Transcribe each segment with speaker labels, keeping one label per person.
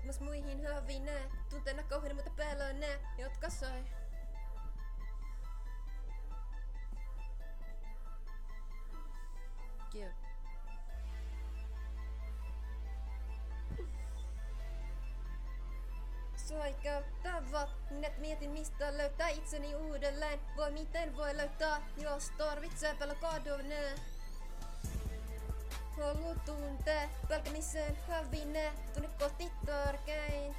Speaker 1: Luottamus muihin havinee, tunteena kauheena, mutta päällä on nää, jotka sai. Jep. Soikauttavat, minä mietin mistä löytää itseni uudelleen. Voi miten voi löytää, jos tarvitsee pelon kadonneen. Halu tuntee, pelkämisen hävinee, tunne koti tärkein.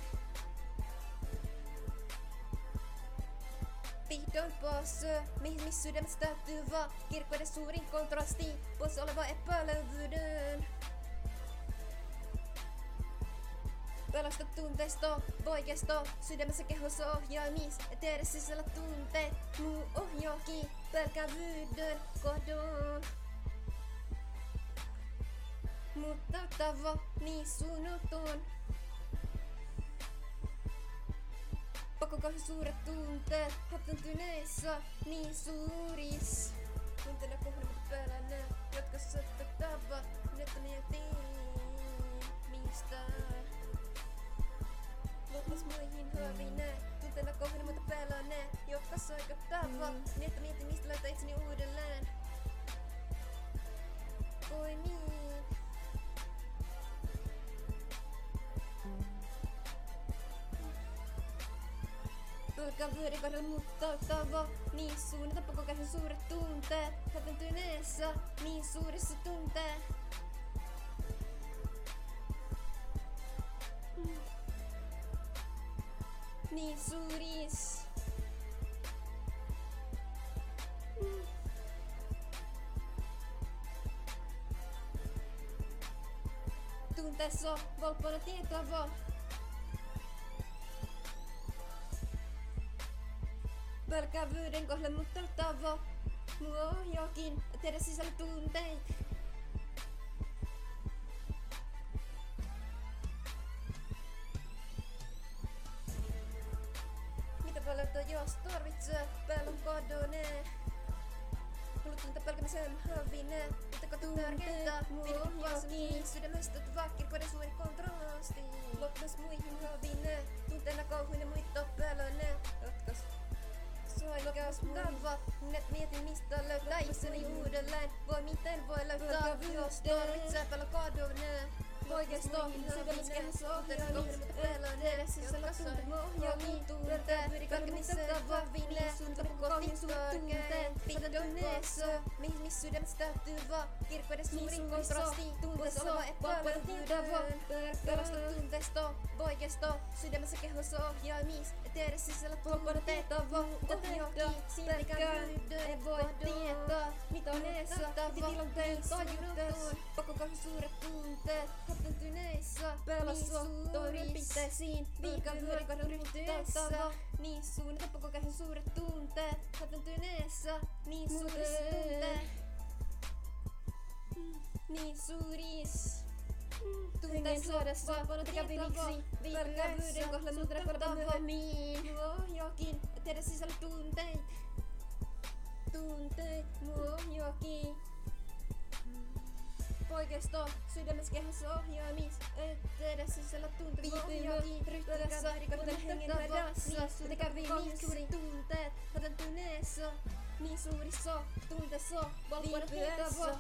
Speaker 1: Vihdoin pääsee, mihin missä sydämessä täytyy vaan Kirkkoiden suurin kontrasti, pois oleva epälevyyden. Pelasta tunteista, voikesto, sydämessä kehossa ohjaimis, ja tehdä sisällä tunteet, muu ohjaakin, pelkävyyden kohdon. Mutta tavo niin suunnaton. Pakokohan suuret tunteet, hätääntyneessä niin suuris. Tunteena päällä nää, jotka saattavat, nyt mietin mistä. Luotas muihin havinee, tunteena on ne, jotka soikattavat, mm. niin että mietin mistä löytää itseni uudelleen. Voi niin. Pelkän vyörikodon muttauttava, niin suunnata koko käsin suuret tunteet. Hätääntyneessä, niin suurissa tunteet. Niin suuris. Tunteessa valppana tietävä. Pelkävyyden kohde mutta tavo. Mulla on jokin, tehdä sisällä tunteet. Mitä löytää jos tarvitsee, päällä on kadonee. Haluat tuntea pelkämisen hävinee, mutta koti tärkeintä. Viidin jokin, sydämestä tuva kirkkoiden suuri kontrasti. Luottamus muihin hävinee, tunteena kauhuinen muita päällä ne. Ratkaus Soikauttavat, nyt mietin mistä löytää itseni uudelleen. Voi miten voi löytää, jos tarvitsee pelon kadonneen. Oikeesto, sydämessä kehossa ohjaa pelon edessä tunte ohjaa niin tunteet. Kaikki missä vahvinee, tunte kotiin tunteet. Vihdoneessa, mihin missä sydämessä täytyy vaan. Kirkkoiden suurin kontrasti, tunteessa oleva epävarmuuden. Pelasta tunteesta, oikeesto, sydämessä kehossa ohjaimis. Tehdä sisällä tunteet, ohjaakin. Pelkäävyyden ei voi tietää, mitä on eessä. Tilanteen tajutus, koko kauhean suuret tunteet. Hätäntyneessä pelassa toimenpiteisiin Viikan vyörikodon ryhtyessä Niin suunnata koko käsin suuret tunteet Hätäntyneessä niin suurissa tunteet Niin suuris Tunteen suodassa, tekävi miksi Pelkävyyden kohdalla muuta raporta myöhemmin Jokin, tehdä sisällä tunteet Tunteet, jokin Oikeisto, sydämessä kehossa ohjaamis Etteedä sisällä tunteet ohjaakin Ryhtyessä, rikoten hengen hädässä Te kävi niin suuri Hätäntyneessä niin suurissa tunteissa Valpana tietävä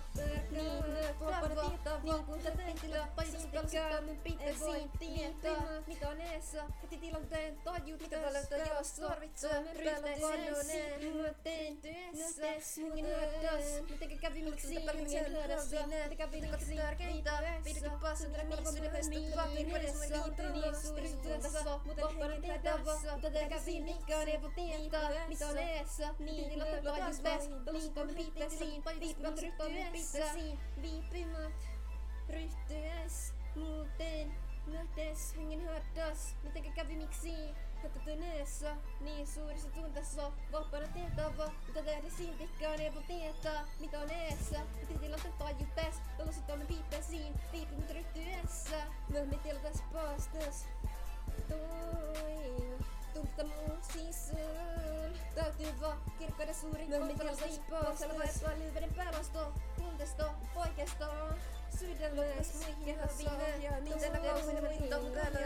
Speaker 1: Niin valpana tietävä Niin kun te tehtilä Paisas pelkämmin pitäisiin tietää Mitä on eessä Heti tilanteen tajut Mitä välttämättä jos tarvitsee Ryhteeseen Myöten työssä Hengen hädäs Mitenkä kävi miksi Hengen hädässä Mitä kävi miksi Tärkeintä Pidäkin päässä Mitä niin sydämestä Vakin edessä Niin suurissa tunteissa Mutta hengen hädässä Mitä kävi mikään ei voi tietää Mitä on eessä Niin tilanteen tajus Liikan pitäisiin Viipymät ryhtyessä Viipymät ryhtyessä Muuten Nähtes hengen hädäs, mitenkä kävi miksi? Hätätyneessä, niin suurissa tunteessa Vapaana tietävä, mitä tehdä siltikään ei voi tietää Mitä on eessä, mitä tilanteen tajutes Olossa toimenpiteisiin, viipymät ryhtyessä Myöhemmin tilanteessa päästös Toin Tunta mun sisällä Täytyy vaan kirkkaiden suuri kontrasti Pohjalla epäilyveden päälasto Tuntesto, oikeesto Sydänlukas muihin kehässä Tunteena kauheena muita päällä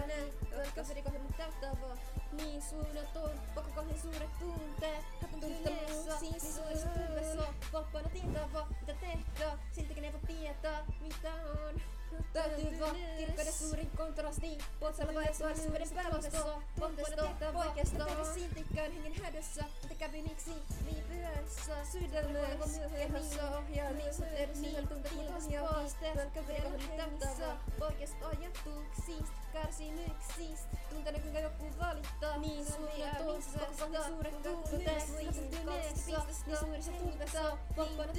Speaker 1: Niin suunnaton, koko kauhean suuret tunteet Tuntemuus, siis suurissa tunnessa Vapaana tietävä, mitä tehdä Siltikin ei voi tietää, mitä on Täytyy vaan kirkkaiden suurin kontrasti pelossa Vapaana tietää oikeastaan Tehdä siltikään hengen hädössä Mitä kävi miksi viipyessä Sydämessä kehossa ohjaa Niin sut edes niin tunteet ohjaa Pelkkä vielä hengissä Oikeasta ajatuksista Kärsimyksistä Tunteena kuinka joku valittaa Niin suunnaton Koko suuret tunteet Hätästyneessä Niin suurissa tunteissa Vapaana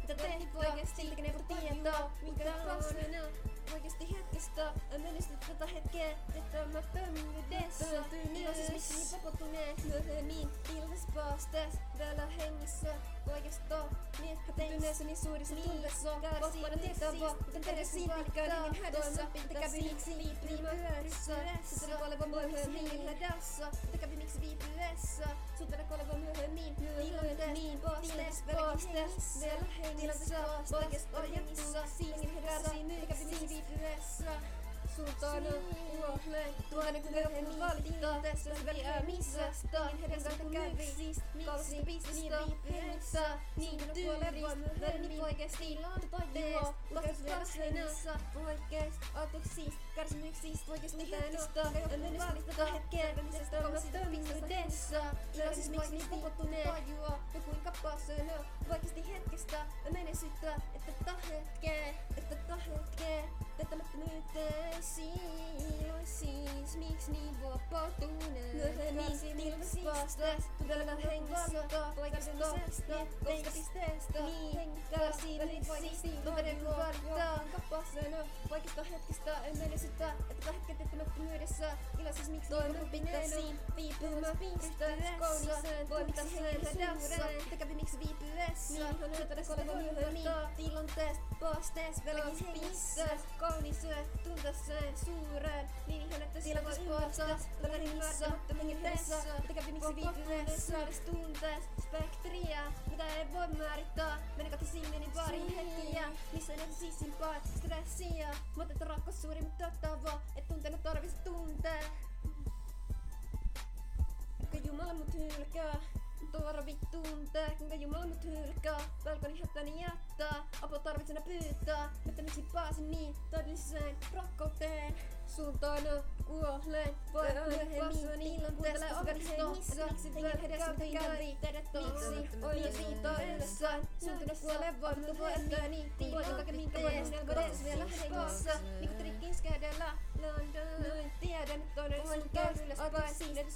Speaker 1: mitä tehdä Siltikin ei voi tietää mitä on Oikeesti hetkestä menesty tätä hetkeä Tettämättömyydessä Iloisis miksi niin vapautuneen Myöhemmin ilmes päästes Vielä hengissä Oikeastaan niin suurissa tunteissa Vapaana tietää vaan Miten tehdä siltikään hengen hädössä Mitä kävi miksi viipyessä Suutena kuoleva myöhemmin hädässä Mitä kävi miksi viipyessä Suutena kuoleva myöhemmin Tilantees Päästes Päästes Vielä hengissä Oikeastaan hengissä Hengen hädässä Mitä kävi miksi viipyessä Sultana Uohle Tuonne kun valittaa. Tässä väliä missästä Heidän kautta kävi. Kaulusta pististä Hengissä. Niin tyylistä Välni oikeesti Tajua Lastus kasveissa Oikeesti Autoksista Kärsimyksistä Oikeesti hetkestä Ennen valittaa hetkeä Välisestä kaulusta pisteessä Löysis miksi niin vapautuneen Tajua Ja kuinka pasena Oikeesti hetkestä Menesyttää Että tätä hetkeä Että tätä hetkeä Tettämättömyyteesi Siis miksi niin vapautuneen Myöhemmin Pelkän hengissä Oikeastaan Koska pisteestä Niin Kärsimyksistä Lopeten valittaa Kapasena Vaikeasta hetkestä En menesytä Että hetken tettämättömyydessä Iloisis miksi toimenpiteisiin Viipymä pisteessä Kauniseen Voimitan hengen hädässä Mitä kävi miksi viipyessä Niin on löytänyt oleva myöhemmin Tilanteesta Postees Velkis hengissä Kauniseen Tuntesseen suureen Niin ihan että siellä vois poistaa Pelän ymmärtämättömän edessä Mitä kävi miksi viipyessä Tuntees Spektriä Mitä ei voi määrittää Mene katso silmieni pari hetkiä Missä näitä sisimpaa stressiä Mutta rakkaus suuri mutta ottava Et tuntenut tarvitse tuntee Kuinka Jumala mut hylkää Tarvit tuntee, kuinka Jumala mut hylkää Pelkoni hätäni jättää, apua tarvitsen pyytää Että miksi pääsin niin todelliseen rakkauteen Suuntaana kuoleen, voi myöhemmin Tilanteesta hengissä, hengen edessä mitä kävi Miksi oli riitaa edessään Suuntaana kuoleen voimme voittani Voitan kaiken minkä voin kodassa vielä hengissä Niinku trikkin skedellä London Tiedän, että toinen suuntaan ylöspäin.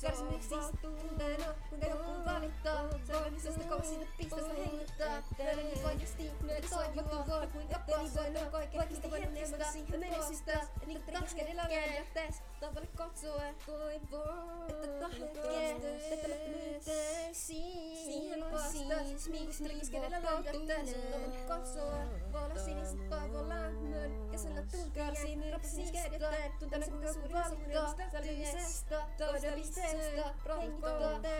Speaker 1: Kärsimyksistä tunteena, kuinka joku valittaa Voimisesta kovasti pisteestä hengittää. Täällä niin oikeesti nyt toivottavaa Kuinka passoina kaikesta hetkestä menestystä Niin taskedellä löydättäis Tavalle katsoen toivoo Että tahdotkin tettämättömyyteisiin Siihen vastas Miksi taskedellä löydättäis Tavalle katsoen Voi olla siniset toivon lämmön Kesällä tuntien Rapsiskedettään Tunteena kuinka suuri valittaa Välisestä Todellisesta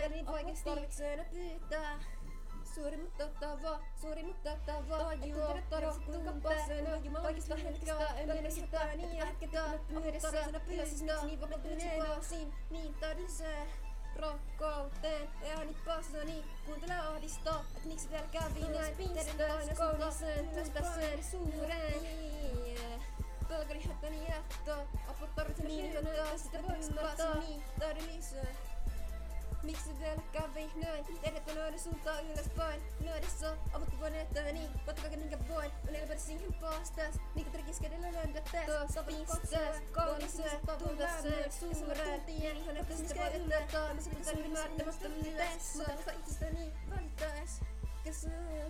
Speaker 1: Ja niin oikeesti tarvitsee pyytää Suuri mutta ottava, suuri mutta ottava Tajua, tarvitset kuinka pasena Kaikista hetkestä en menestytä Niin jätketää, yhdessä Pyösis miksi niin vapautuneena Siin niin täydelliseen rakkauteen Ääni passani, kuuntele ahdistaa Et miksi vielä kävi näin? Teidän aina kauniseen, täspäseen suureen Pelkäni hätäni jättää Apua tarvitsen niin hyvää Sitä voi ymmärtää niin täydelliseen Miksi näin? Teidät on aina suuntaan ylöspäin Löydessä avuttu voin eteeni Vaikka kaiken minkä voin. On helpoti siihen päästäs Niinku trikis kädellä löydättäs Taas pistäs Kauniseen Tuntaseen Suureen Tien. Ihan että sitä voi ymmärtää Mä selitin sen ymmärtämästä tässä. Mutta itsestäni välittäis Kesää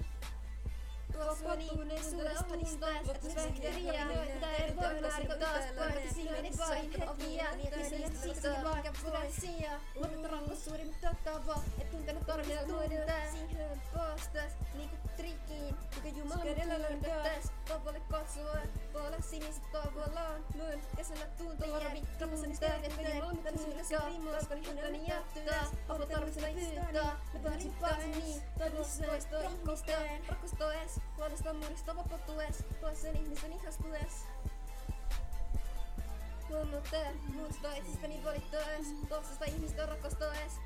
Speaker 1: Että spektriä, mitä ei voi määrittää, poikki silmeni vain hetkiä, niistä sisään vaikka vuosia. Mutta rakkaus suuri, mutta ottava, et tuntenut tarvitse tuntee. Siihen päästäs, niinku trikiin, kuinka Jumala mut löydättäis. Toivolle katsoa, puolella siniset toivollaan, myön kesällä tuntuu ravittaa. Kapasani tervehteen, Jumala mut hylkää, toskoni hätäni jättää. Apua tarvitsen pyytää, me pääsin pääsin niin, todellisesta ihmisteen, rakastoes. Puolesta muodista vapautues, toisen ihmisen ihastues. Huomauttaa, muuttaa itsestäni valittaes. Toisesta ihmistä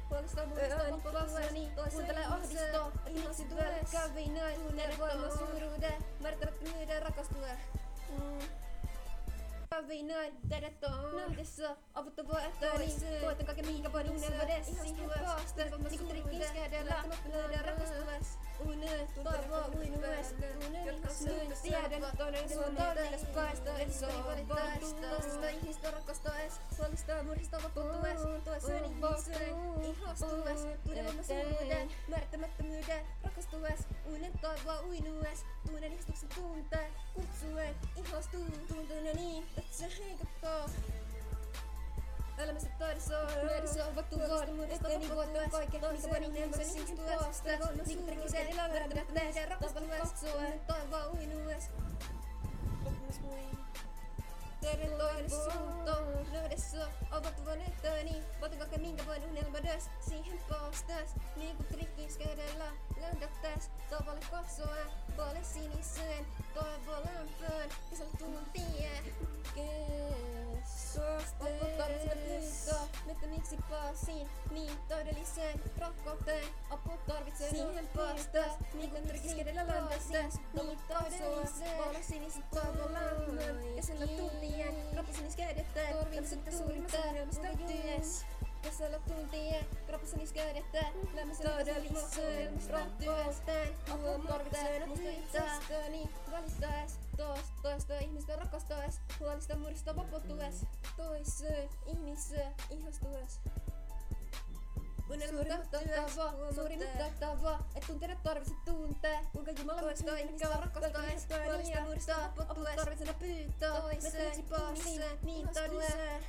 Speaker 1: muista loppuvassani. Kuuntelee ahdistoa, että miksi tulee kävi näin. Tunnen voiman suuruuden, määrittämättömyyden rakastuen. Mm. Kävi näin, teidät on nähdessä Avuttavaa ettäni, voitan kaiken minkä voin unelma dessi Siihen päästä, niinku trikkiin skädellä Lähtemään rakastues Unen, uinues Jotka syyn tiedän, toinen sun todellis päästä Et se on valittaista Toisesta ihmistä rakastaes Huolistaa murhista vapautues Toisen ihmisen ihastues Tunnevamme suuruuden, määrittämättömyyden Rakastues, unen toivoa uinues Tunnen ihastuksen tunteen, kutsuen Ihastuu, tunteena niin, että se heikottaa Elämästä taidossa on Mielissä on vattu vuoden Ettei vuotta kaiken Mikä voin ihmisen sivustuasta Niin trikisen elämän Nähdään rakastues Katsoen Taivaa uinues Loppumis muihin Teidän toidessa suuntaan Löydessä avautuvan eteeni Voitan kaiken minkä voin unelmoida Siihen päästäs Niin kuin trikkis kädellä Löydättäis Tavalle katsoen Vaale siniseen Toivoa lämpöön Kesällä tuntien Keskustelessa Että miksi pääsin Niin täydelliseen rakkauteen. Apua tarvitsen Siihen päästäs Niin kuin kädellä löydättäis Niin täydelliseen Vaale sinisen toivoa lämpöön Kesällä tuntien. Kroppaseni skädettä Lämpössä suurimmassa unelmasta tyes Kesällä tuntien Kroppaseni skädettä Lämmössä todelliseen Rakkausteen Apua tarvitsen musta itsestäni Välittäes Tois, toista ihmistä rakastaes Huolista muodista vapautues Toiseen ihmiseen ihastues suurin täyttävä, et tunteena tarvitse tuntee. Kuinka Jumala toista ihmistä rakastaes, huolista muodista vapautues. Tarvitsena pyytää, toiseen ihmiseen, niin todelliseen.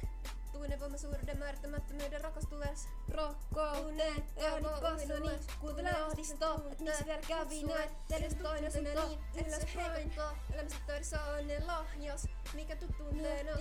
Speaker 1: Tunne voimasuuden määrittämättömyyden rakastues Rakkauteen ääni passani Kuuntele ahdistoa Et miksi vielä kävi näin Teidän toinen sinä niin Et se heikottaa Elämässä töissä on ne lahjas Mikä tuttuunteena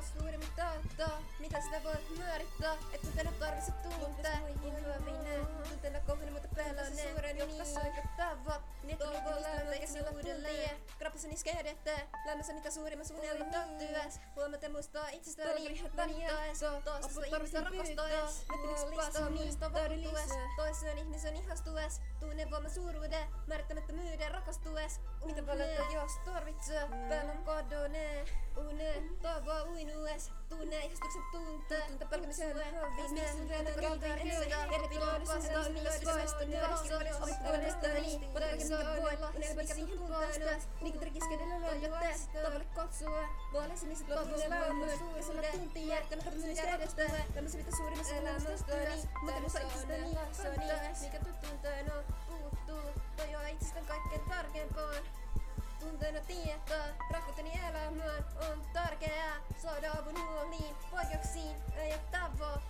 Speaker 1: puuttuu Rakkaus suurin täyttää Mitä sitä voi määrittää Et tunteena tarvitse tuntee Inhoaminen Tunteena kohden mutta peläneen Jotka soikattavat Ne toivoo lämmöikäisellä uudelleen Kroppasani skehdettä Lämmössä mitä suurimmas unelma täyttyäs Huomata muistaa itsestäni Välittäes Toisesta ihmistä rakastaes Huolista muista vapautues Toisen ihmisen ihastues Tunne voiman suuruuden Määrittämättömyyden rakastues Mitä paljon jos tarvitsee Pelon kadonee Une, toivoa uinues Tunne ihastuksen tunteen Tunte pelkämisen hävineen Vielä kaltaan ensä Erityinen vastaan Mieliskoista Nyörissä Ovittavanestani Potelkissa voi Unelmikä siihen päästä Niinku trikiskedellä löydättäis Tavalle katsoa Vaalesinniset toivon elämän Kesällä tunti Jättämättömyys edestä Tämmössä mitä suurimmassa elämästäni Mutta musta itsestäni Soittaes Mikä tunteena puuttuu Tajoa itsestään kaikkein tärkeimpään Tunteena tietää, rakkauteni elämään on tärkeää Saada avun huoliin, poikkeuksiin, ei ole tavoa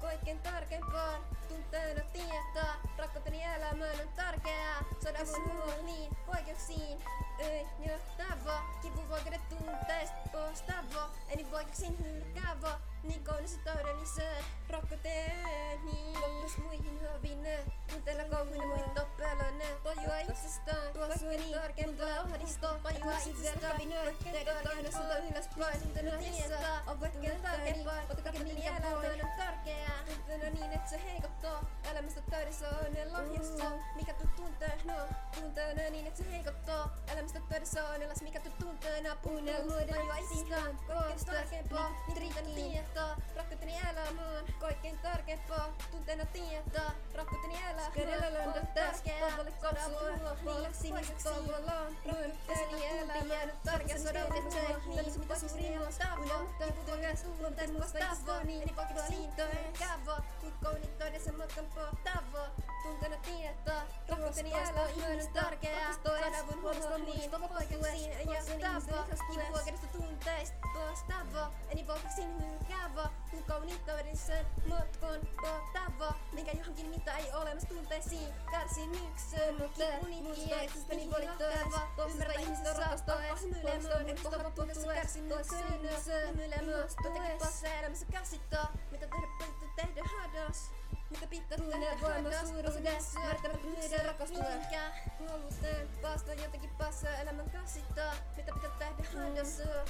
Speaker 1: Kaikkein tärkeimpään tunteena tietää, rakkauteni elämään on tärkeää Saada avun huoliin, poikkeuksiin, ei ole tavoa Kipu vaikeudet tunteista poistava, ei niin poikkeuksiin hylkäävä Niin kaunis ja täydelliseen rakkauteeni Loppus muihin hyvinne, tunteella kauhuinen muita pelänne Tajua itsestään, kaikkein tärkeimpää ahdistoa Tajua itsestään, teidän aina sulta ylöspäin Tunteena tietää, on kaikkein tärkeimpää Ota kaiken minkä elämään on tärkeää Tunteena niin, et se heikottaa Elämästä täydessä on ne lahjassa Mikä tuu tunteena, tunteena niin, et se heikottaa Elämästä täydessä on eläs, mikä tuu tunteena Puunelmoiden tajua itsestään, kaikkein tärkeimpää Niitä riittänyt tietää, rakkauteni elämään Kaikkein tärkeimpää, tunteena tietää Rakkauteni elämään, kädellä löydä tärkeää Tavalle katsoa, niin siniset tavallaan Rakkauteni elämään, tärkeä saada eteen Niin mitä suurimmat tavoa, kipuvoikas tunteen muista tavoa Eli vaikka liittojen kävo, kukkounit todessa matkan tavoa Tunteena tietää, rakkauteni elämään on tärkeää Saada avun huolesta niin, poikkeuksiin ei ole tavoa Kipuvoikeudesta tunteista, tuosta tavoa Eli vaikkasin hylkäävä, kukaunit todellisen matkan tavoa Mikä johonkin mitä ei olemassa tunteisiin Kärsimyksen, kipuni tietysti valittava Toisesta ihmistä rakastaes, hymyilemään muista vapautuessa kärsimyksen Hymyilemään, jotenkin päässä elämässä käsittää Mitä tehdä pitää tehdä hadas. Mitä pitää tehdä voima suuruudessa. Määrittämättä myydä rakastua Mikä halutaan päästä jotenkin päässä elämän käsittää, mitä pitää tehdä hädässä.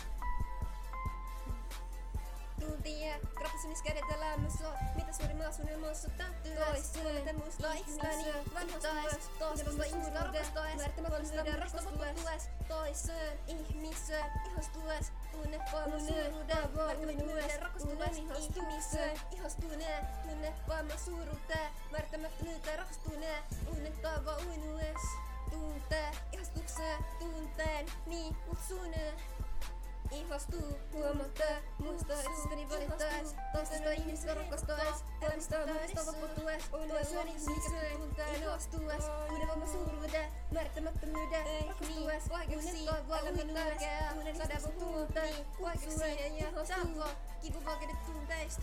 Speaker 1: Tuntia, kroppasunis kädet elämässä, mitä suurimmassa unelmassa täytyy Toisuuden muistaa itseäni, vanhastaes, toisesta ihmistä rakastaes, määrittämättömyyden rakastues, toiseen ihmiseen ihastues, tunne voiman suuruuden, määrittämättömyyden rakastues, ihmiseen ihastuneen, tunne voiman suuruuden, määrittämättömyyden rakastuneen, tunne taivaan uinues, tuntee, ihastukseen, tunteen, niin kutsuneen. Ihastuu, huomattaa, muistaa itsestäni valittais Taistella ihmistä rakastaes, elämistä muista vapautues Toisen ihmisen tunteen ihastues Uuden voiman suuruuden, määrittämättömyyden Rakastues, vaikeuksiin, elämän tärkeää Sadevon tunteen, vaikeuksiin ja ihastuu Kipuvalkeudet tunteista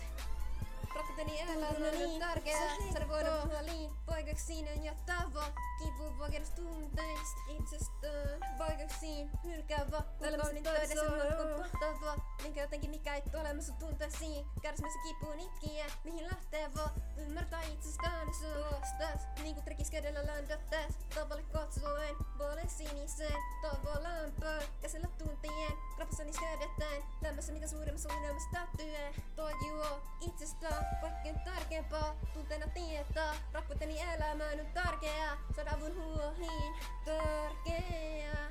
Speaker 1: Rakkauteni elämä on niin tärkeää Saada voida huoliin Vaikeuksiin ja tavo. Kipu vaikeudesta tunteista. Itsestään Vaikeuksiin hylkäävä. Elämässäni töidessä matkan pahtava Minkä jotenkin mikä ei ole olemassa tunteisiin. Kärsimässä kipuun itkiä Mihin lähtee vaan Ymmärtää itsestään Suostas Niinku trekis kädellä ländättäis Tavalle katsoen. Puolen siniseen Tavo lämpöön. Käsillä tuntien Kropassani kädetään Lämmössä mitä suurimmassa unelmassa täytyy Tajua itsestään Kaikkein tärkeämpää Tunteena tietää Rakkauteni elämään on tärkeää Saada avun huoliin Tärkeää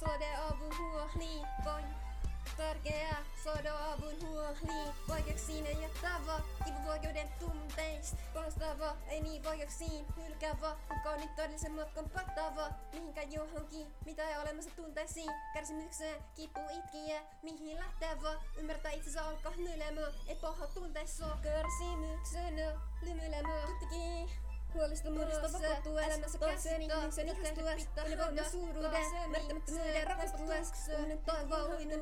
Speaker 1: Saada avun huoliin Vain tärkeää saada avun huoliin Vaikeuksiin ei jättävä, kipuvaikeuden tunteista Paastava, ei niin vaikeuksiin hylkäävä Kuka on nyt todellisen matkan pattava. Mihinkään johonkin, mitä ei olemassa tunteisiin Kärsimykseen, kipu itkiä, mihin lähtevä. Ymmärtää itsensä alkaa nylemään, ei paha tunteissa Kärsimyksenä, lymyilemään Tuttikin Huolestumuudesta vapautuu elämässä toiseen ihmisen ihastues Tunne voiman suuruuden, määrittämättömyyden rakastues Tunne toivoa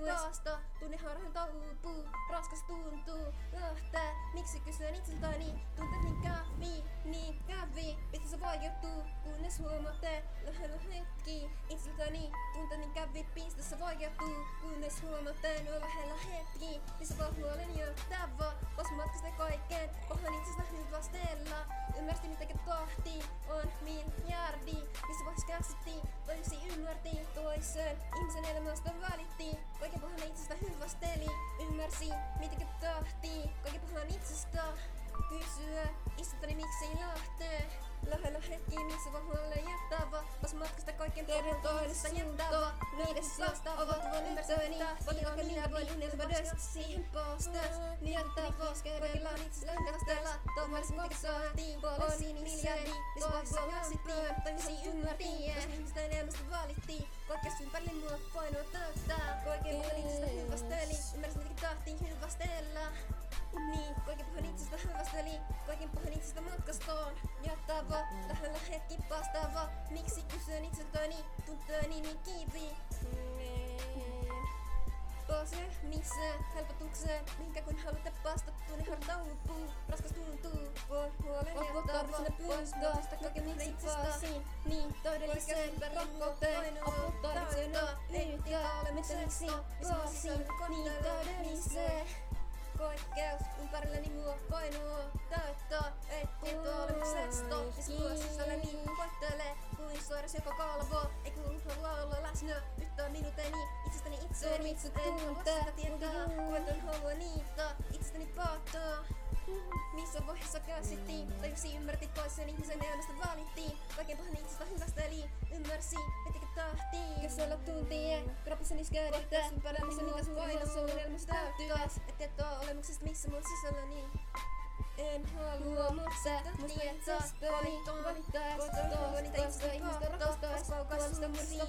Speaker 1: paasta, tunne harhailta uupuu Raskas tuntuu, lähtee, miksi kysyn itseltäni Tunteet niin kävi, niin kävi. Se vaikeutuu, kunnes huomaatte lähellä hetki. Itseltäni tunteet niin kävi, pistä se vaikeutuu Kunnes huomaatte, no lähellä hetki. Missä vaan huolen jättävä, vois matkasta kaikkeen. Pahan itsestä hyvästellä, ymmärsti mitä tahti on miljardi Missä vois käsitti, toisi ymmärti Toisen ihmisen elämästä välitti Kaiken pahan itsestä hyvästeli Ymmärsi, mitenkä tahti. Kaiken pahan itsestä kysyä Itseltäni miksi lähtee Lähellä hetki, missä voi huolelle jättävä Vas matkasta kaiken teidän toisesta jättävä Niidessä ovat vaan ymmärtäväni Vaikka minä voin unelmadessa siihen päästä Jättävä Kaikilla on itse lähdellä Tuomaris maksatiin On miljardi Missä vaiheessa käsittiin Toimisi ymmärtiin. Koska ihmistä elämästä valittiin Kaikkea ympärille mua painoa täyttää Kaiken muun itsestä hyvästeli Ymmärsin mitenkin tahtiin hyvästellä niin, kaiken pahan itsestä hyvästeli, kaiken pahan itsestä matkastoon. Jättävä, lähellä hetki vastaava, miksi kysyn itseltäni, tunteeni niin kivi. Pääse missä helpotukseen, minkä kun haluatte päästä tunne harta uupuu, raskas tuntuu, voi huolen jättää vaan pystyä, sitä kaiken miksi pääsin, niin todelliseen rakkauteen, apua tarvitsen, nyt jää olemiseksi, pääsin, niin todelliseen. Poikkeus ympärilläni mua painuu täyttää Ei tietoa olemuksesta Missä mua sisälläni koittelee Kuin suoras joka kalvo Ei kuulu halua olla läsnä Yhtään minuuteni itsestäni itseeni Itse tuntee. tietää. Koitan halua niitä Itsestäni päättää missä vaiheessa käsittiin, tajusi ymmärti toisen ihmisen elämästä valittiin. Kaiken pahan itsestä hyvästeli, ymmärsi, etkä Kesällä tuntien, kroppissani skädettä, sun parannussa mikä sun voimassa mun elämästä täyttyäs. Et tietoa olemuksesta missä mun sisälläni. En halua musta tietää, valittaa, valittaa, koittaa, valittaa, ihmistä rakastaa, puolesta murista.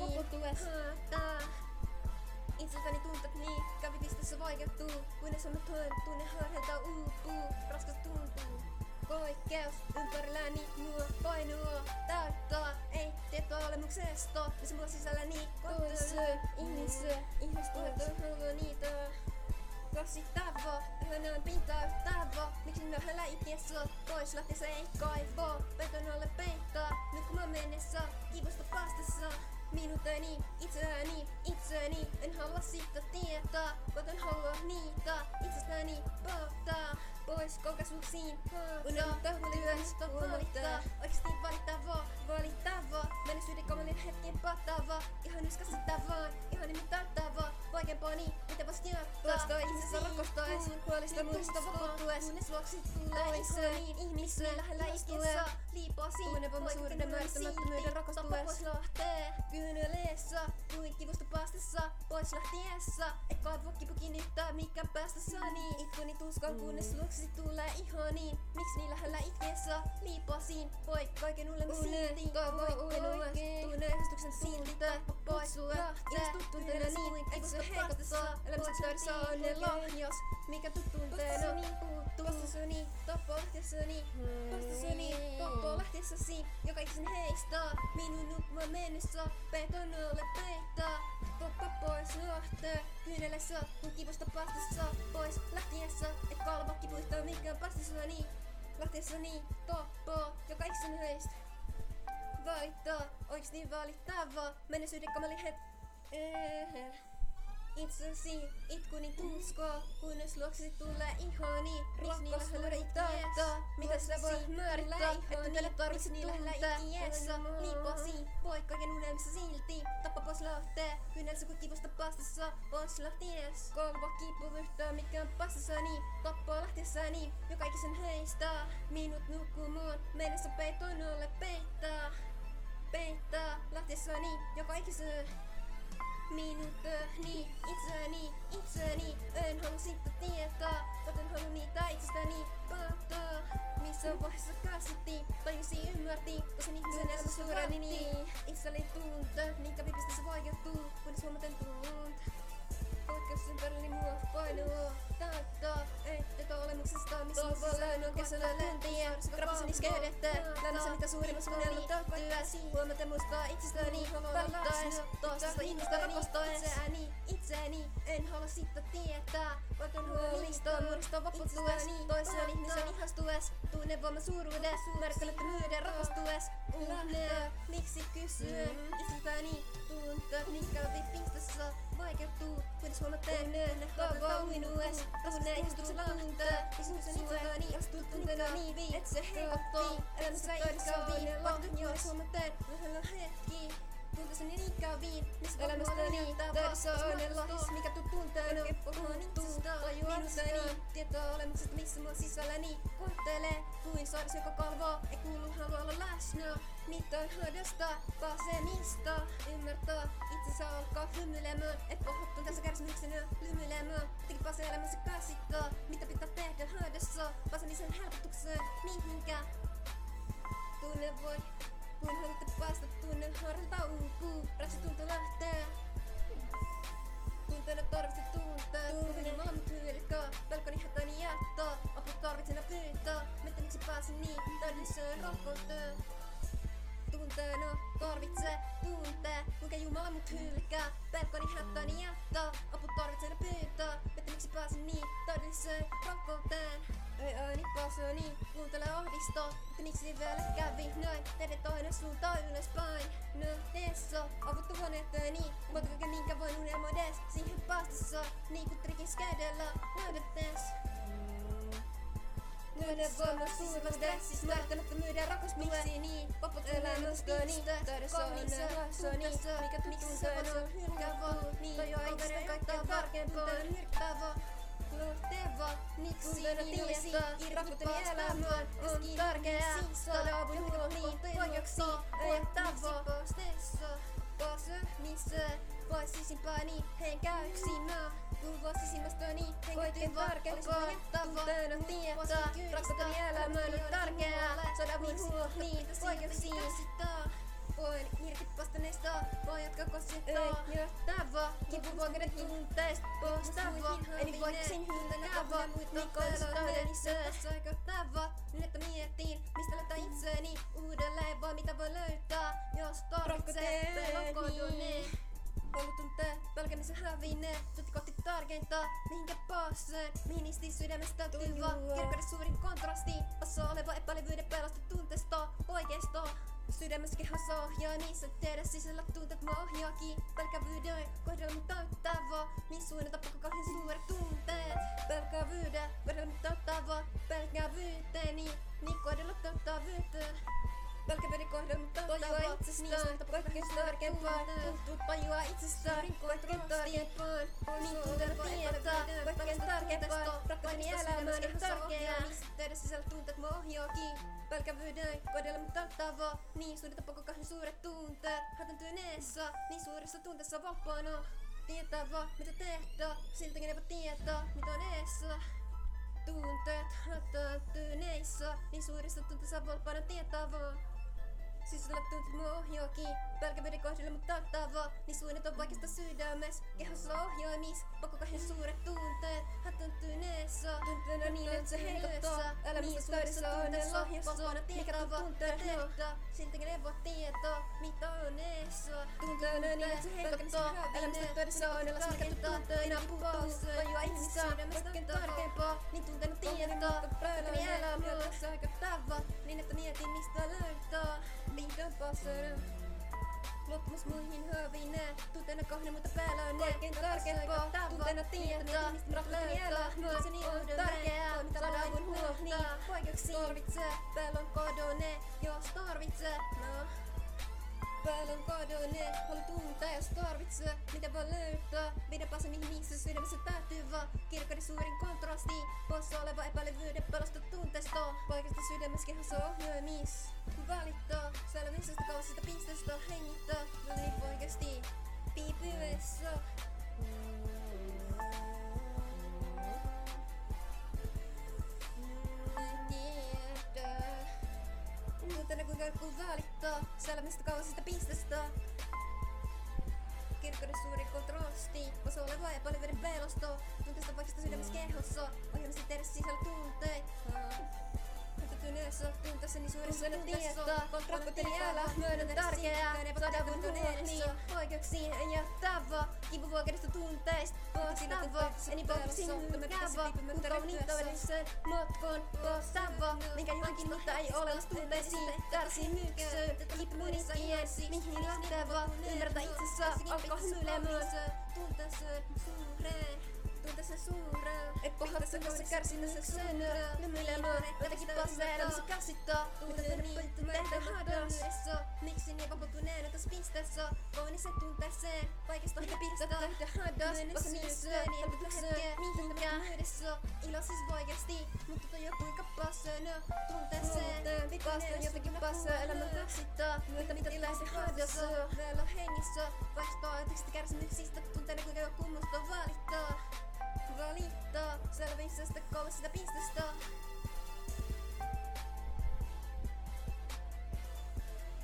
Speaker 1: Itseltäni tuntet niin, kävitistessä vaikeutuu, kunnes on toin, tunne harheilta uupuu, raskas tuntuu. Poikkeus. Ympärilläni mua painua täyttää, ei tietoa olemuksesta, missä mulla sisälläni kotoiseen ihmiseen, ihmistuet on halua niitä. Kaksi tavo, yhden on pintaa tavo, miksi mä hälä itsessä, pois? Lähti se ei kaivo, peton alle peittaa, nyt kun mä mennessä, kivusta pastessa. Minuteni, itseäni, itseäni, en halua siitä tietää, koten halua niitä, itsestäni pohtaa. Pois kokasuksiin, unohtaa työstä valittaa, oikeesti valittava, valittava, menneisyyden kamalin hetken pattava, tarkempani, mitä voisit jättää
Speaker 2: Toista ihmisessä rakastaes, huolista muista vapautues.
Speaker 1: Kunnes luoksit tulee
Speaker 2: Toiseen
Speaker 1: ihmiseen lähellä istuessa Liipasi,
Speaker 2: Tunne voimakkuuden ymmärtämättömyyden rakastues.
Speaker 1: Tappa pois lähtee, kyyneleessä Kuin kivusta päästessä, pois lähtiessä Et kaivua kipu kiinnittää, mikä päästessäni Itkuni tuskan, kunnes luoksesi tulee ihani Miksi niin lähellä itkeessä, liipasin Voi kaiken ulemme silti,
Speaker 2: toivo
Speaker 1: voitte
Speaker 2: oikein.
Speaker 1: Tunne yhdistyksen silti, tappa pois. lähtee. Tunteena niin, eikö se heikottaa Elämässä täydessä onnen lahjas Mikä tuttunteena puuttuu. Vastassani, tappo lähtiessäni Vastassani, tappo lähtiessäsi Joka ikisen heistä Minun nukkumaan mennessä Peiton alle peittää Tappa pois lähtee Kyynelessä, kun kivusta päästessä Pois. Lähtiessä, et kalva kipuittaa mikään päästessäni Lähtiessäni, tappo Joka ikisen heistä Valittaa, oiks niin valittava? Menneisyyden kamali het... Eh, Itsesi, itkuni tusko, kunnes luoksesi tulee ihani Miksi lähellä itkiessä, mitä sä voit määrittää Että tälle tarvitse niin lähellä itkiessä Liipasi, voit kaiken unelmissa silti. Tappa pois lähtee, kynnelsä kun kivusta päästessä Pois lähties, kalva kipu yhtään mikään päästessäni Tappaa lähtiessäni, joka ikisen heistä Minut nukkumaan, mennessä peiton alle peittää. Peittää lähtiessäni, joka ikisen Minut niin itseäni, itseäni En halua sitä tietää. Joten halua niitä itsestäni päättää. Missä vaiheessa käsitti Tajusi ymmärti Tosin ihmisen elämä suureni niin. Itselleni tunte Minkä vipistä se vaikeutuu Kunnes huomaten tunte Poikkeus ympärilleni mua painuu Täyttää Ettekä olemuksesta Missä vaan on kesällä lentiä Rapaseni skeydettä Lännässä mitä suurimmassa unelma täyttyä Huomata muistaa itsestäni. Välittäes Toisesta ihmistä rakastaes Itseäni Itseäni. En halua sitä tietää. Vaikka huolista Muodostaa vapautues Toiseen ihmisen ihastues. Tunne voiman suuruudes. Märkälyttömyyden rakastues Unne Miksi kysyn Itseltäni Tunte Mikä vipistessä Vaikeutuu Kunnes huomaten Ne haavaa minues Tunne ihastuksen tunte Ihastuksen itseäni Astut tunteena niin Et se heikotti Elämässä täydessä viin Vaikka jos huomaten Lähellä hetki Tunteessani niin käviin, missä elämästäni täydessä on lahis, mikä tuu tunteena Tuntuu tajuakseni, tietoa olemuksesta missä mua sisälläni Kohtelee kuin saaris, joka kalvoo, ei kuulu halua olla läsnä. Mitään hädästä, pääsemistä, ymmärtää. Itsensä alkaa hymyilemään. Et pohjattu tässä kärsimyksenä lymyilemään. Teki pääsee elämässä käsittää, mitä pitää tehdä hädässä Pääsemisen helpotukseen, mihinkä tunne voi kun haluatte päästä tunne harhalta uupuu, ratsi tuntuu lähtee. Tunteena tarvitse tuntea, tunteeni maamut hylkää, pelkoni hätäni jättää, apu tarvitsena pyytää, mitä miksi pääsin niin täydelliseen rakkauteen. Tunteena tarvitse tuntee, kuinka Jumala mut hylkää, pelkoni hätäni jättää, apu tarvitsena pyytää, mitä miksi pääsin niin täydelliseen rakkauteen. Ei ääni pasoni, kuuntele ahdisto Mutta miksi vielä kävi näin? Tehdä toinen suuntaan ylöspäin. Nähdessä, avuttu huoneettani Mutta kaiken minkä voin unelmoides Siihen päästessä, niin kuin trikin skeidellä Löydättes Myöden voima suurvastes Määrittämättömyyden rakas miksi niin Vaput elämästäni Täydessä onnellani Mikä tuntuu on hylkäävä Niin tajua itse kaikkein tarkempaa Hylkäävä Luonteva, miksi niin olisi irrottani elämään on tärkeää Saada avun niin poikeuksi ajattava Pääsy missä voisisimpani henkäyksinä Kuvaisisimmästäni henkäytin tärkeellistä ajattava Tunteena tietää Rakkauteni elämään on tärkeää. Saada avun niin poikeuksi voin irti pastaneista, voi jatkaa kosittaa Ei johtava, kipu voikeiden tunteista postava Eli voiksin niin koistodellissa tässä oikeuttava Nyt että mietin, mistä löytää itseni uudelleen Vaan mitä voi löytää, jos tarvitsee pelokodone Ollut tuntee, pelkämisen hävinne Tutti kohti tärkeintä, mihinkä pääsee Mihin isti sydämestä tyvä Kirkkauden suurin kontrasti Osa oleva epäilevyyden pelasta tunteesta Oikeesta. Sydämessä kehossa ohjaa, niissä tehdä sisällä tunteet mä ohjaakin Pelkävyyden kohdalla mun täyttävä Niin suunnata pakko kauhean suuret tunteet Pelkävyyden kohdalla mun täyttävä Pelkävyyteeni, niin kohdalla täyttävyyteen Pelkä veri kohdella, mutta tajua itsestään Kaikkein tärkeimpään Tuntuu tajua itsestään Niin tunteen tietää Kaikkein tärkeimpään Rakkauteni elämään on tärkeää Teidän sisällä tunteet mua ohjaakin Pelkävyyden kohdella mutta tavo Niin pakko kahden suuret tunteet Hätäntyneessä Niin suuressa tunteessa vapaana Tietää vaan mitä tehdä Siltäkin ei voi tietää mitä on eessä Tunteet hätääntyneissä Niin suurissa tunteissa vapaana tietää vaan Sisällä tuntuu mua ohjaakin Pelkä veden kohdalla mut tahtava Niin suunnat on vaikeasta sydämes Kehossa ohjaamis Pakko kahden suuret tunteet. Hätäntyneessä Tunteena niin et se heikottaa Elämässä täydessä onnella Vapaana tietää vaan tehdä. Siltäkin ei voi tietää Mitä on eessä. Tunteena niin et se heikottaa Elämässä täydessä onnella Mikä tunteena puuttuu Tajua itsessään Kaikkein tärkeimpää Niin tunteena tietää Päiväni elämässä Heikottava Niin että mietin mistä löytää Vihdoin passerin Luottamus muihin hyvineen Tunteena kohde, mutta päällä on Kaikkein tärkeimpää Tunteena tietää Rakkauteni elämä Se niin on tärkeää Saada avun huohni Vaikeuksia tarvitsee Päällä on kodone. Jos tarvitsee No Päällä on kadonne, haluan tuntea jos tarvitsee Mitä voi löytää, mihin missä sydämessä päätyy vaan Kirkkaiden suurin kontrasti, poissa oleva epäilevyyden pelosta tunteesta Paikasta sydämessä kehossa ohjaamis Valittaa, selvisestä kauasista pisteestä hengittää Väliin oikeesti piipyessä Tiedä Muuten kuinka joku valittaa Selmistä kauasista pisteestä Kirkkoiden suuri kontrasti Osa oleva ja paljon veden pelosto Tunteesta vaikasta sydämessä kehossa Ohjelmassa tehdä sisällä tunteet Hätätyneessä tunteessani suurissa Rakkauteni älä myönnän tärkeää Saada huohni Oikeuksiin en jättää vaan Kipu vuokedesta tunteista Poostava Eni pohjasin hylkäävä Kun kauniitoillisen matkon Poostava Minkä johonkin mutta ei ole tunteisiin Kärsimykseen Kipuni kielsi Mihin lähtevä Ymmärtä itsessä Alkaa hymyilemään Tunteeseen suureen Tunteessa suuraa Ei pahatsa kanssa kärsimässä sönöä Lymyilemään Jotenkin passaa elämässä käsittää Mitä tehdä pöntty tehdä hadassa Miksi niin vapautuneena tässä pisteessä Voin sen tunteeseen Vaikeasta mitä pistetä tehdä hadas Vaikka mielessäni helpotukseen Mihinkään yhdessä Iloisis vaikeasti Mutta toi jo kuinka passana Tunteeseen Vipasta jotenkin passaa elämän käsittää Mitä mitä tilaisi hadassa Vielä hengissä Vaihtaa ajatuksista kärsimyksistä Tunteena kuinka joku musta valittaa valittaa selvisestä kolmesta pistestä.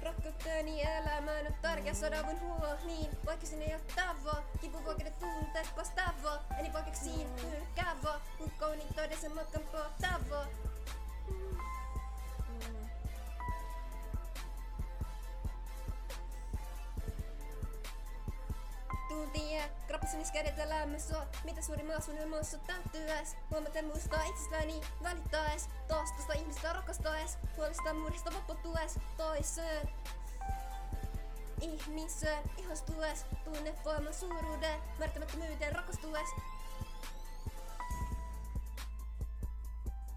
Speaker 1: Rakkauteni elämään on tärkeä saada mun huoliin Vaikka sinne ei oo tavo Kipu vuokenet tunteet vastaavo Eni vaikeuksiin hylkäävä Mun kauniin todellisen matkan pohtavo tuntia. Kroppissani kädet elämässä Mitä suuri maa sun ilmassa täyttyäs Huomaten muistaa itsestäni välittäes Taas tosta ihmistä rakastaes Huolista muudesta vapautues. Toiseen Ihmiseen ihastues Tunne voiman suuruuden Märtämättömyyteen rakastues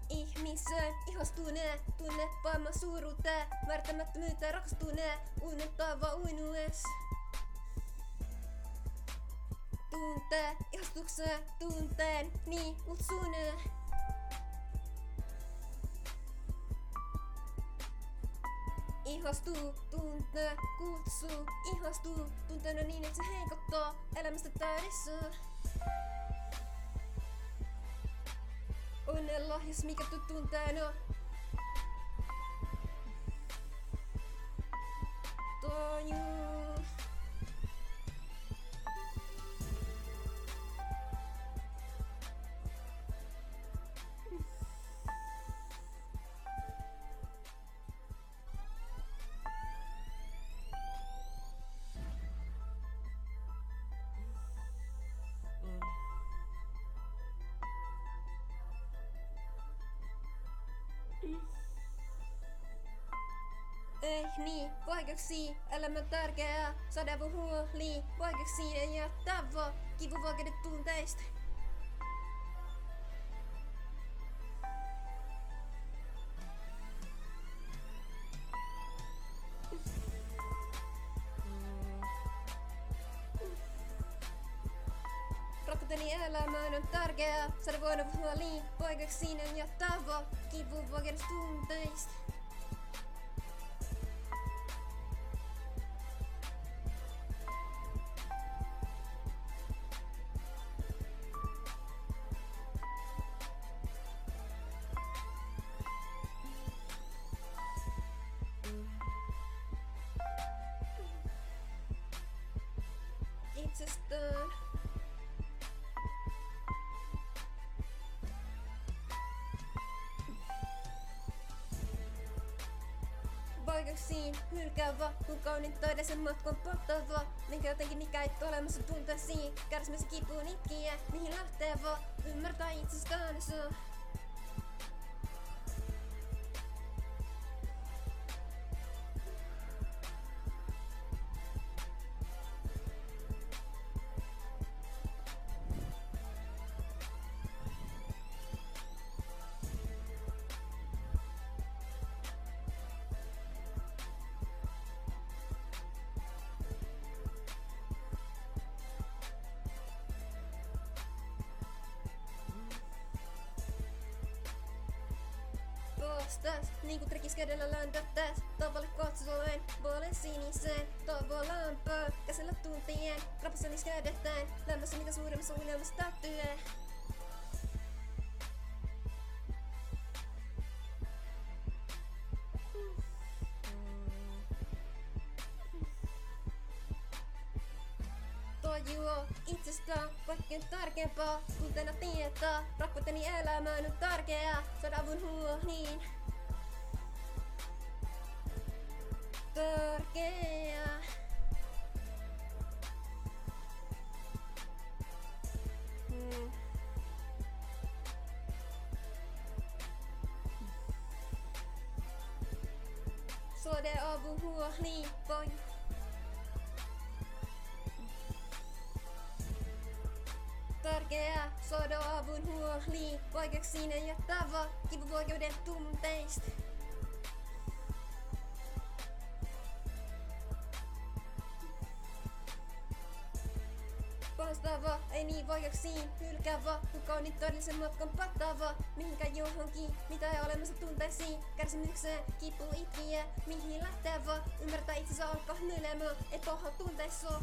Speaker 1: Ihmiseen ihastuneen Tunne voiman suuruuteen Märtämättömyyteen rakastuneen Unnettava uinues tuntee, ihastukseen, tunteen, niin kutsun. Ihastuu, tuntee, kutsuu, ihastuu, tunteena niin, että se heikottaa elämästä täydessä. Onnella, jos mikä tunteena. Tajuu. Ei niin, vaikeuksia, elämä tärkeää, saada huoli, vaikeuksia jättää vaan, kivu tunteista. Itsestään. Vaikeuksiin hylkäävä, kun kaunin todellisen matkan polttava. Minkä jotenkin ikäit olemassa tunteisiin, kärsimässä kipuun itkiä, mihin lähtee vaan, ymmärtää itsestään se. Postas, niinku trekis kädellä läntättäis Tavalle katsoen, puolen siniseen. Toivoa lämpöä, käsillä tuntien. Krapassani kädettäen, lämmössä mitä suurimmassa unelmassa täyttyy Voi tärkeää saada avun huoliin. Vaikeuksien jättävä kipuvaikeuden tunteista. Ei vaikeuksiin hylkäävä, kun kauniin todellisen matkan pattava. Mihinkä johonkin, mitä ei olemassa tunteisiin, kärsimykseen, kipu itkiä, mihin lähtevä. Ymmärtää itsensä alkaa hymyilemään, ei paha tunteissa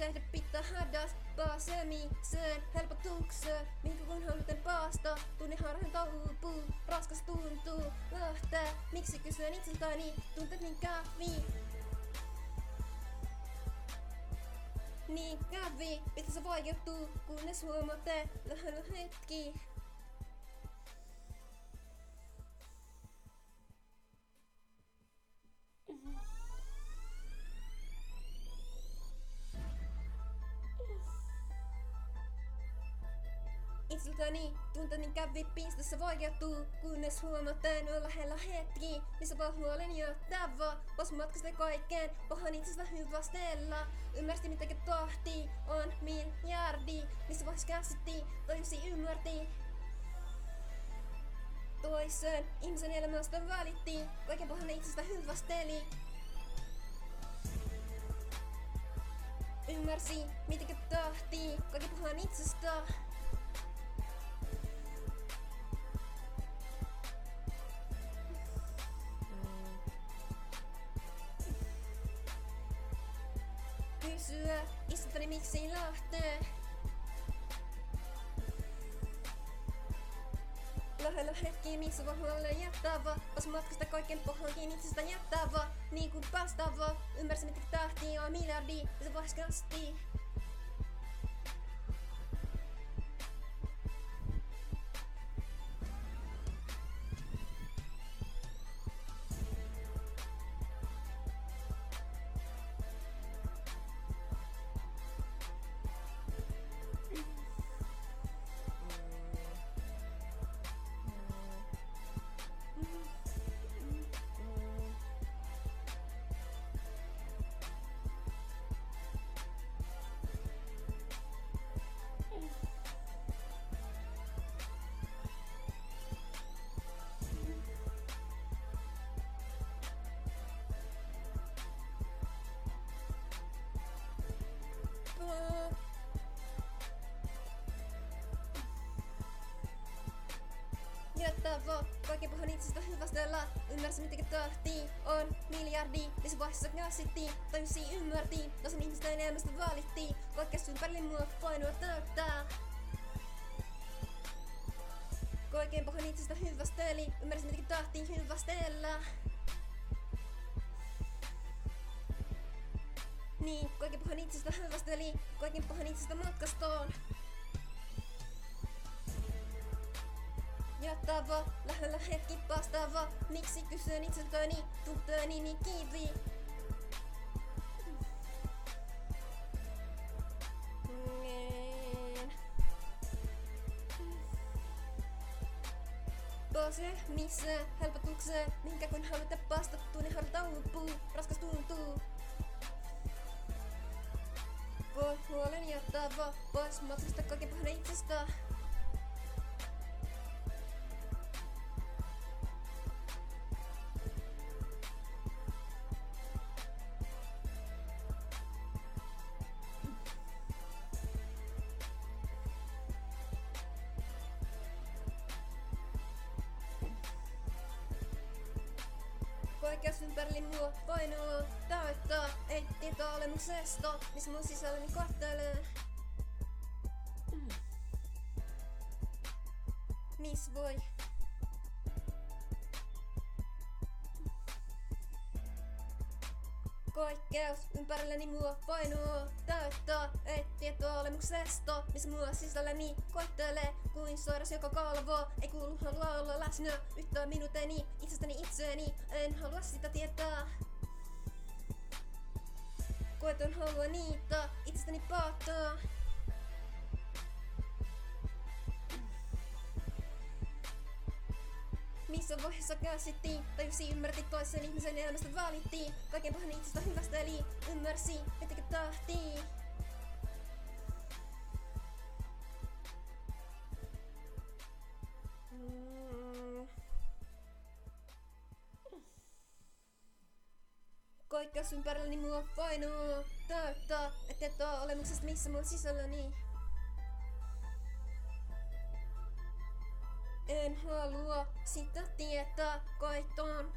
Speaker 1: tehdä pitää hädäs. Pääsemiseen helpotukseen, minkä kun haluten päästä. Tunne harhan taupuu, raskas tuntuu, lähtee. Miksi kysyn itseltäni, tunteet niin kävi. Niin kävi, se vaikeutuu, kunnes huomaatte lähellä hetki. Kunnes huomataan on lähellä hetki, missä vaan huolen jättävä. Vas matkasta kaikkeen, pahan itsestä hyvästellä. Ymmärsi mitä tahti on miljardi, missä vaiheessa käsitti, tajusi ymmärti. Toisen ihmisen elämästä välitti, kaiken pahan itsestä hyvästeli. Ymmärsi mitä tahti, kaiken pahan itsestä. Kysyä itseltäni miksi lähtee. Lähellä hetki, missä voi huolelle jättävä. Pas matkasta kaiken pohjankin itsestä jättävä. Niin kuin päästävä. Ymmärsin, mitä tahti on miljardi. Ja se vaiheessa kasti. Kaiken puhun itsestä hyvästellä, ymmärsin mitä tahti on miljardi. Missä vaiheessa käsittiin, tajusi ymmärtiin, tosin ihmisten elämästä valittiin. Kaikkea ympärille mua painoa täyttää. Kaiken puhun itsestä hyvästeli, ymmärsin mitä tahtiin hyvästellä. Niin, kaiken puhun itsestä hyvästeli, kaiken puhun itsestä matkastoon. Hetki vastaava, miksi kysyn itseltäni, tunteeni niin kivi. Niin. Pose, missä, helpotukseen, minkä kun haluta Kaikes ympärillä mua painuu täyttää, ei tietoa olemuksesta, missä mun sisälläni kohtelee. Mm. Miss voi Kaikkeus ympärilläni mua painuu täyttää, ei tietoa olemuksesta, missä mua sisälläni koettelee kuin soiras joka kalvo. Ei kuulu halua olla läsnä yhtään minuuteni itsestäni itseeni, en halua sitä tietää. Koetan halua niitä itsestäni päättää. Missä vaiheessa käsittiin, tajusi ymmärti toisen ihmisen elämästä valittiin. Kaiken pahan itsestä hyvästä eli ymmärsi, ettekö tahtii. Sisälläni. En halua sitä tietää, koiton.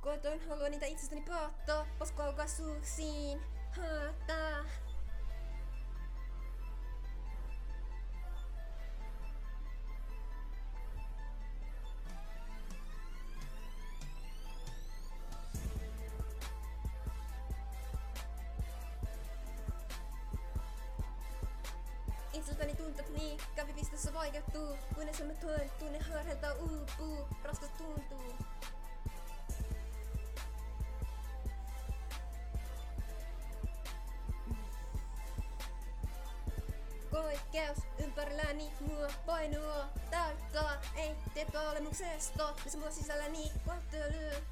Speaker 1: Koiton halua niitä itsestäni päättää, paskaukaisuuksiin häätää. Kävipistessä vaikeutuu, kunnes mä toin, tunne harhelta uupuu, raskas tuntuu. Koikeus ympärilläni mua painuu. Täyttää, ei tietoa olemuksesta, missä mua sisälläni kohtelee.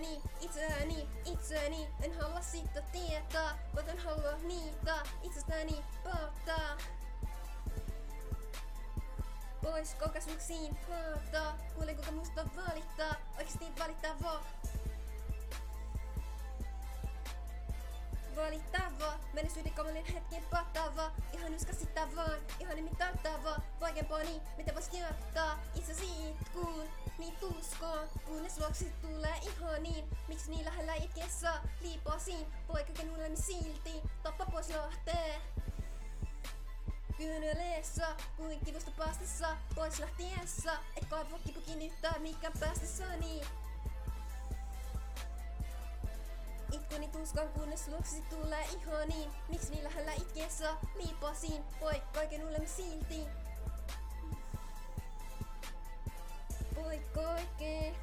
Speaker 1: Minuteni, itseäni, itseäni, en halua siitä tietää, koten halua niitä, itsestäni päättää. Pois kokasmuksiin haata, kuulen kuinka musta valittaa, oikeesti valittava. Valittava, menneisyyden kamalin hetken pattava, ihan yskassittava, ihan imitattava, vaikeampani, mitä vois itse siitkuun, niin tuskoon, kunnes luoksi tulee ihan niin, miksi niin lähellä itkessä, liipasin, poika kenulleni silti, tappa pois lähtee. Kyyneleessä, kuin kivusta päästessä, pois lähtiessä, et kaivo kipu kiinnittää mikään päästessäni. Itkuni tuskan kunnes luoksesi tulee ihan niin, miksi niin lähellä itkeessä, liipasin, poi kaiken ulemme silti. moikka oikein!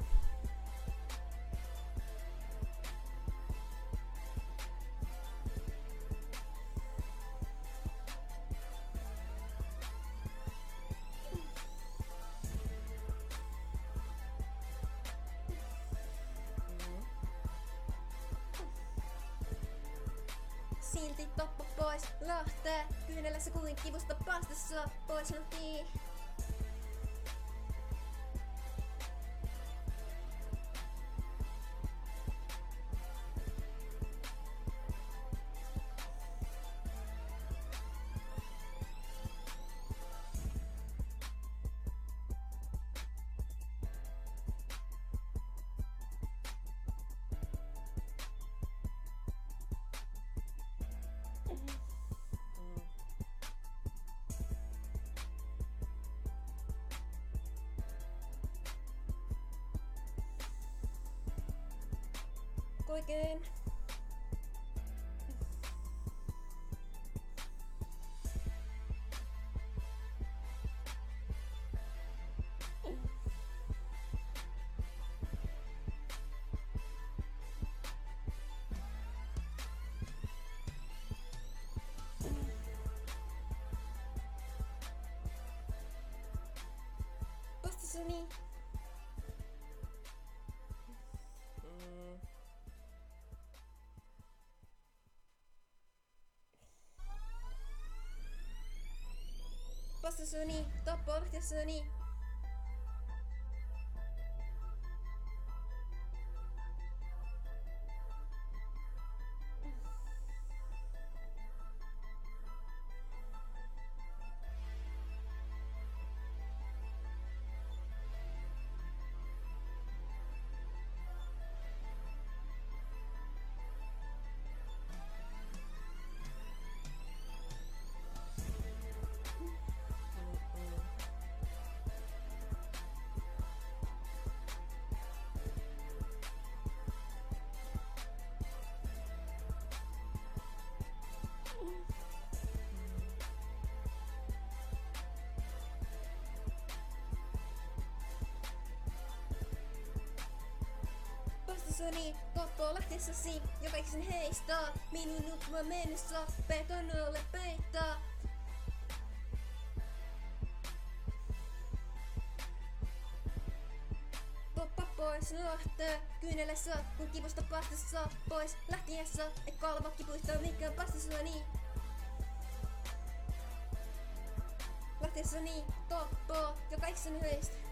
Speaker 1: Silti toppa pois lähtee, kyynelässä kuulin kivusta päästä saa pois no natiin. Oikein. Vastassani.
Speaker 2: Mm.
Speaker 1: Vastassani. Tappo lähtiessäni. Vastassani. Tappo lähtiessäsi. Jokaisen heistä. Minun nukkumaan mennessä. Betonolle peittää. Poppa pois lähtee kyynelessä, kun kivusta päästessä pois lähtiessä, et kalva kipuista mikään päästessä niin. Lähtiessä niin, tappaa jokaisen heistä.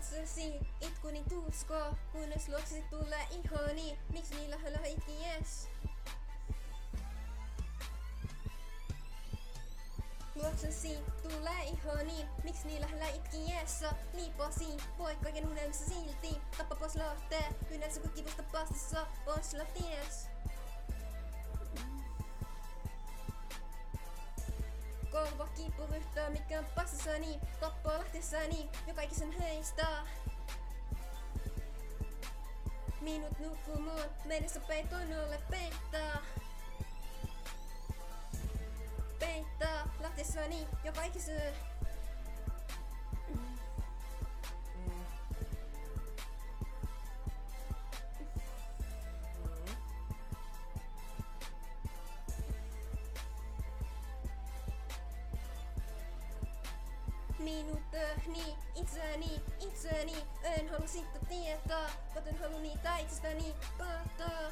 Speaker 1: Itsesi itkuni tusko, kunnes luoksesi tulee ihoni. Miksi niillä hölö itki yes? Luoksesi tulee ihoni, miksi niillä hölö itki yes? Liiposi, poikkojen unelmissa silti. Tappa pois lähtee, yleensä kun kivusta päästessä, on sulla ties. Korva kiippu ryhtyä, mikä on passassani, tappaa lähtessäni, joka ikisen heistä. Minut nukkumaan, mennessä peitoinolle peittää. Peittää lähtessäni, joka ikisen. Itseäni, en halua sitä tietää, joten haluan niitä itsestäni päättää.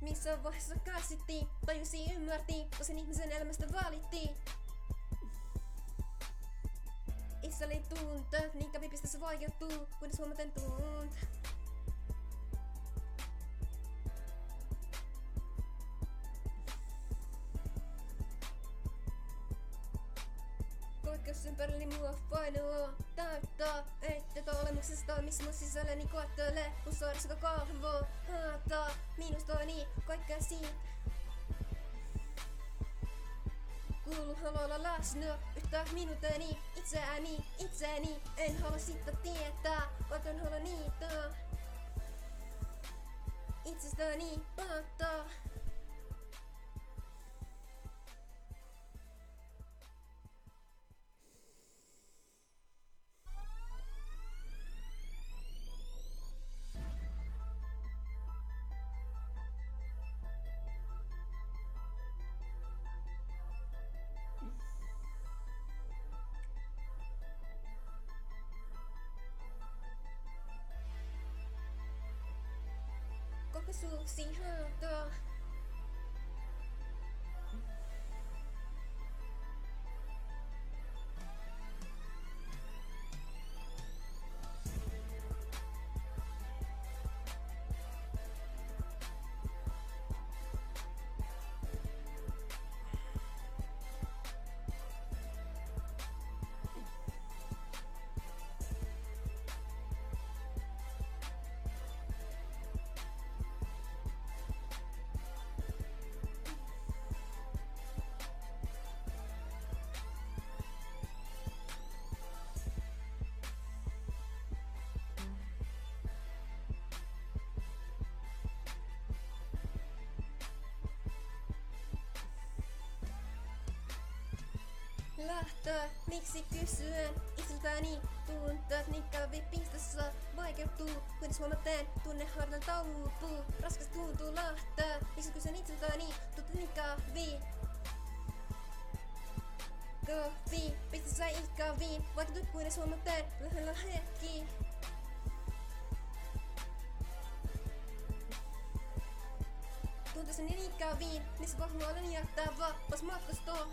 Speaker 1: Missä vaiheessa käsitti, tajusi, ymmärti, tosen ihmisen elämästä valitti. Itse oli tunte, niin kävi pisteessä vaikeutuu, kunnes huomaten tunte. Läsnä yhtä minuuteni itseäni, itseäni? En halua sitä tietää, vaikka en halua niitä Itsestäni kokoisuuksi haataa. Lähtö, miksi kysyen itseltäni tunteet, niin kävi pistessä vaikeutuu, kunnes huomaten tunne hardan taupuu, raskas tuntuu lähtö, miksi kysyn itseltäni? Tunteet kävi Kahvi, pistessä ikäviin, vaikeutuu kunnes huomaten lähellä hetki. Tunteessani ikäviin, missä vahva olen jättää vappas matkustaa.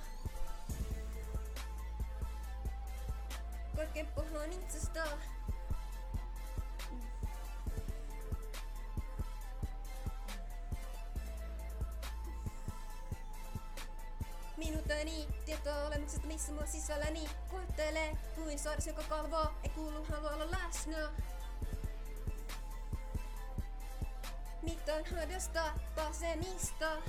Speaker 1: Korkein pohjaan itsestään. Minutani tietoa olemuksesta missä mua sisälläni koettelee kuin saaris joka kalvoo ei kuulu halua olla läsnä. Mitään hadosta pääsemistä.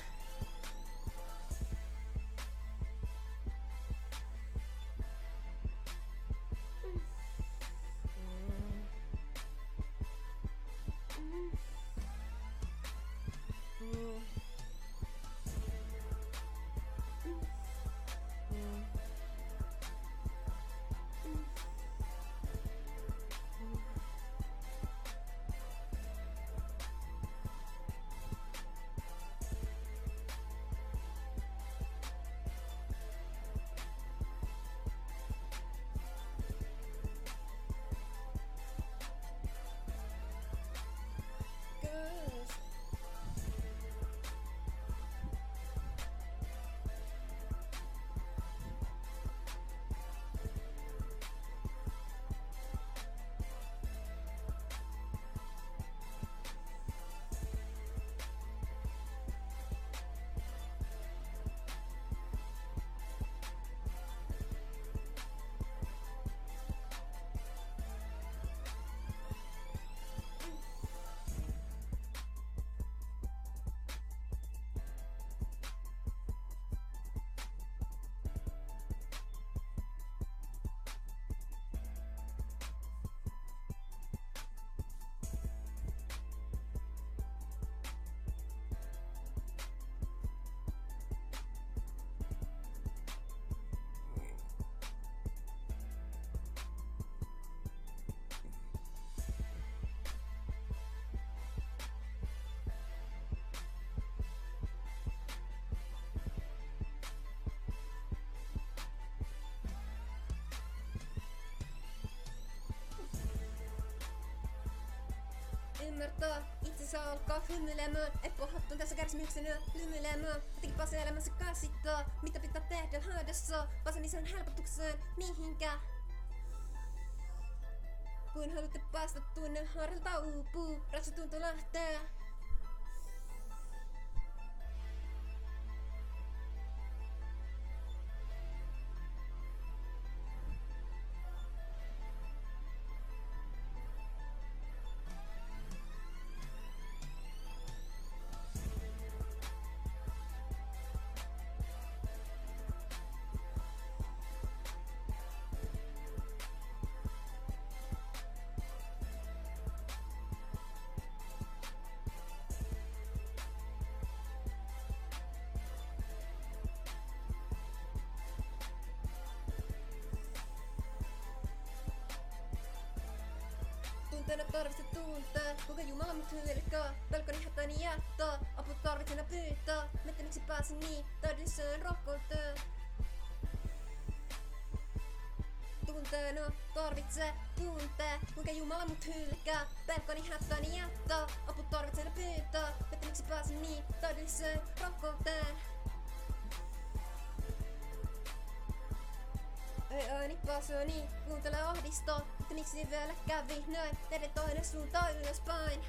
Speaker 1: Ymmärtää. Itsensä alkaa hymyilemään. Et pohjattu tässä kärsimyksenä lymyilemään Jotenkin pääsee elämässä käsittää Mitä pitää tehdä haadessa Pääsen sen helpotukseen. Mihinkä? Kun haluatte päästä tunne harjalta uupuu Ratsa tuntuu lähtee Tunteena tarvitset tuntea, kuinka Jumala mut hylkää. Pelkoni hätäni jättää, apu tarvitsena pyytää. Miten miksi pääsin niin täydelliseen rohkeuteen? Tunteena tarvitse tuntee, kuinka Jumala mut hylkää. Pelkoni hätäni jättää, apu tarvitsena pyytää. Miten miksi pääsin niin täydelliseen rohkeuteen? Ei ääni pasoni, kuuntele ahdistoa, että miksi vielä kävi? Näin, teidän toinen suuntaan ylöspäin.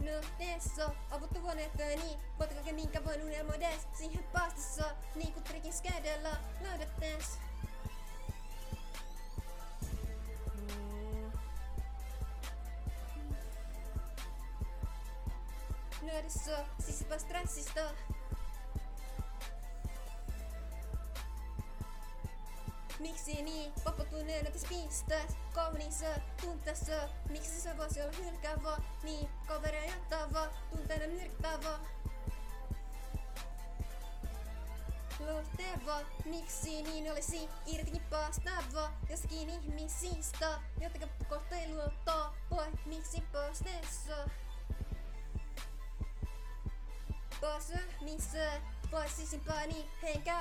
Speaker 1: No tässä, avuttu huoneettani, voit kaiken minkä voin unelmoides, siihen päästessä, niin kuin trikin skedellä, löydät tässä. Pisteessä, kauniissa tunteessa. Miksi se voisi olla hylkäävä? Niin, kaveria jättävä, tunteena myrkyttävä. Lohteva, miksi niin olisi irtikin päästävä jostakin ihmisistä, jotka kohta luottaa, voi miksi päästessä. Pääsö, missä voisisimpani henkä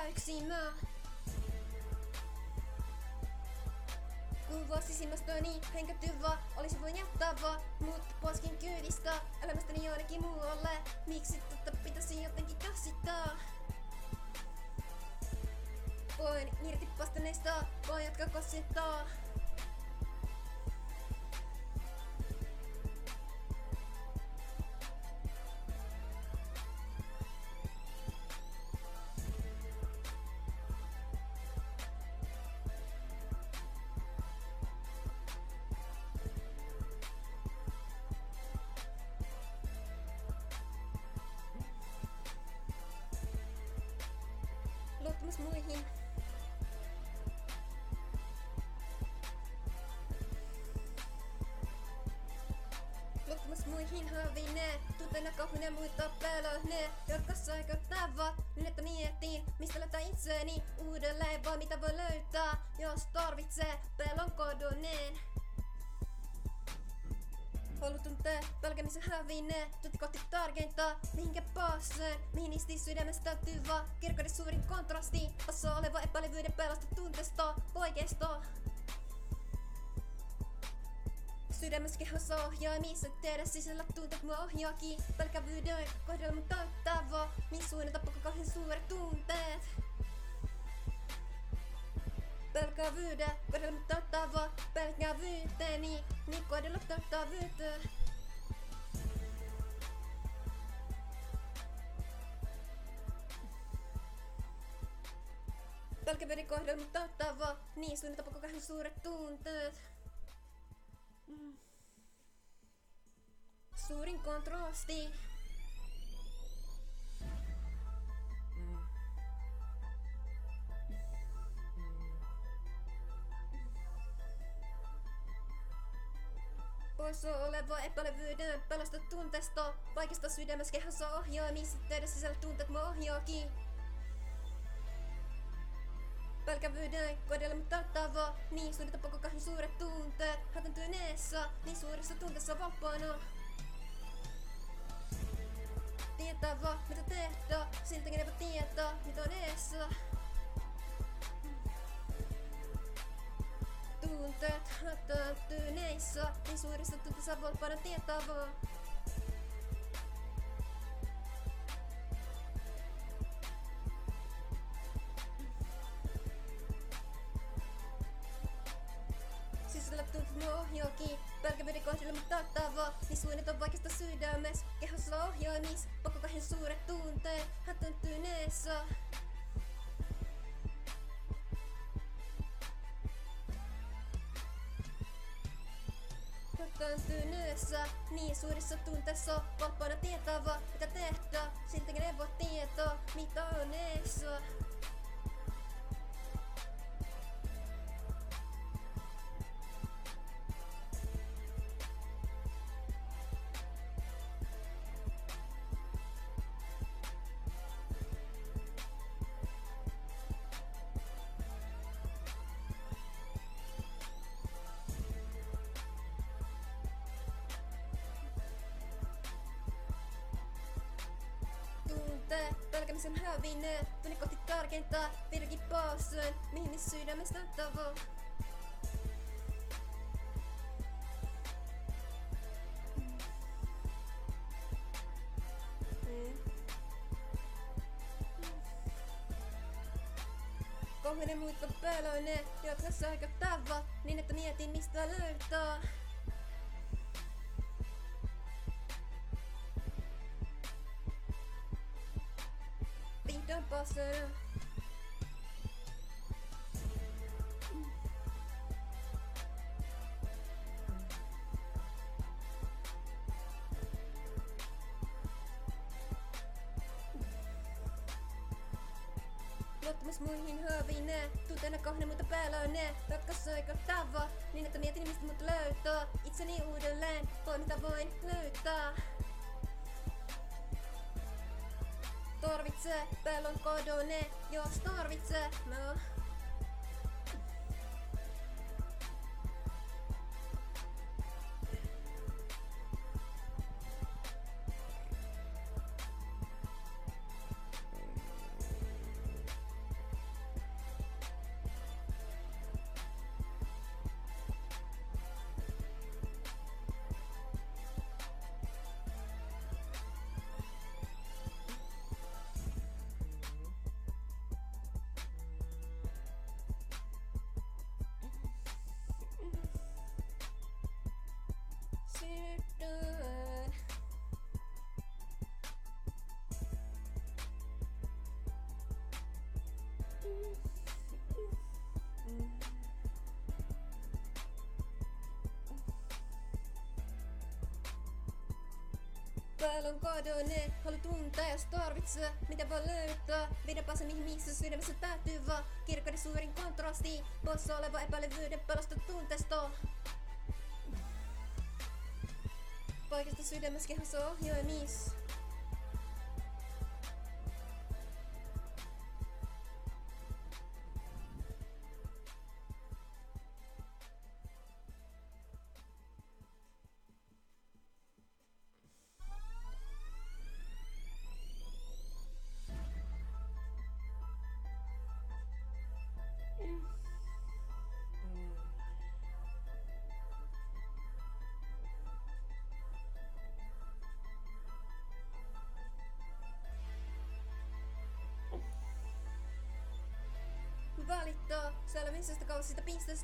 Speaker 1: yksimään. Kun vuosisimmastoni henkätyvä, olisi voin jättää vaan mut poskin kyydistä elämästäni jonnekin muualle. Miksi tätä pitäisi jotenkin käsittää? Voin irti pastaneista, voin jatkaa kossittaa. Luottamus muihin. Luottamus muihin hävinee, tunteena kauhune muita pelone, jotka säiköttävät, niin että mietin, mistä löytää itseäni uudelleen, vaan mitä voi löytää, jos tarvitsee pelon kodoneen. Halu tuntee, pelkämisen hävinee, tuti kohti tärkeintä, mihinkä pääsee, mihin isti sydämestä vaan, kirkkauden suurin kontrasti, osa oleva epäilevyyden pelasta tunteesta, oikeesta. Sydämessä kehossa ohjaa, missä tiedä sisällä tunteet mua ohjaakin, pelkävyyden kohdalla mun täyttää vaan, niin suunnata pakko kauhean suuret tunteet. Pelkävyyden täyttää vaan, pelkävyyteni, niin vyyteen. Pelkävyyden kohdalla mun täyttää vaan, niin suunnata pakko kauhean suuret tunteet. Mm. Suurin kontrasti. Poissa oleva epäilevyyden pelasta tunteesta, vaikasta sydämessä kehossa ohjaa, missä teidän sisällä tunteet mua ohjaakin. Pelkävyyden kohdalla mutta tattava, niin suunnita koko kahden suuret tunteet, hätäntyneessä, niin suuressa tunteessa vapaana. Tietää vaan mitä tehdä, siltäkin ei voi tietää mitä on eessä. Tunteet hätääntyneissä, niin suurissa tunteissa vapaana tietää vaan. Sisällä tuntuu ohjaakin, tahtava, niin suunnat on vaikeasta sydämes, kehossa ohjaamis, pakko kahden suuret tunteet, hätäntyneessä. Hätäntyneessä, niin suurissa tunteissa, vapaana tietävä, mitä tehdä, siltäkin ei voi tietää, mitä on eessä. Sydämisen hävinne, tunne kohti tarkentaa, virki paasun, mihin ne sydämestä tavo. Kauheinen muikka päällöinen, jaksa aika tava, niin että mietin mistä löytää. Passer. Luottamus muihin hövinee, tunteena kohde mutta päällä on ne. Aika tava, niin että mietin mistä mut löytää. Itseni uudelleen, voi mitä voin löytää. Tarvitsee, pellon kodone, jos tarvitsee, no. Päällä on kadonnut, halu tuntea jos tarvitsee, mitä voi löytää. Viedäpä se mihin missä sydämessä päätyy vaan. Kirkkaiden suurin kontrasti, poissa oleva epäilevyyden pelasta tunteesta. Paikasta sydämessä kehossa ohjoimis. Valittaa,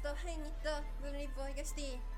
Speaker 1: kausista pisteestä hengittää, vielä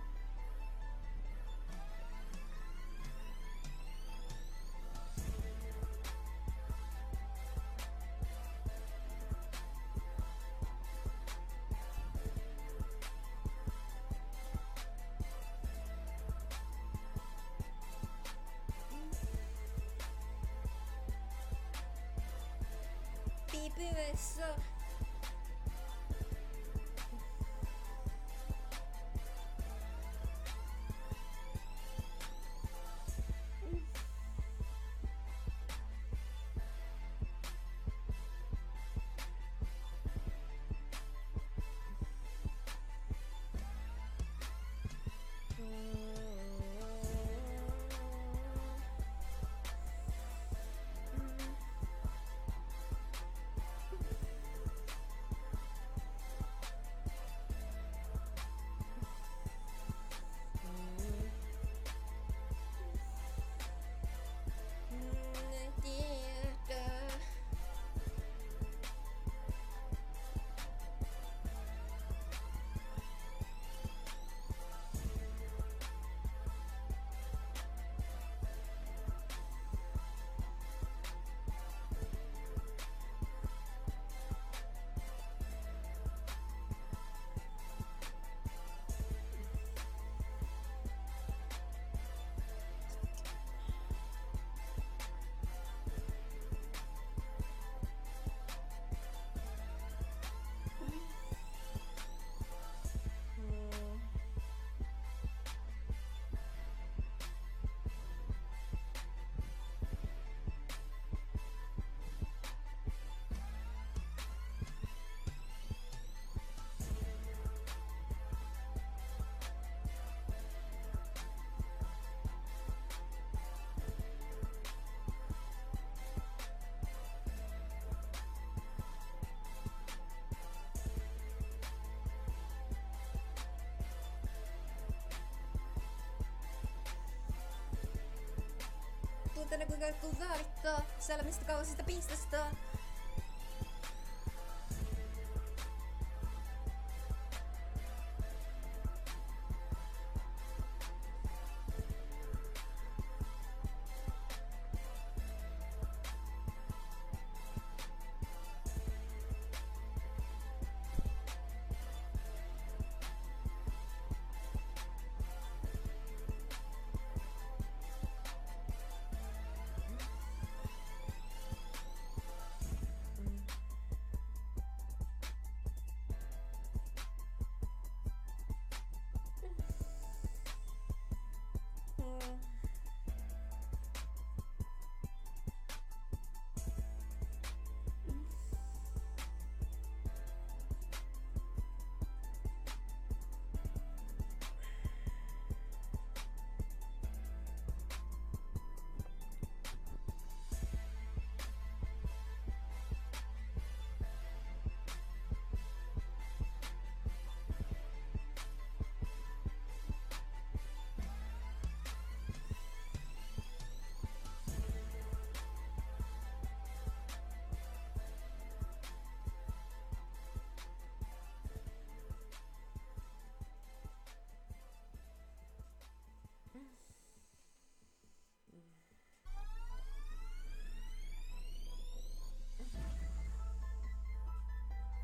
Speaker 1: Tuntena kuinka jotkut vaalittaa, siellä mistä kauan sitä pistestä.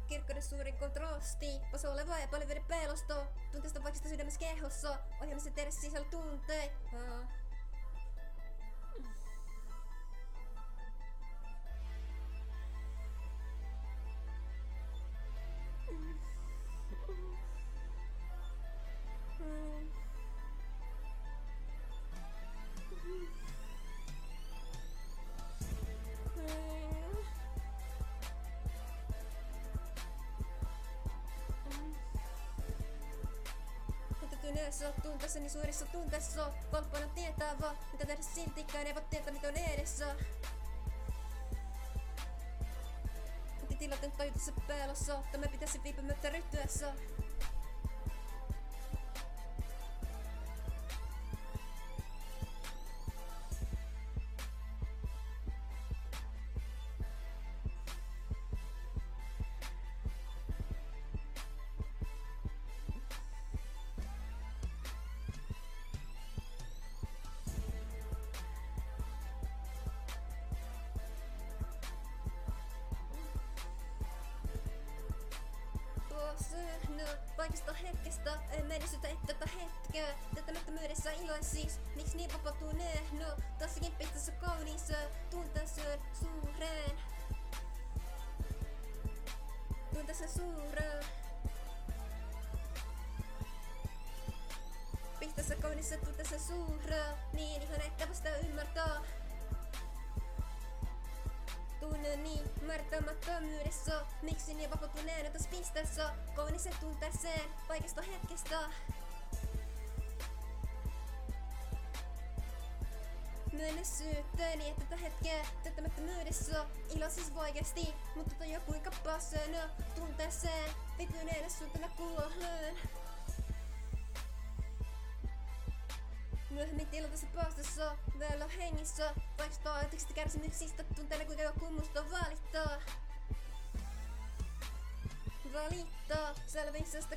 Speaker 1: Kirkkoiden suurin kontrasti, ja paljon veden pelosto. Tunteesta vaikka sydämessä kehossa, ohjelmassa tehdä sisällä tunteet. Tyneessä tunteessani suurissa tunteessa Valppana tietää vaan, mitä tehdä siltikään ei voi tietää mitä on edessä. Tilanteen tajutessa pelossa Tämä pitäisi viipymättä ryhtyessä kaikista hetkestä, en menestytä et tätä hetkeä. Tätämättömyydessä iloisis, miksi niin vapautunee? No, tässäkin pisteessä kaunis, tunteeseen suureen. Tunteeseen suureen. Pisteessä kaunis, tunteeseen suureen. Niin ihan että vasta ymmärtää. Tunne niin määrittämättömyydessä Miksi niin vapautuneena tässä pisteessä? Koonisen tunteeseen kaikesta hetkestä. Menneisyyteeni, että tätä hetkeä Tätämättömyydessä Ilo siis vaikeasti Mutta tota jo kuinka pääsen tunteeseen. Vityneenä suuntana kuoleen Myöhemmin tilanteessa päästössä vielä hengissä. Vaistaa ajatuksista kärsimyksistä tunteena kuinka joku musta valittaa. Valittaa. Selvisestä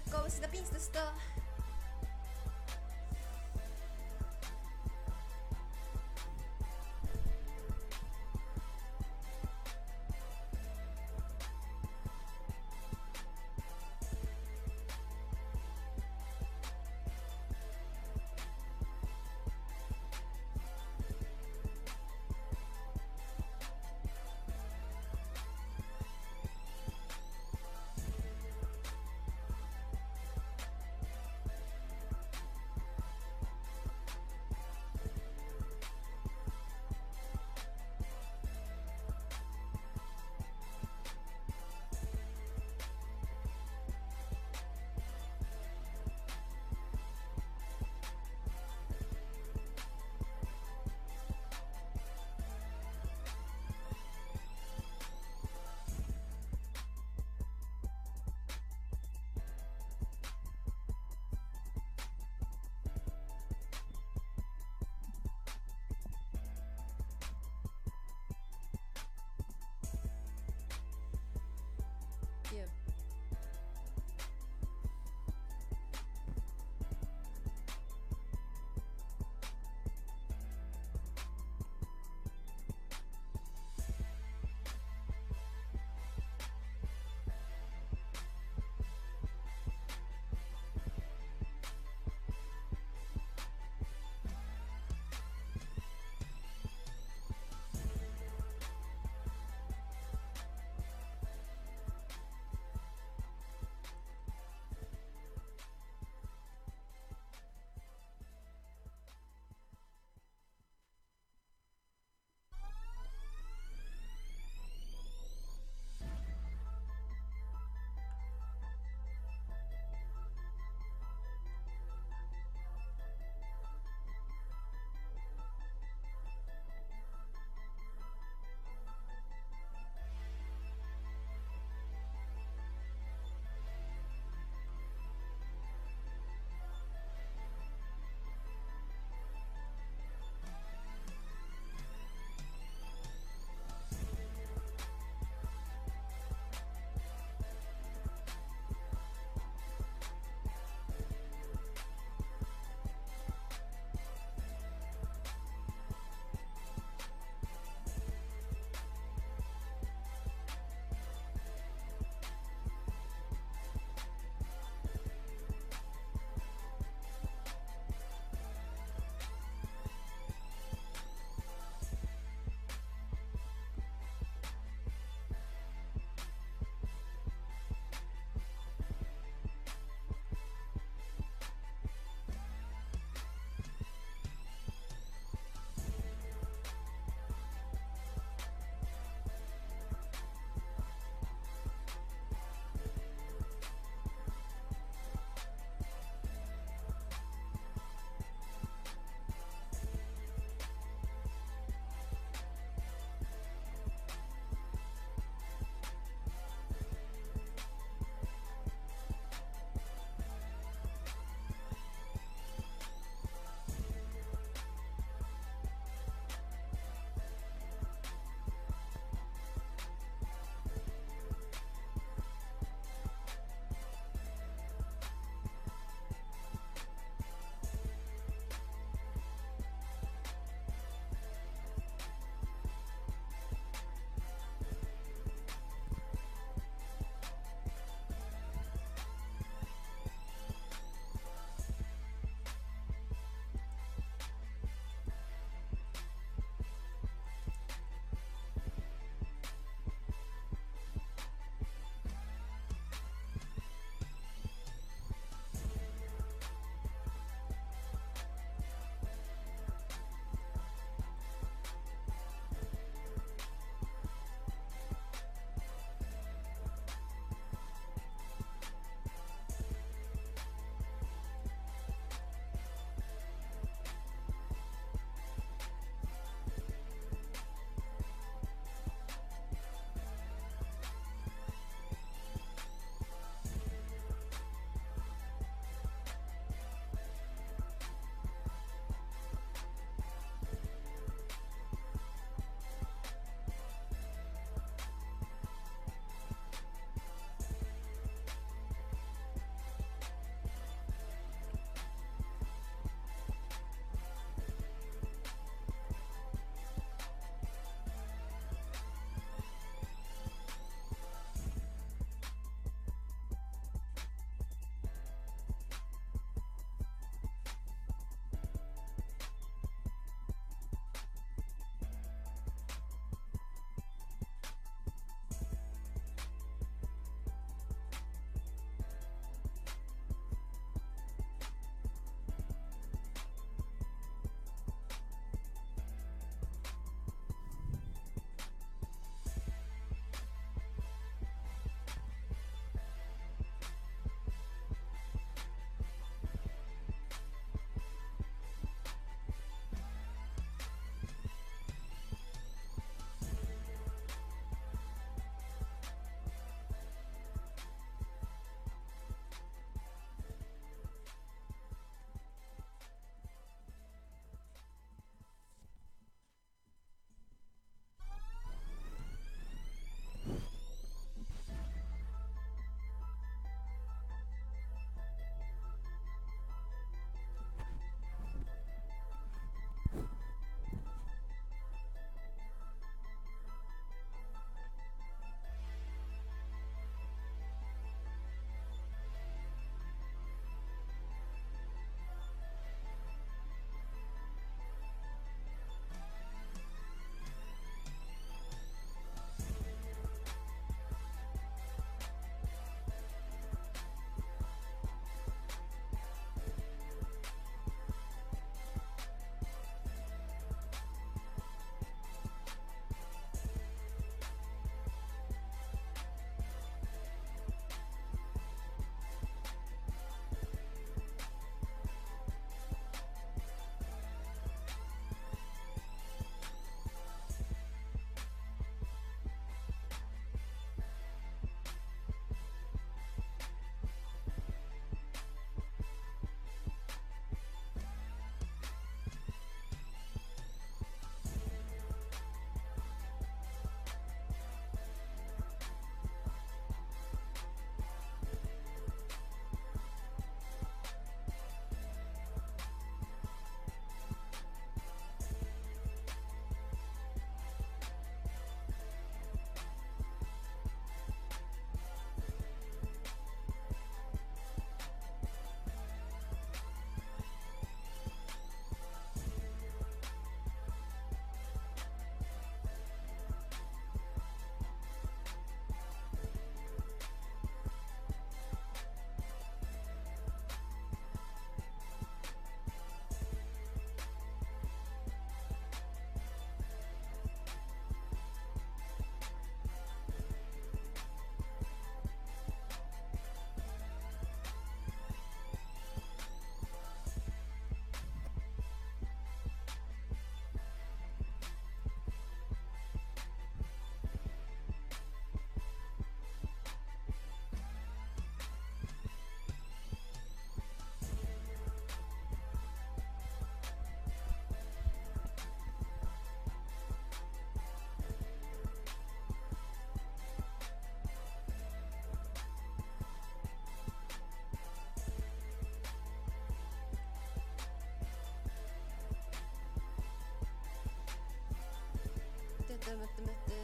Speaker 1: mötte, mötte, mötte.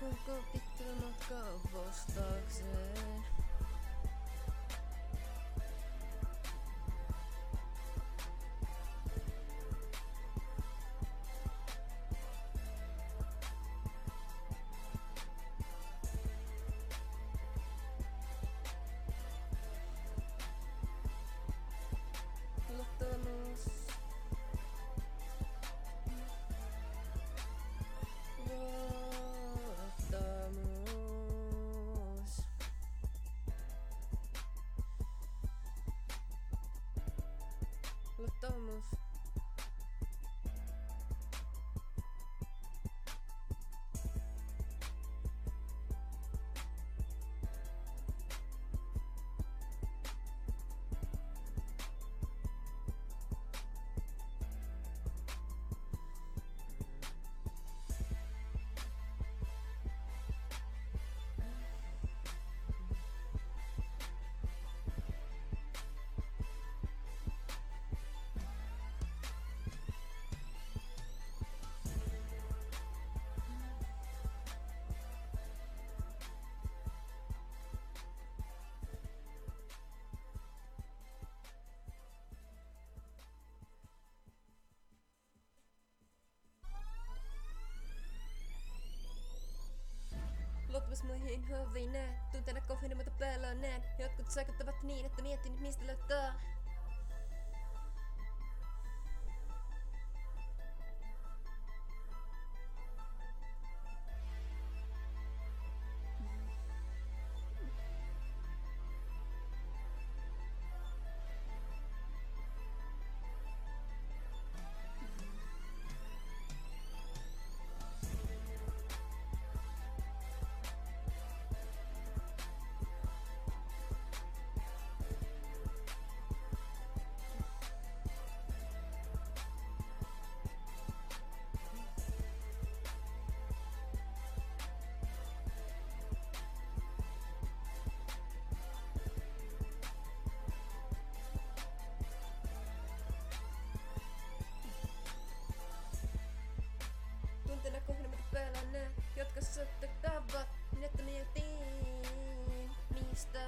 Speaker 1: Go, go, bitter mot gåvorsdagsrør. Luottamus. Luottamus muihin hoviin näen. Tunteena kohden, mutta päällä on näen. Jotkut saikuttavat niin, että mietin, mistä löytää. Tunteena kohden, mutta päällä näen. Jotka soittavat, niin että mietin, mistä.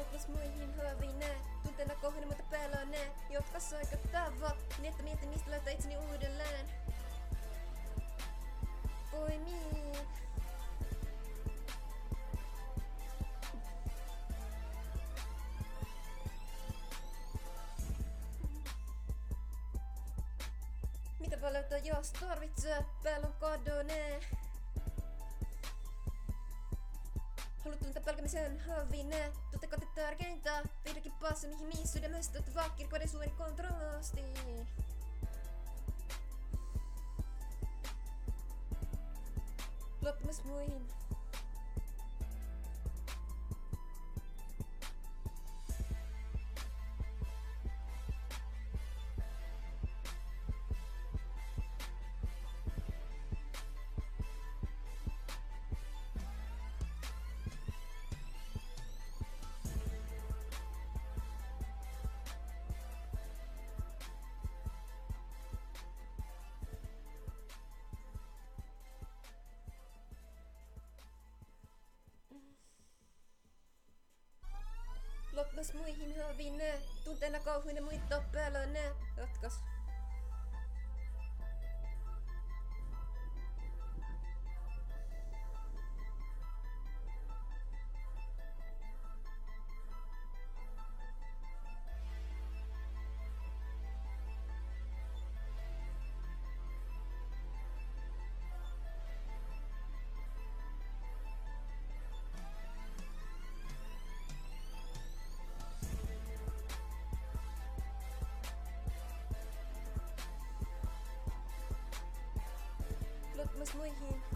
Speaker 1: Luottamus muihin hoviin näen. Tunteena kohden, mutta päällä on näen. Jotka saikuttavat, niin että mietin, mistä löytää itseni uudelleen. Poimiin. Mitä löytää, jos tarvitsee? Päällä on kadone. Haluat tuntea pelkämisen havinne. Kohti tärkeintä. Vihdoinkin passa mihin sydämestä että vakkir kode suuri kontrasti. Loppumas muihin. Loppumas muihin hyvin tunteena kauhuinen muita päällä Loppumas muihin.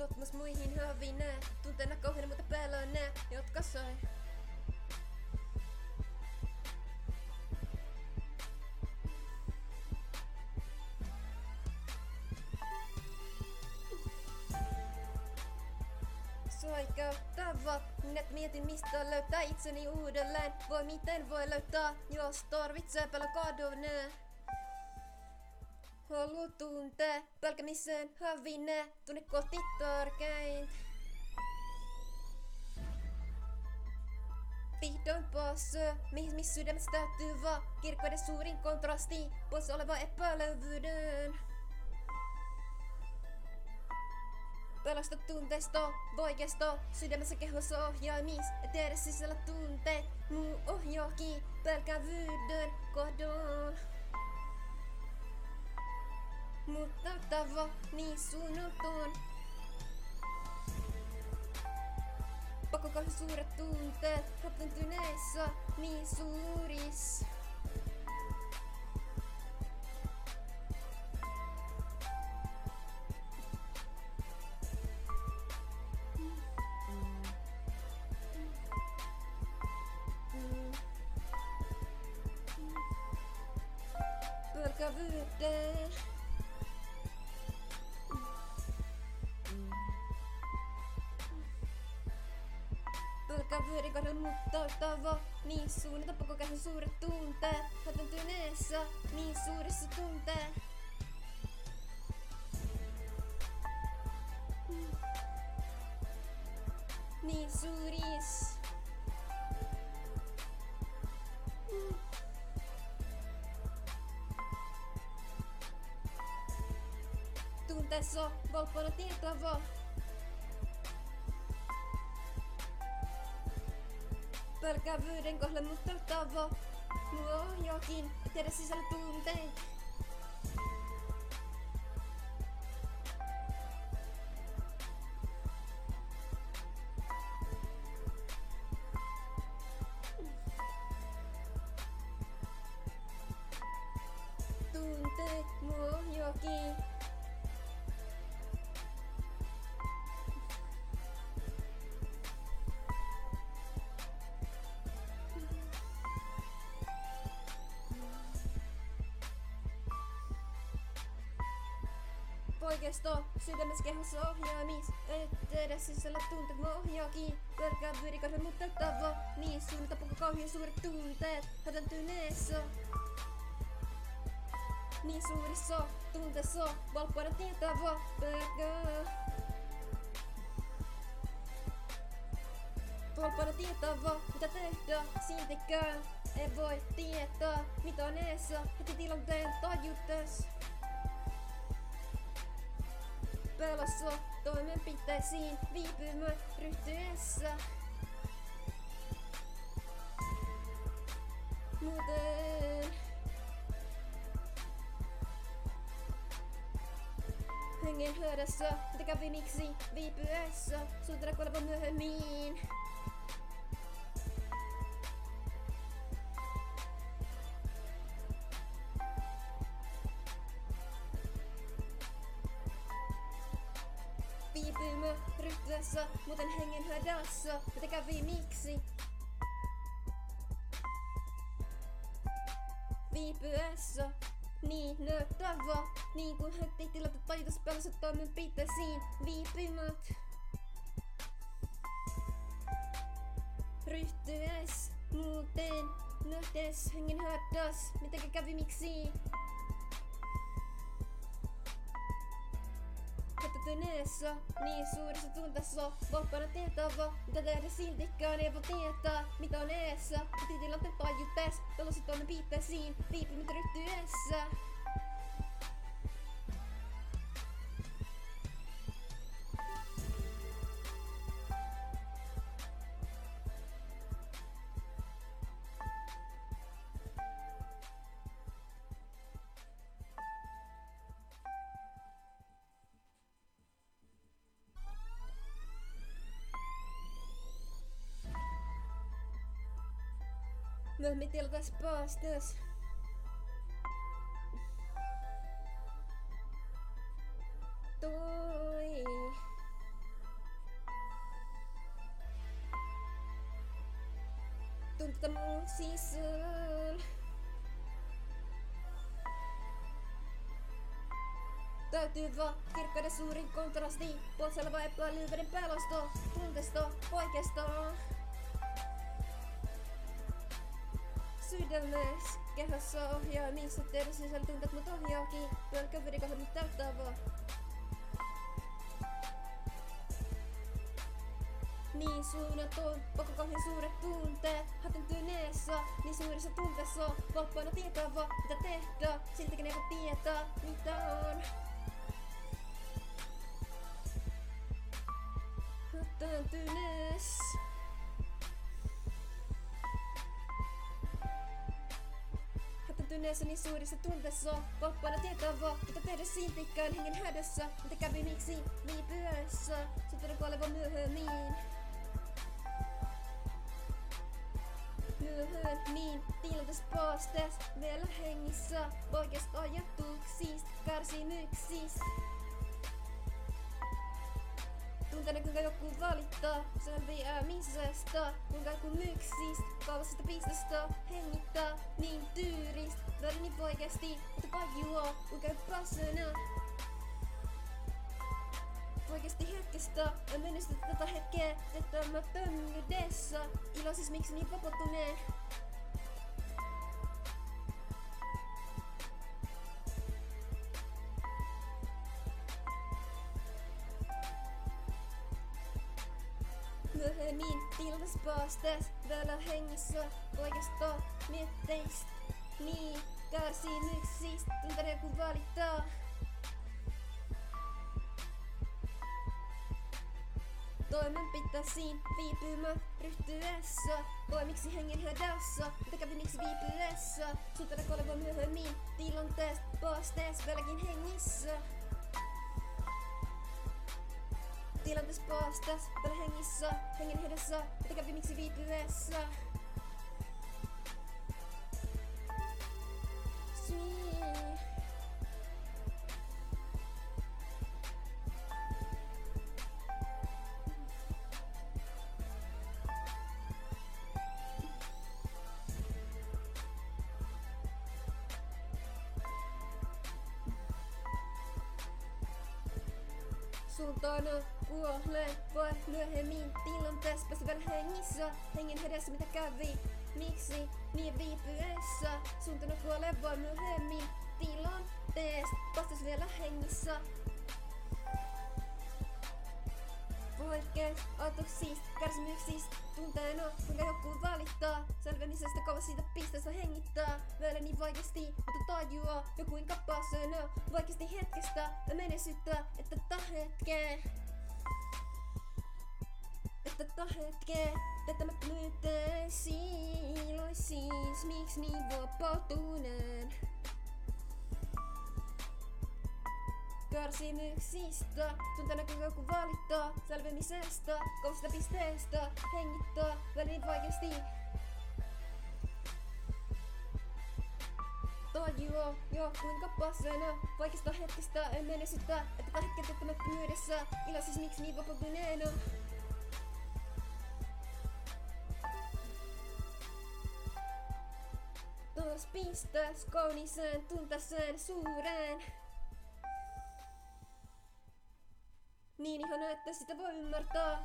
Speaker 1: Luottamus muihin hyvinä. Tunteena kauheena, mutta pelona. Jotka sai. Nyt mietin mistä löytää itseni uudelleen. Voi miten voi löytää, jos tarvitsee pelon kadonneen. Halu tuntee pelkämisen hävinne, tunne kohti tärkeintä. Vihdoin päässyt, mihin missä sydämessä täytyy vaan kirkkoiden suurin kontrasti, pois oleva epälevyyden. Pelasta tunteista, voikesto, sydämessä kehossa ohjaimis, ja tehdä sisällä tunteet, muu ohjaakin pelkävyyden kohdon. Mutta tavo niin suunnaton. Pakokalle suuret tunteet, happentuneissa niin suuris. Pelkävyyden kadon muttauttava, niin suunnata pakokähän suuret tunteet. Hätääntyneessä, niin suurissa tunteet. Pelkävyyden kohdalle muttauttava. Mulla on jokin, tehdä sisällä Poikesto, sydämessä kehossa ohjaamis Etteedä sisällä tunteet mä ohjaakin Pelkää vyyrikohden mutta tavo Niin suunnata puku kauhean suuret tunteet Hätääntyneessä Niin suurissa tunteissa Valppaana tietävä Pelkää Valppaana tietävä Mitä tehdä siltikään Ei voi tietää Mitä on eessä Heti tilanteen tajuttes pelossa toimenpiteisiin viipymä ryhtyessä. Muuten hengen hyödässä, mitä kävi miksi viipyessä, suutena kuoleva myöhemmin. Ryhtyessä, muuten hengen hädässä, mitä kävi miksi? Viipyessä, niin näyttävä, niin kuin heti tilata tajutus pelossa toimenpiteisiin viipymät. Ryhtyes, muuten nähdes hengen hädäs, mitä kävi miksi? Hätätyneessä, niin suuressa tunteessa, vapaana tietävä, mitä tehdä siltikään ei voi tietää, mitä on eessä. Heti tilanteen tajuttes, pelossa toimenpiteisiin, viipymättä ryhtyessä. Lönniteltäs päästäs. Toi. Tunteta mun sisään. Täytyy vaan kirkkaiden suurin kontrasti. Polsella vai epäilyveden pelosto. Tuntesto, poikesto. poikesto. Sydämessä, ohjaa, missä teidän sisällä tunteet mut ohjaakin, pelkkä verikohde mut täyttää vaan. Niin suunnaton, koko kauhean suuret tunteet. Hätentyneessä, niin suurissa tunteessa. Vapaana tietää vaan, mitä tehdä Siltikin ei voi tietää, mitä on Hätentyneessä niin suurissa tunteissa Vapaana tietää vaan, mitä tehdä siltikään hengen hädässä. Mitä kävi miksi viipyessä Sitten kuoleva myöhemmin. Myöhemmin tilanteessa päästäs vielä hengissä. Oikeasta ajatuksista, kärsimyksistä Tunteena kuinka joku valittaa selviämisestä Kuinka joku myksistä, kauasesta pistosta Hengittää niin tyyristä Että kaikki juo Kuinka pasena oikeesti hetkestä ja menestä tätä hetkeä teettämättömyydessä. Ilo siis miksi niin vapautuneen? Toimenpiteisiin viipymät ryhtyessä. Voi miksi hengen hädässä, mitä kävi miksi viipyessä. Suutele koleva myöhemmin tilanteesta, paastees vieläkin hengissä. Tilanteessa paastees vielä hengissä, hengen hädässä, mitä kävi miksi viipyessä. Suuntaana kuolee vai myöhemmin tilanteessa vielä hengissä. Hengen edessä mitä kävi, miksi niin viipyessä? Suuntaana kuolee vai myöhemmin tilanteessa päästäs vielä hengissä Oikeet ajatuksista, kärsimyksistä, tunteena, kuinka joku valittaa Selvemisestä kauas siitä pisteestä hengittää. Vielä niin vaikeasti, mutta tajua jo kuinka pasena Vaikeasti hetkestä ja menesyttää, että tätä hetkeä että tätä hetkeä Teettämättömyyteen siilois siis. Miksi niin vapautuneen kärsimyksistä Tunteena kun joku valittaa Selvemisestä, kovasta pisteestä Hengittää väliin vaikeasti. Tajua jo kuinka pasena Vaikeasta hetkestä en menesytä Että tähän hetketettömättömyydessä Ilo siis miksi niin vapautuneena Taas pistäs kauniseen tuntaseen suureen Niin ihana, että sitä voi ymmärtää.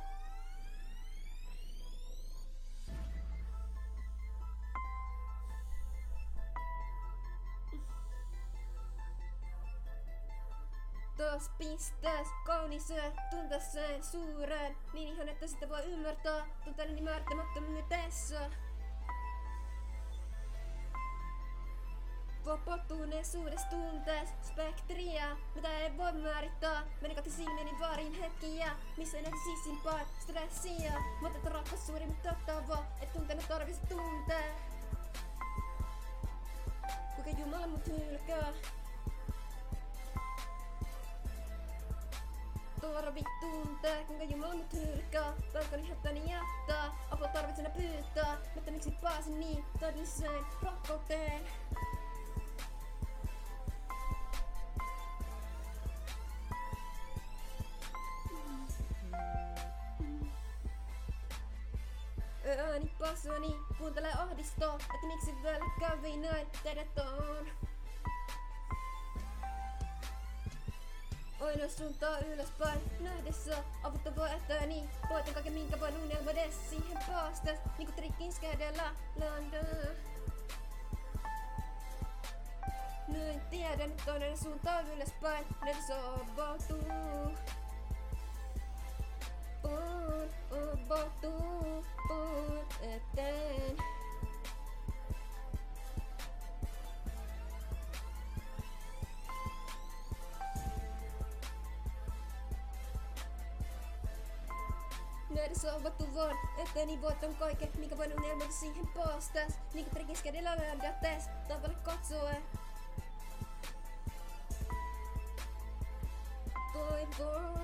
Speaker 1: Taas pistäs kauniseen tuntaseen suureen. Niin ihan, että sitä voi ymmärtää tunteiden määrittämättömyydessä. Vapautuneisuudessa tuntees spektriä, mitä ei voi määrittää. Meni kohti silmieni vaarin hetkiä, missä näin sisimpaa stressiä. Mutta että rakkaus suuri mitattava, et tunteena tarvisi tuntee. Kuinka Jumala mut hylkää. Tarvi tuntee, kuinka Jumala mut hylkää. Pelkoni hätäni jättää, apua tarvitsen pyytää. Mutta miksi pääsin niin todelliseen rakkauteen? Ääni passani, kuuntele ahdistoa, että miksi vielä kävi näin, teidät on. Aina suuntaa ylöspäin, nähdessä avuttavaa eteeni. Voitan kaiken minkä voin unelmoida siihen päästä, niinku trikkin skedellä London. Nyt tiedän, toinen suuntaa ylöspäin, nähdessä avautuu. On avautuu, on eteen. Nähdessä avattu vaan, eteeni voitan kaiken, minkä voin unelmoida siihen päästäs. Niinku trikkin skedellä ländättäis, tavalle katsoen. Toivon.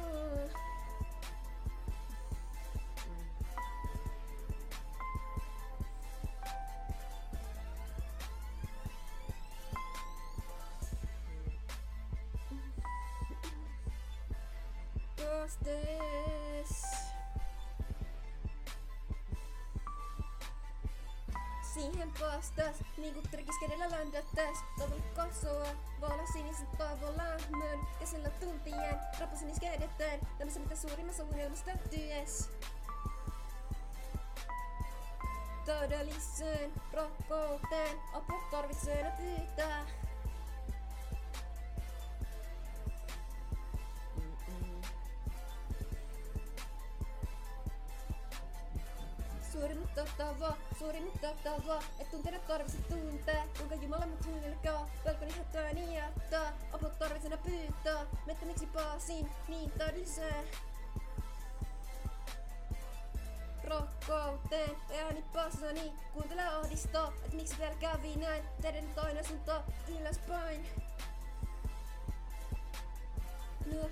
Speaker 1: Päästes. Siihen päästäs, niinku trikiskedellä ländättäis. Tavalle katsoa, vaala sinisen taivaan lämmön. Kesällä tuntien, rapasin iskedettään. Tämmössä mitä suurimmassa unelmassa täyttyes. Todelliseen rakkauteen, apua tarvitsee pyytää. Suuri mutta ottava, suuri mutta ottava, et tunteena tarvitse tuntee, kuinka Jumala mut hylkää, pelkoni hätääni jättää, apua tarvitsena pyytää, mettä miksi pääsin niin täydelliseen. Rakkauteen, ääni passani, kuuntele ahdistaa, et miksi vielä kävi näin, teidän nyt aina suuntaa ylöspäin. No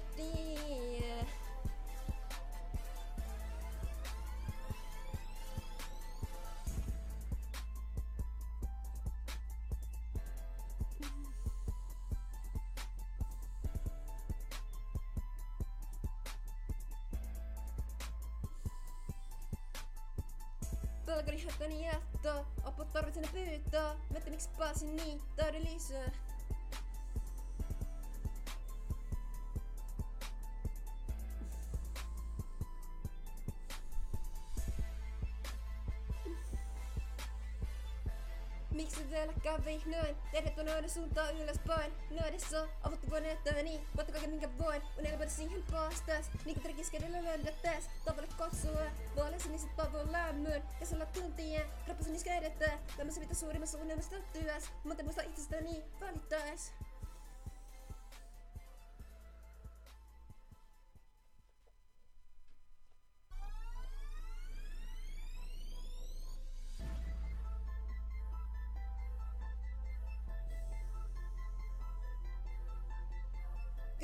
Speaker 1: tie. Pelkoni hätäni jättää, apua tarvitsen pyytää, mettä miksi pääsin niin täydelliseen. Kävi näin? Teidät on aina suuntaa ylöspäin. Nähdessä avuttu voin eteeni. Voitte kaiken minkä voin. Unelmoida siihen päästäs. Niinku trikiskedellä löndättäis. Tavalle katsoa. Vaaleassa niissä tavoin lämmön. Kesällä tuntien. Rappasin niissä edetään. Tämmössä mitä suurimmassa unelmassa täyttyäs. Mutta muista itsestäni välittäis.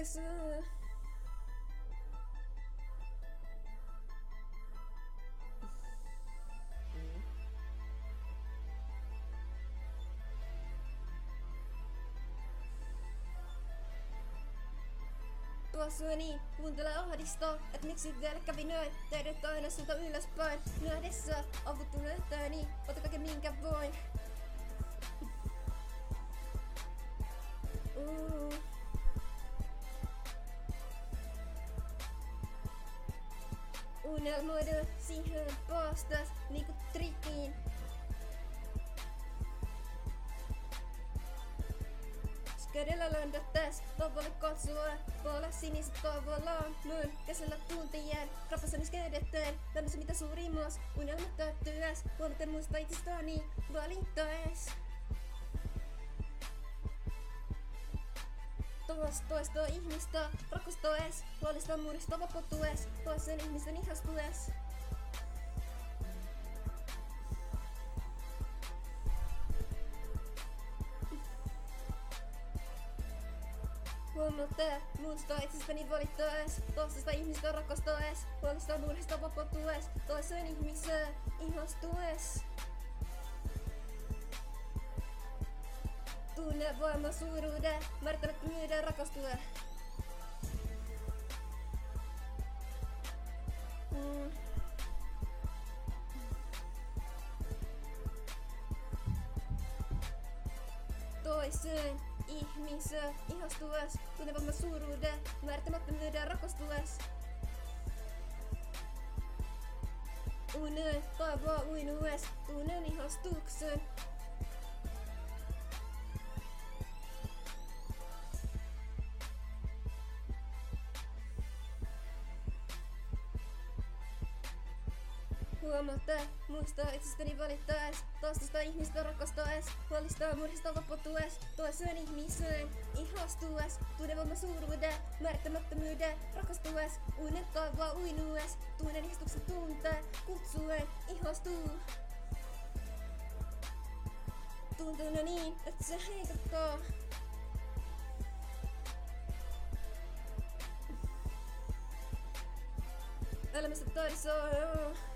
Speaker 1: Kesä. Tuossani kuuntele ahdistoa, et miksi vielä kävi näin. Teidät aina sulta ylöspäin. Nähdessä avuttu löytääni, ota kaiken minkä voin. Uh. Unelmoida siihen päästäs niinku trikiin. Skedellä ländättäis, tavalle katsoa, vaale siniset tavallaan, myön kesällä tuntien, rapasani skedetteen, tämmössä mitä suurimmas, unelmat täyttyäs, huomaten muista itsestäni, valittaes. Tuos toista ihmistä rakastaes, huolista muudesta vapautues, toisen ihmisen ihastues. Huomaatte, muusta itsestäni valittaes, toisesta ihmistä rakastaes, huolista muudesta vapautues, toisen ihmisen ihastues. Mm. tunne voima suuruuden, märkämättömyyden myyden Mm. Toisen ihmisen ihastuas, tunne voima suuruuden, märkämättömyyden rakastues. Unen toivoa uinues, tunnen ihastuksen, ihmistä rakastaes, huolistaa murhista vapautues, toiseen ihmiseen ihastues, tunnevamma suuruuden, määrittämättömyyden, rakastues, unen toivoa uinues, tunnen ihastuksen tuntee, kutsuen, ihastuu. Tuntuna niin, että se heikottaa. Elämässä taidossa on.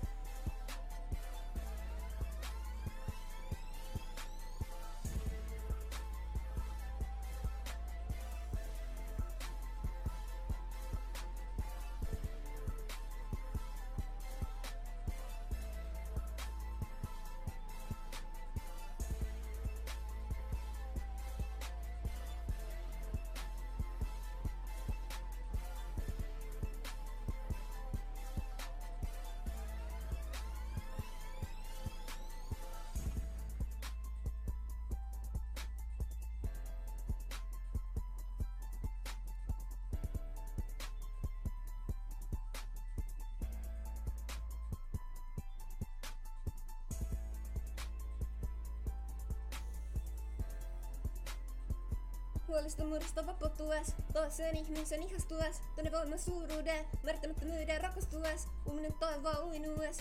Speaker 1: Huolestumurista vapautues, toiseen ihmisen ihastues, tunne voiman suuruuden, määrittämättömyyden rakastues, uuminen taivaan uinues.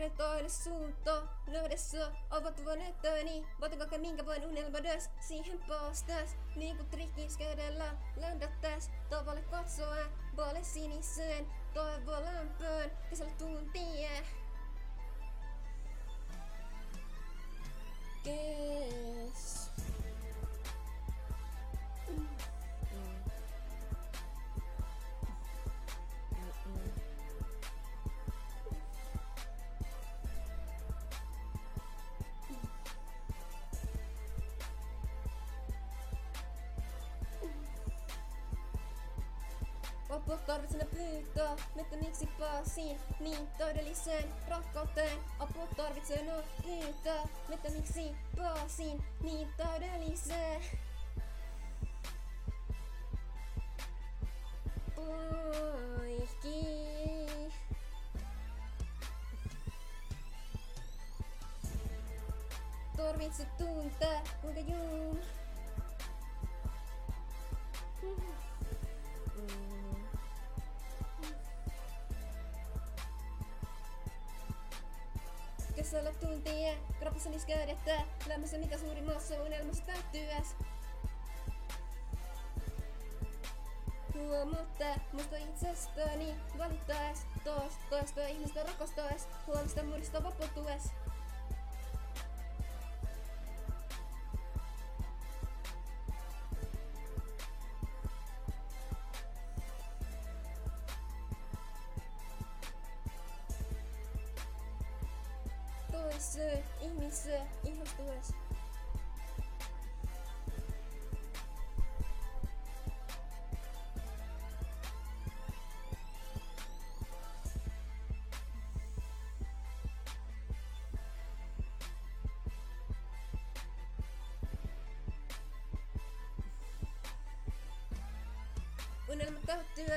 Speaker 1: Teidän toinen suunto, löydessä ovat vonettani, vaikka minkä voin unelmoida siihen päästäs, niin kuin trikkiskäydellä löydättäs, tavalle katsoa, vaale siniseen, toivo lämpöön, kesällä tuntia. Kes. Tarvitsen pyytää, mutta miksi pääsin niin todelliseen rakkauteen? Apua tarvitsen pyytää, mutta miksi pääsin niin todelliseen? Tuntien, kropassani skäydettä, lämmössä mitä suurimmassa unelmassa täyttyäs. Huomutta musta itsestäni valittaes, toista ihmistä rakastaes, huolista muodista vapautues.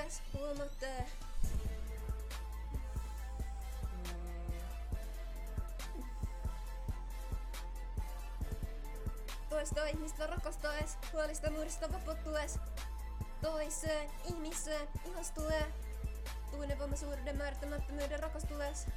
Speaker 1: Täyttyäs, huomauttaa. Toista ihmistä rakastaes, huolista muodista vapautues. Toiseen ihmiseen ihastue, Tunne voimasuuden määrittämättömyyden rakastues.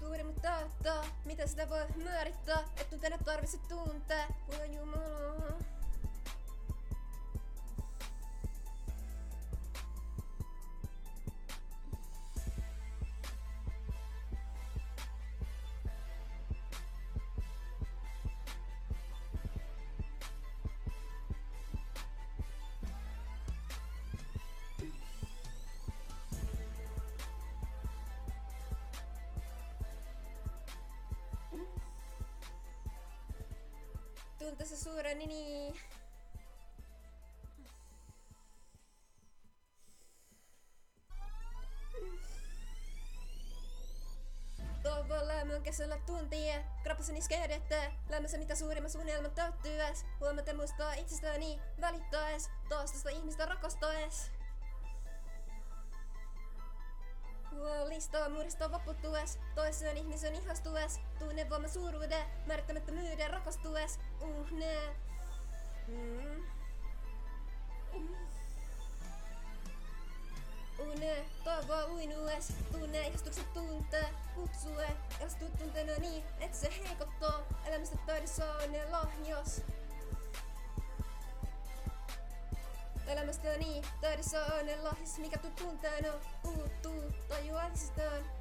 Speaker 1: Suuri mutta taattaa, mitä sitä voi määrittää, et tunteena tarvitse tuntea, voi jumala. Suuren niin Toivon lämmön kesällä tuntia, krapassani skedettä, lämmössä mitä suurimman suunnitelman täyttyäs, huomata muistaa itsestäni välittäes, toistasta ihmistä rakastaes. Huolista muurista vaputtues, toisen ihmisen ihastues, tunne voiman suuruuden, määrittämättömyyden rakastues, uh ne. Mm. Une, toivoa uinues, tunne ihastukset tuntee, kutsue, ihastut tunteena niin, et se heikottaa, elämästä taidissa on ne lahjas. Elämästä niin, taidissa on ne lahjas, mikä tuu tunteena, puuttuu, tajua itsestään.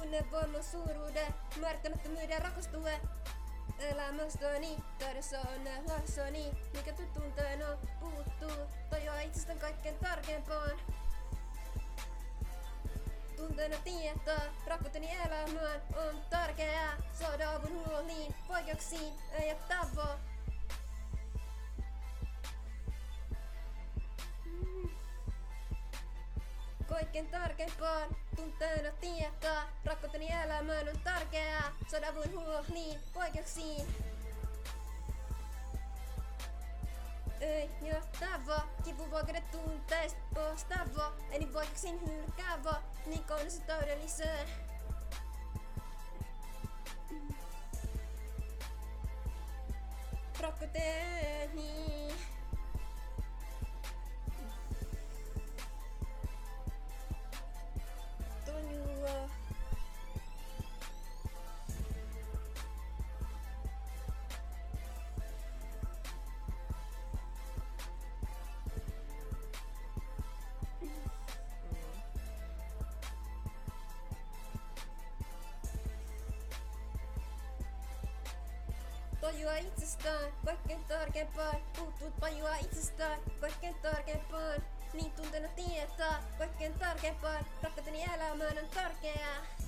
Speaker 1: Tunne voiman suuruuden, määrittämättömyyden rakastue. Elämästäni, täydessä on lassani, mikä tunteena puuttuu. Tajua itsestään kaikkein tärkeimpään. Tunteena tietää, rakkauteni elämään on tärkeää. Saada avun huoliin, ei jättää vaan. Kaikkein tärkeimpään tunteena tietää, rakkauteni elämään on tärkeää. Saada avun huoliin, vaikeuksiin. Ei jättää vaan, kipu vaikeudet tunteista poistaa vaan. Ei niin vaikeuksiin hylkää vaan, niin ja Tajua itsestään, kaikkein tärkeimpään. Puuttuut tajua itsestään, kaikkein tärkeimpään. Niin tunteena tietää, kaikkein tärkeimpään. Rakkauteni elämään on tärkeää.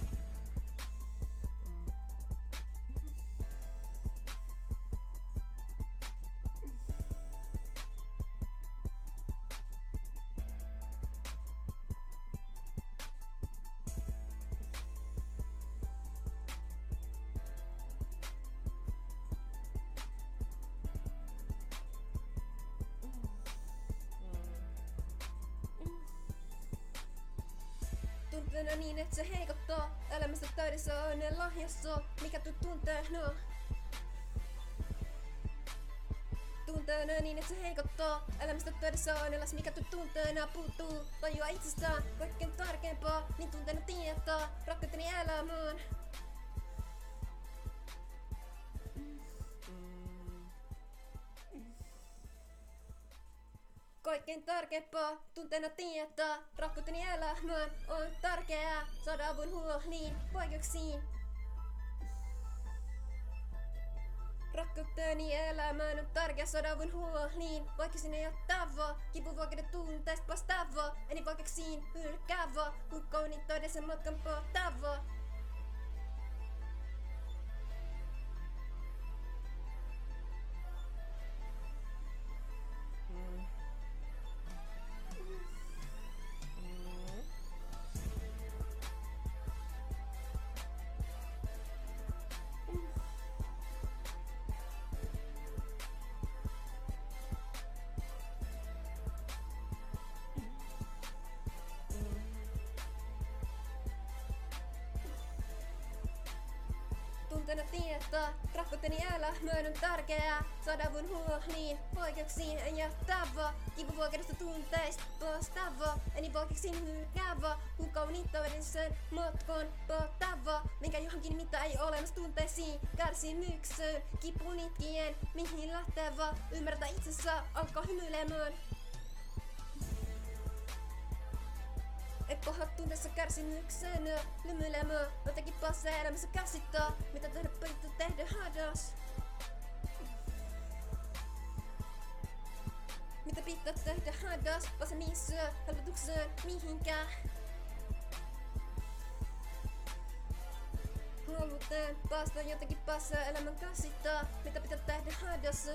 Speaker 1: Se heikottaa. Elämästä täydessä onnellas, mikä tu tunteena puuttuu. Tajua itsestään kaikkein tärkeämpää. Niin tunteena tietää. Rakkauteni elämään. Kaikkein tärkeämpää tunteena tietää, rakkauteni elämään on tärkeää saada avun huoliin vaikeuksiin. Elämään on tärkeää saada avun huoliin, vaikka sinne ei ole tavo. Kipu vaikeuden tunteista vastaava, eni vaikeuksiin hylkäävä, kun kauniit todellisen matkan pohtava. Tunteena tietää, rakkauteni elämään on tärkeää saada avun huoliin, vaikeuksiin en jää tavo. Kipu vaikeudesta tunteista poistava, eni vaikeuksiin hylkäävä, kun kauniittauden sen matkan pohtava. Minkä johonkin mitä ei olemassa tunteisiin, kärsimykseen, kipun itkien, mihin lähtevä, ymmärtää itsessä, alkaa hymyilemään. Tunteessa kärsimyksen lymyilemään Jotenkin päässä elämässä käsittää Mitä tehdä pyritty tehdä hadas Mitä pitää tehdä hadas Pääse missä helpotukseen mihinkään. Halutaan päästä jotenkin päässä elämän käsittää Mitä pitää tehdä hadas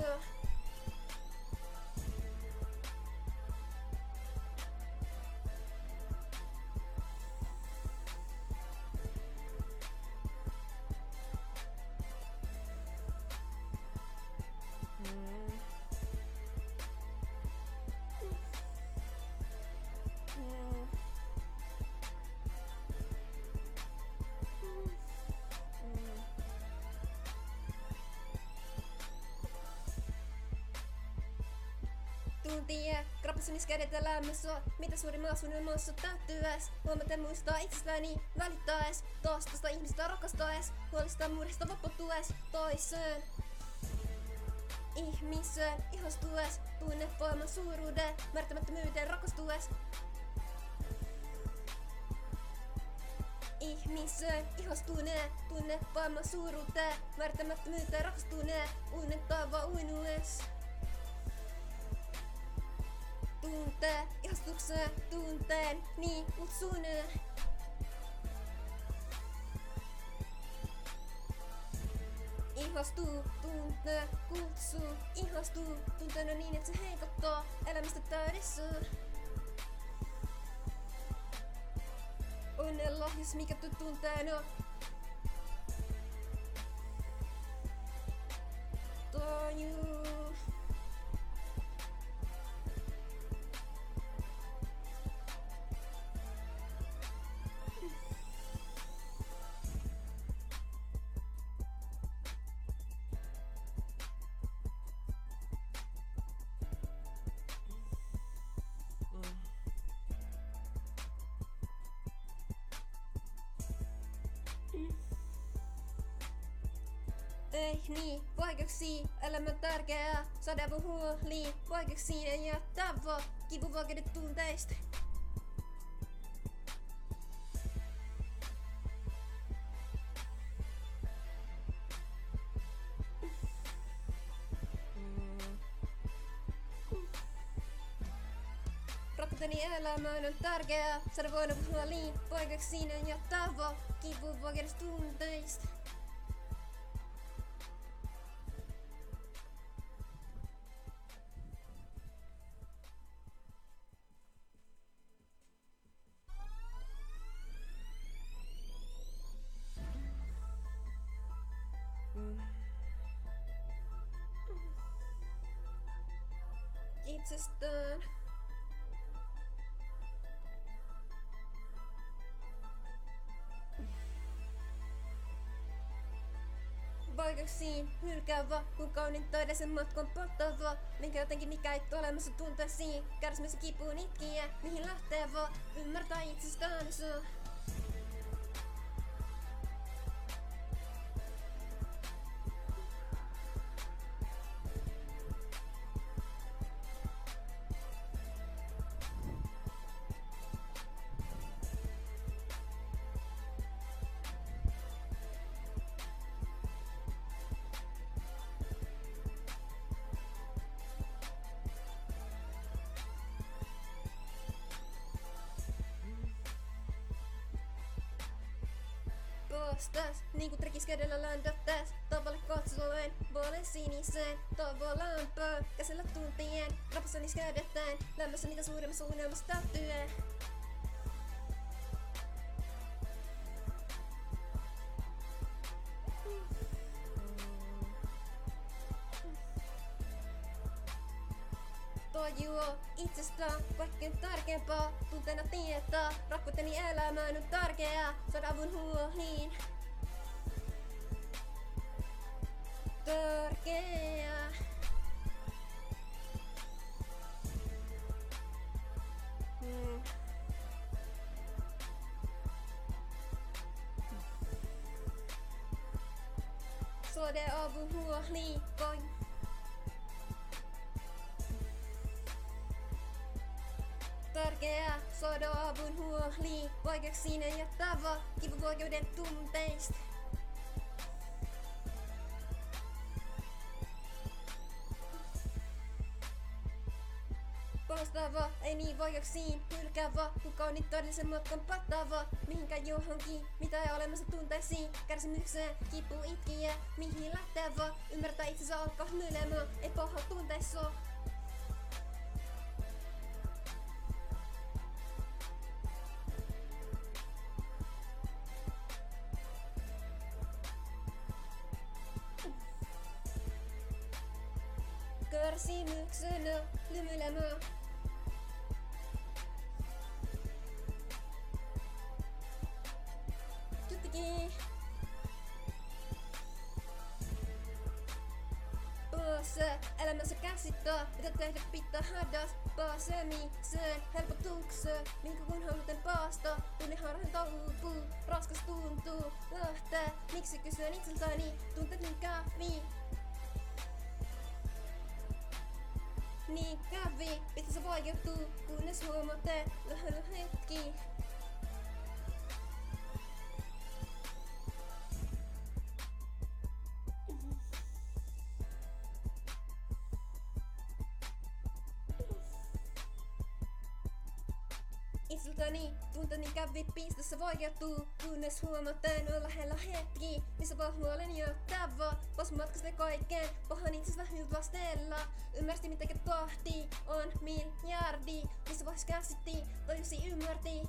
Speaker 1: Tuntia, kroppassa kädet lämmössä. Mitä suurin maa sun ilmassa täyttyäs Huomata muistaa itsestäni välittäes. Taas tosta ihmistä rakastaes Huolista muudesta vapautues. Toiseen Ihmiseen ihastues Tunne voiman suuruuden Määrittämättömyyteen rakastues Ihmiseen ihastuneen Tunne voiman suuruuteen Määrittämättömyyteen rakastuneen Unen taivaan uinues tuntee, ihastuksen tunteen, niin kutsun. Ihastuu, tuntee, kutsuu, ihastuu, tunteena niin, että se heikottaa elämästä täydessä. Onnen lahjas, mikä tu tunteena. Vaikeuksia, elämä tärkeää, saada huoliin, vaikeuksiin ei jää tavo, kipu vaikeudet tunteista. Rakkauteni elämään on tärkeää, saada voida huoliin, vaikeuksiin ei jää tavo, kipu vaikeudet tunteista. Vaikeuksiin hylkäävä, kun kaunin todellisen matkan polttava. Minkä jotenkin mikä ei olemassa tunteisiin, kärsimässä kipuun itkiä, mihin lähtee vaan ymmärtää itsestään sun. Postas, niinku trekiskädellä ländöttäis Tavalle katsoen, puolen siniseen Tavoa lämpöä, käsillä tuntien Rapassani kädettäen, lämmössä niitä suuremmassa unelmassa täytyy Huoliin kaikki tärkeää saada avun huoliin. Vaikeuksiin ei jättää vaan kivuvaikeuden tunteista. Paastava, ei niin vaikeuksiin hylkäävä, on nyt todellisen matkan pattava. Mihinkä johonkin, mitä ei olemassa tunteisiin, kärsimykseen, kipu itkiä, mihin lähtee vaan. Ymmärtää itsensä alkaa hymyilemään, ei paha tunteissa kärsimyksenä lymyilemään. Käsittää, mitä tehdä pitää hädäs. Pääsemiseen helpotukseen, minkä kun haluten päästä. Tunne harhan taupuu, raskas tuntuu, lähtee. Miksi kysyn itseltäni, tunteet niin kävi. Niin kävi, se vaikeutuu, kunnes huomaatte lähellä hetki. Vaikeutuu, kunnes huomaatte on lähellä hetki, missä vahvuolen johtava. Vois matkasta kaikkeen, pahan itsestä hyvästellä. Ymmärsi mitä tahti on miljardi, missä vois käsitti, tajusi ymmärti.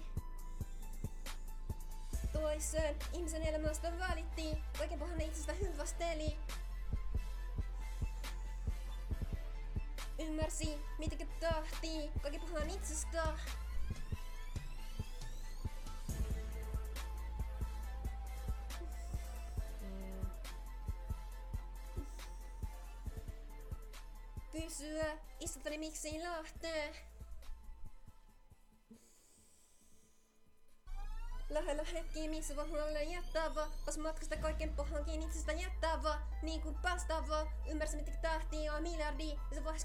Speaker 1: Toisen ihmisen elämästä välitti, kaiken pahan itsestä hyvästeli. Ymmärsi, mitä tahti, kaiken pahan itsestä. Kysyä istultani miksi lähtee. Lähellä hetki, missä voi huolelle jättävä. Pas matkasta kaiken pahankin itsestä jättävä. Niin kuin päästävä. Ymmärsi mitä tähti on miljardi. Ja se vois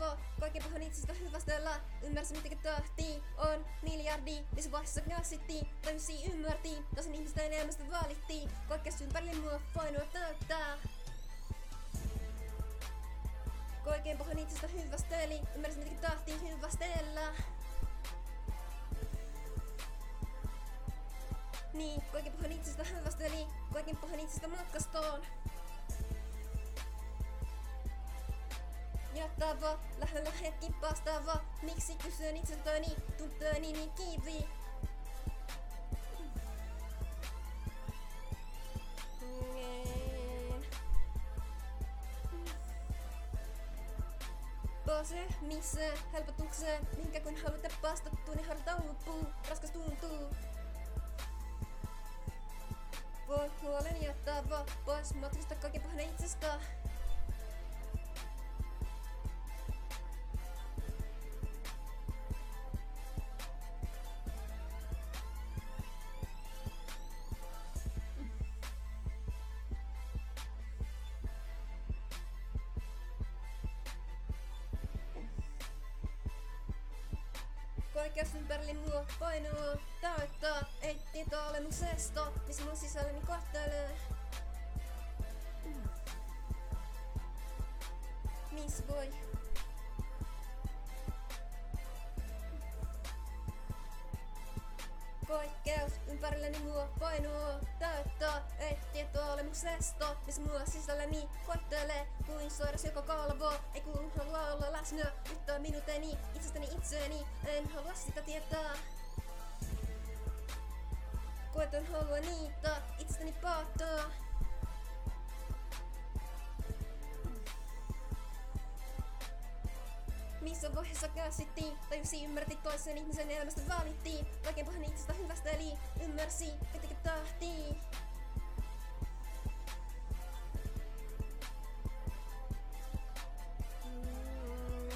Speaker 1: vaan kaiken pahan itsestä hyvästellä. Ymmärsi mitä tahti on miljardi. ymmärti, missä vaiheessa käsittiin, tajusi ymmärtiin, tosin ihmisten elämästä valittiin, kaikkea ympärille mua painoa täyttää. Koikein pahan itsestä hyvästeli, ymmärsin mitenkin tahtiin hyvästellä. Niin, kaiken pahan itsestä hyvästeli, kaiken pahan itsestä matkastoon. Jattava, lähellä hetki vastaava, miksi kysyn itseltäni, tunteeni niin kivi. Niin. Pääse missä helpotukseen, minkä kun haluatte päästä tunne harta uupuu, itsestä. Kaikessa ympärillä mua painoa täyttää, ei tietoa olemuksesta, missä mun sisälläni kohtelee. Käsittiin, tajusi ymmärti toisen ihmisen elämästä valittiin. Kaiken pahan itsestä hyvästä eli ymmärsi, ettekä tahtii. Mm.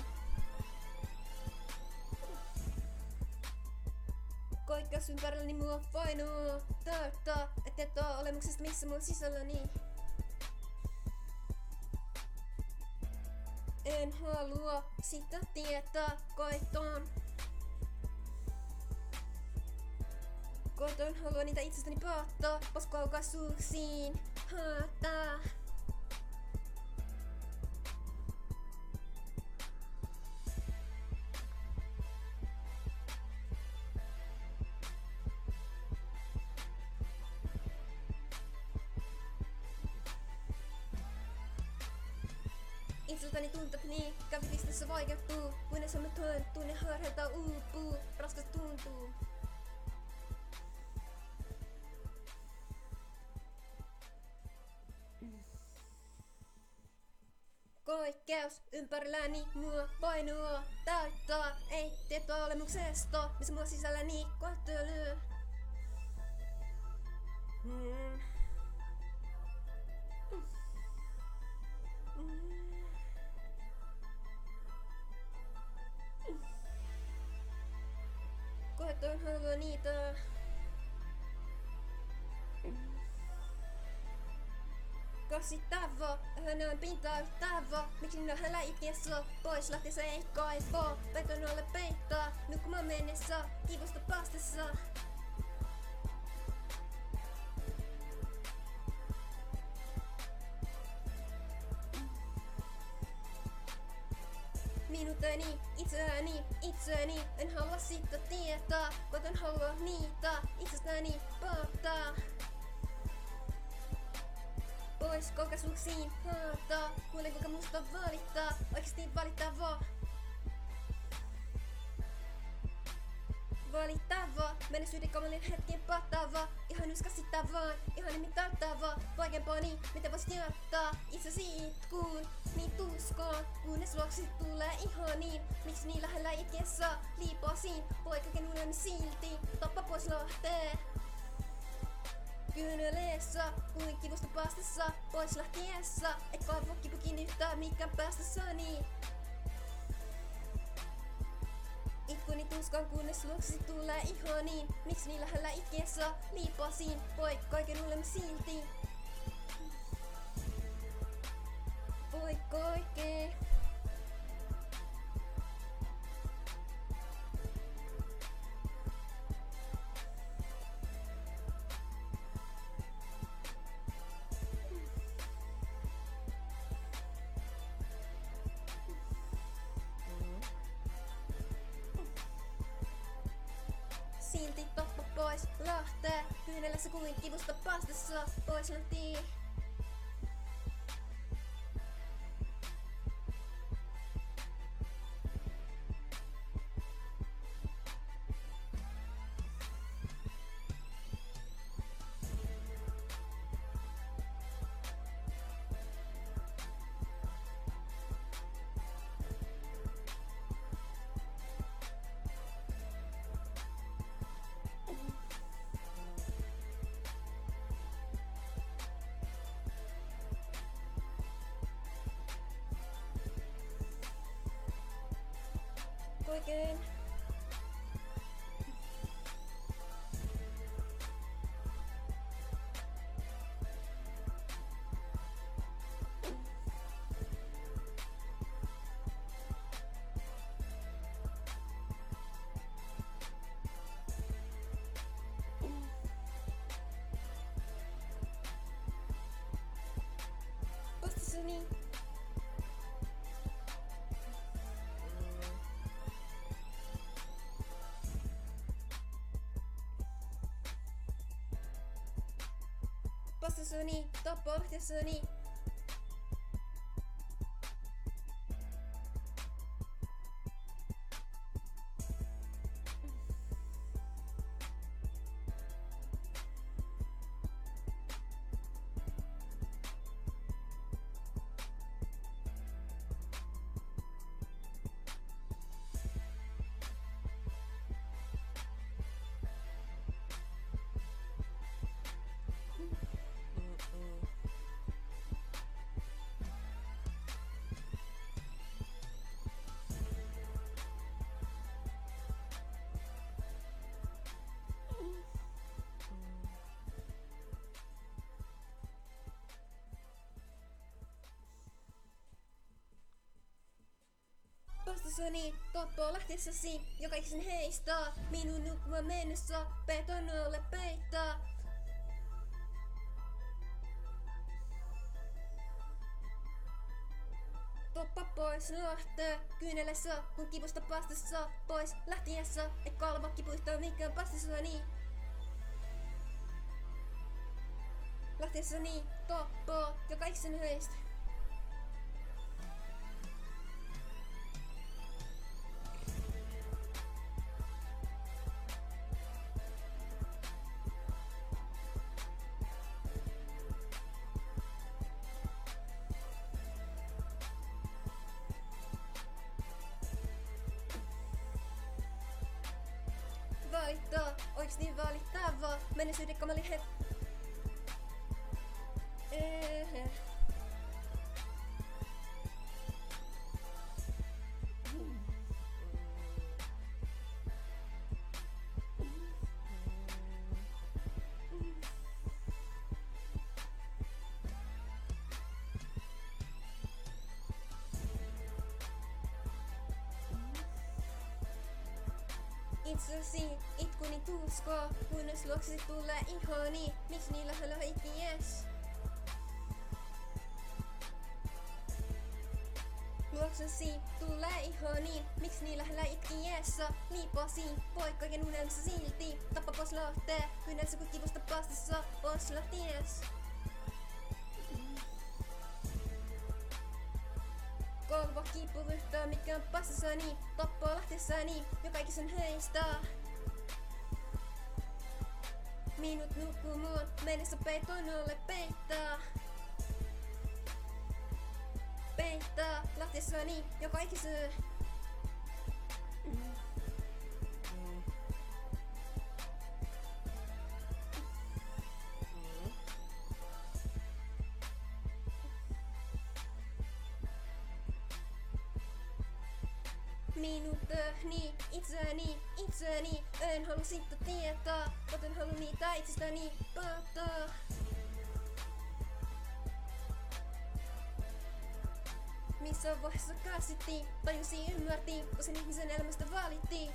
Speaker 1: Kaikkas ympärilläni mua painoa täyttää, et tietoa olemuksesta missä mun sisälläni. En halua sitä tietää, koiton. Koiton halua niitä itsestäni päättää, paskaukaisuuksiin haattaa. Kunnes on toin, tunne harheilta uupuu, raskas tuntuu. Koikeus ympärilläni mua painoa täyttää, ei tietoa olemuksesta, missä mua sisälläni koettelee. Kasi tavo, hänen tavo, miksi minä hänellä itkeessä pois lähti se ei kaivo. Veton alle peittaa, nukkumaan mennessä, kivusta päästessä. Minuteni, itseäni, itseäni, en halua siitä tietää, koten halua niitä, itsestäni Pois kokasuuksiin haattaa, kuule kuinka musta valittaa, valittaa vaan. Valittava, menneisyyden kamalin hetken pattava Ihan yskasittää vaan, ihan nimittäyttävä Vaikeampani, mitä voisit jättää Itsesi itkuun, niin tuskoon Kunnes luoksi tulee ihan niin Miksi niin lähellä itkessä Liipasin, poikakin unelmi silti. Tappa pois lähtee Kyyneleessä, kuin kivusta päästessä Pois lähtiessä, et kaivo kipukin yhtään mikään päästessäni Itkuni tuskan kunnes luoksesi tulee ihaniin Miksi niin lähellä itkeessä liipasin? Voi kaiken olemme silti Go again. Go, Oikein. Vastassani. Vastassani. Tappo lähtessäni. Vastassani Toppo lähtessäsi jokaisen heistä Minun nukkumaan mennessä betonolle peittää. Toppa pois lähtee. Kyynelessä kun kivusta päästessä pois lähtiessä. Et kalva kipuista mikään päästessäni Lähtessäni Toppo jokaisen heistä Itsesi itkuni tuskaa, kunnes luoksesi tulee ihoni. Miksi niillä hölö ikies? Luoksesi tulee ihoni, miksi niillä hölö ikiessä? Liipasi poikkojen unelmassa silti, tappa pois lähtee, kynnelsä kun kivusta päästessä, pois lähties. Kalva kipulyhtää, mikä on passassani, tappaa lähtessäni, joka ikisen heistä. Minut nukkumaan, mennessä peitonolle peittää. Peittää, lähtessäni, joka ikisen. Vaiheessa käsitti, tajusi ymmärti, kun sen ihmisen elämästä valittiin.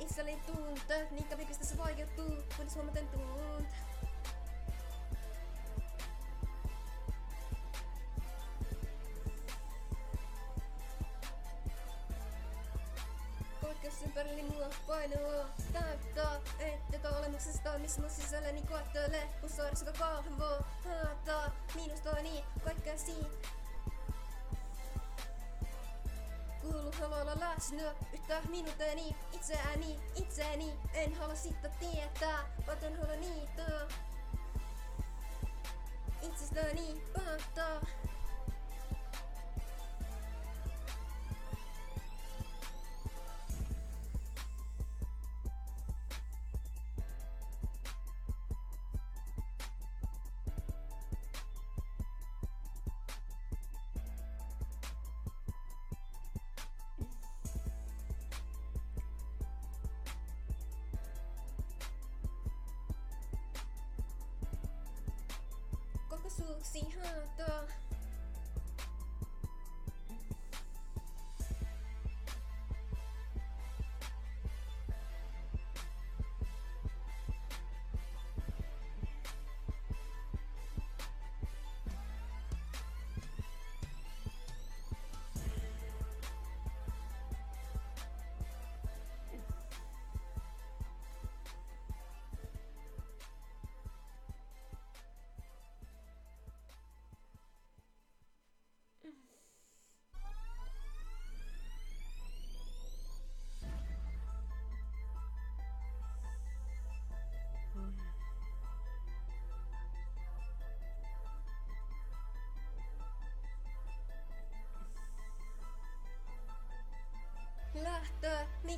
Speaker 1: Itselleni tunte, niin kävikistä se vaikeutuu, kunnes huomaten tunte. Koitko Jos ympärilleni mua painoa täyttää Etteet olemuksesta, missä mun sisälläni koettelee Kun sairaus, joka kahvoo, haataa Miinusta niin, kaikkea siitä Kuulu halua olla läsnä yhtä minuuteeni Itseäni, itseäni. En halua sitä tietää, vaan halua niitä Itsestäni päättää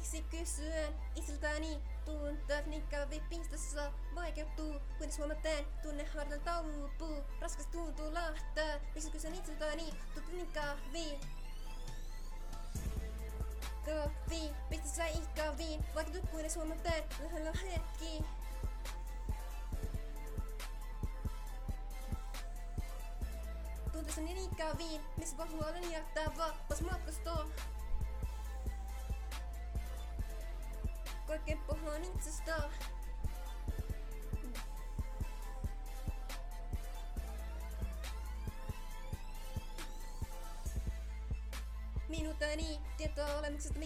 Speaker 1: miksi kysyn itseltäni Tunteet niin kävi pistossa vaikeutuu. Kunnes huomaten tunne hartalta uupuu Raskas tuntuu lähtö, miksi kysyn itseltäni Tunteet niin kahvi Kahvi, pistossa ikäviin Vaikeutuu kunnes huomaten lähellä hetki. Tunteessani niin ikäviin Missä vaan huolen jättää vappas matkustaa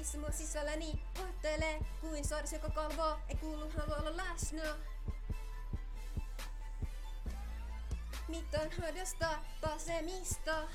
Speaker 1: missä mua sisälläni koettelee kuin saaris joka kalvoo ei kuulu halua olla läsnä. Mitään hadasta pääsemistä.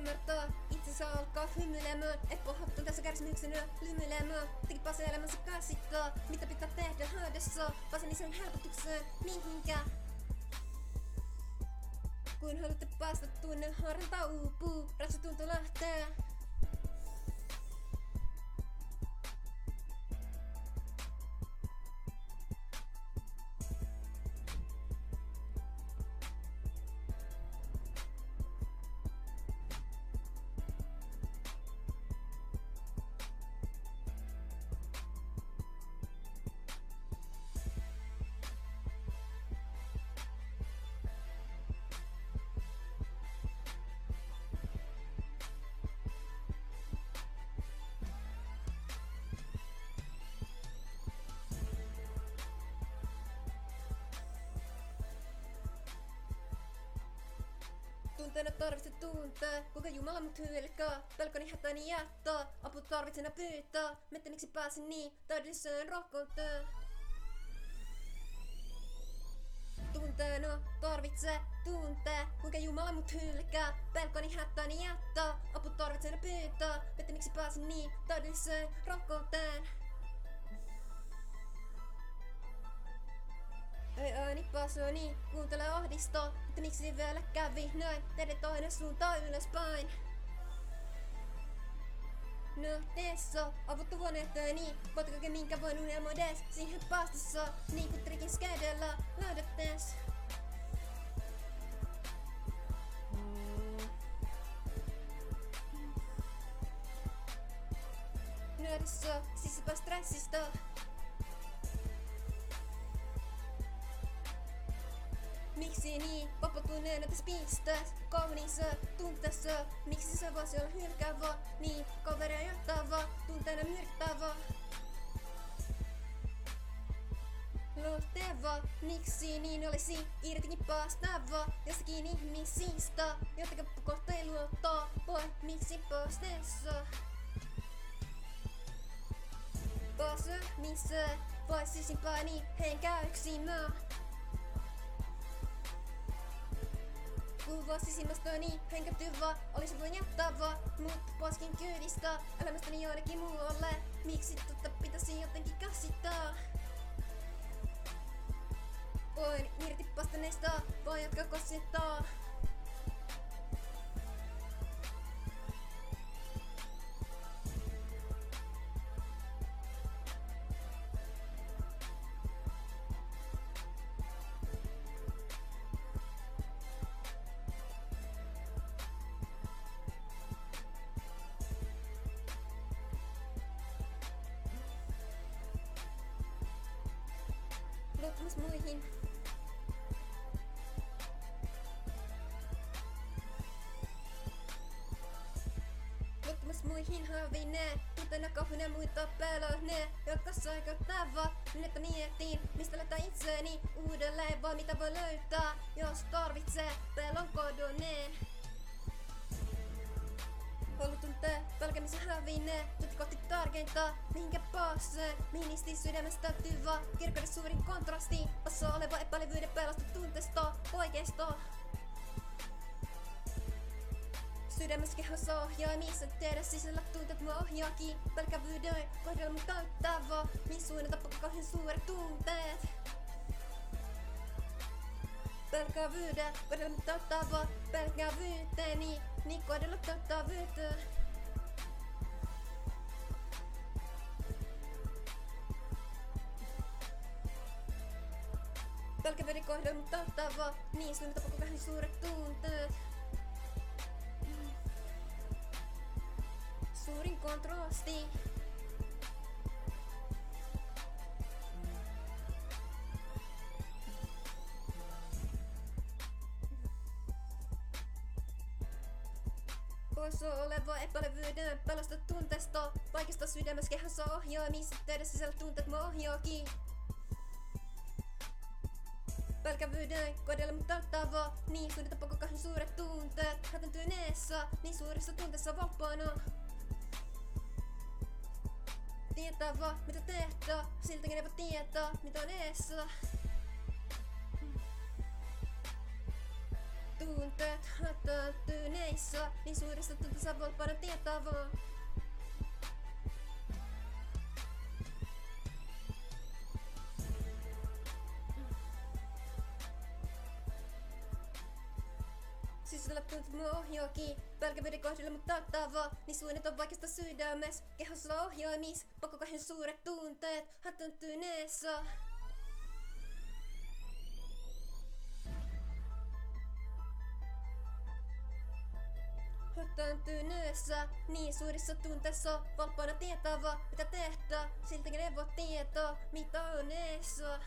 Speaker 1: Ymmärtää itsensä alkaa hymyilemään Et pohjattu tässä kärsimyksen yö lymyilemään Tekipa se elämänsä käsittää Mitä pitää tehdä haadessa Vasen sen helpotukseen mihinkä Kun haluatte päästä tunne harhalta uupuu Ratsa tuntuu lähtee Tunteena tarvitset tuntea, kuinka Jumala mut hylkää. Pelkoni hätäni jättää, apu tarvitsena pyytää. Metteniksi pääsin niin, täydelliseen rakkauteen. Tunteena tarvitse tuntee, kuinka Jumala mut hylkää. Pelkoni hätäni jättää, apu tarvitsena pyytää. Metteniksi pääsin niin, täydelliseen rakkauteen. Ei ääni pasoni, kuuntele ahdistoa, että miksi vielä kävi näin, tehdä toinen suuntaan ylöspäin. No tässä, avuttu huoneettani, voitko minkä voin unelmoides, siihen päästössä, niin kuin trikin skedellä, löydättes. Nördessä, Miksi se voisi olla hylkäävä? Niin, kaveria johtava, tunteena myrttävä. Lohteva, miksi niin olisi irtikin päästävä jostakin ihmisistä, jotka kohta ei luottaa, voi miksi postessa. Pääsy, missä pääsisinpäni henkäyksimään. Kuva sisimmästäni, henkätyvä, olisi voin jättää vaan mut poskin kyydistä elämästäni jonnekin muualle. Miksi totta pitäisi jotenkin käsittää? Voin irti pastaneista, vaan jatkaa kossittaa. Tunteena kauhune muita pelone, jotka saikottavat, niin että mietin, mistä löytää itseäni uudelleen, vaan mitä voi löytää, jos tarvitsee pelon kodoneen. Ollut tuntee, pelkämisen hävinee, nyt kohti tärkeintä, mihinkä pääsee. Mihin isti sydämestä tyvä, kirkkauden suurin kontrasti. Passa oleva epäilevyyden pelasta tunteesta, oikeesta. Sydämessä kehossa ohjaa, missä tehdä sisällä tunteet mua ohjaakin. Pelkävyyden kohdalla mun täyttävä, mihin suunnata pakkoihin suuret tunteet. Pelkävyyden kohdalla mun täyttävä, pelkävyyteni, niin kohdalla täyttävyyttä. Pelkävyyden kohdalla mun täyttävä, niin suunnata pakkoihin suuret tunteet. Suurin kontrasti. Poissa oleva epäilevyyden pelasta tunteesta. Vaikista sydämessä kehässä ohjaa, missä tehdä sisällä tunteet mua ohjaakin. Pelkävyyden kohdalla mun täyttävä, niin suunnita pakko suuret tunteet. Hätäntyneessä, niin suurissa tunteissa vapaana. Tietää mitä tehdä, siltäkin ei voi tietää mitä on eessä. Tunteet hätääntyneissä, niin suurista tunteissa vapaana tietää vaan. Sisällä tuntuu mua ohjaakin, pelkävyyden kohdalla mut täyttää vaan, niin suunnit on vaikeasta sydämes, kehossa ohjaamis, pakko kahden suuret tunteet, hätääntyneessä. Hätääntyneessä, niin suurissa tunteissa, valppaana tietää vaan, mitä tehdä, siltäkin ei voi tietää, mitä on eessä.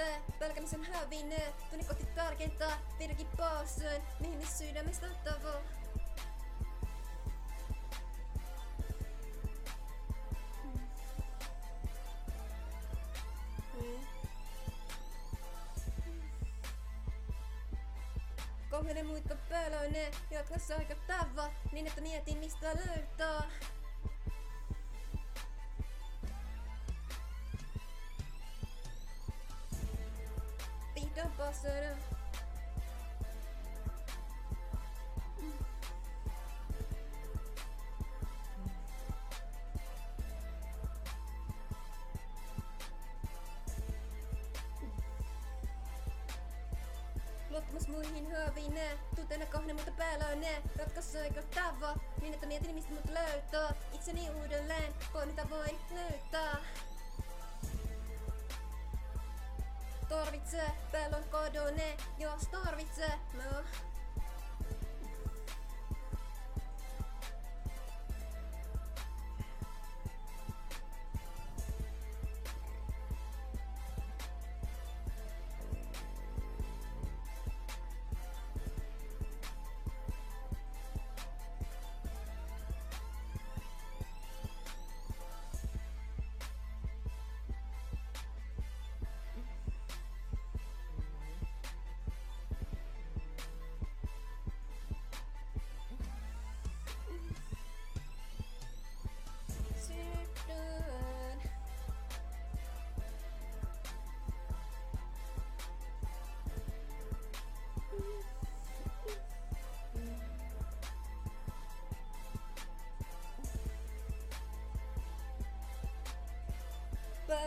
Speaker 1: Tuntee, pelkämisen hävinee. Tunne kohti tarkentaa, vihdoinkin pääsyn, mihin ne sydämestä tavo. Kohden muita pelöinen, jotka aika tava, niin että mietin mistä löytää. Muihin hövinee, tutena kohde, mutta päällä on ne. Ratkaisu aika tavo, niin että mietin mistä mut löytää. Itseni uudelleen, voi mitä voin löytää. Tarvitsee, pelon kodone, jos tarvitsee, no.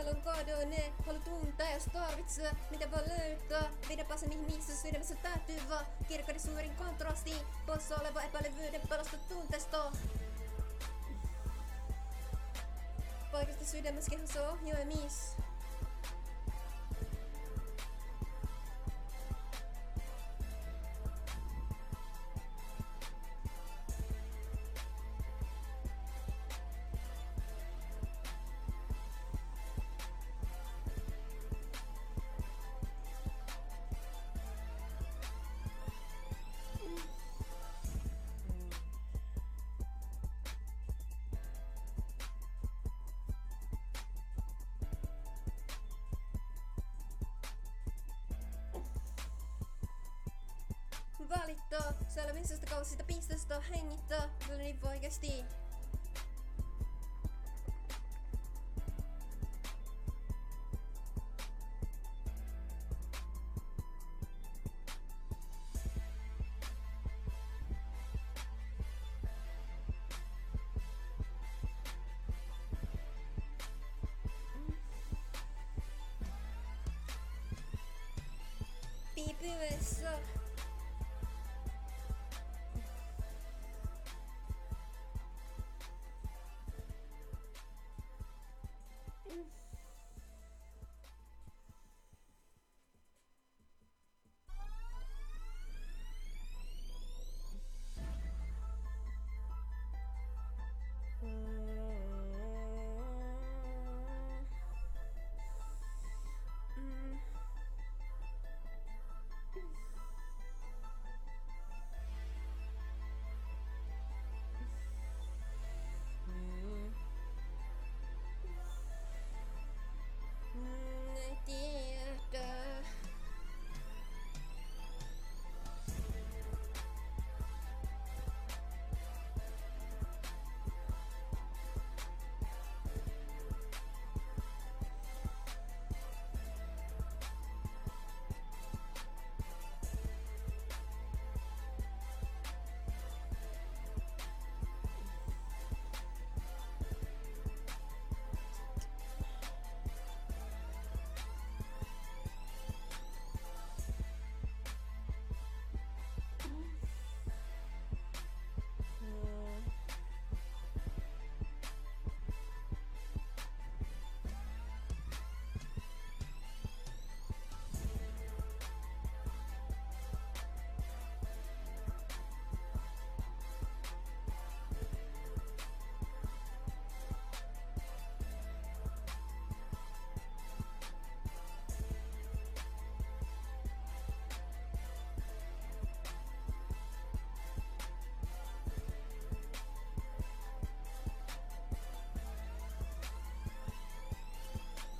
Speaker 1: Pelon kadone, halu tuntea jos tarvitsee, mitä voi löytää. Mihin niissä sydämessä päätyy vaan. Kirkkaiden suurin kontrasti, poissa oleva epäilevyyden pelosta tunteesta. Paikasta sydämessä kehossa ohjoimis.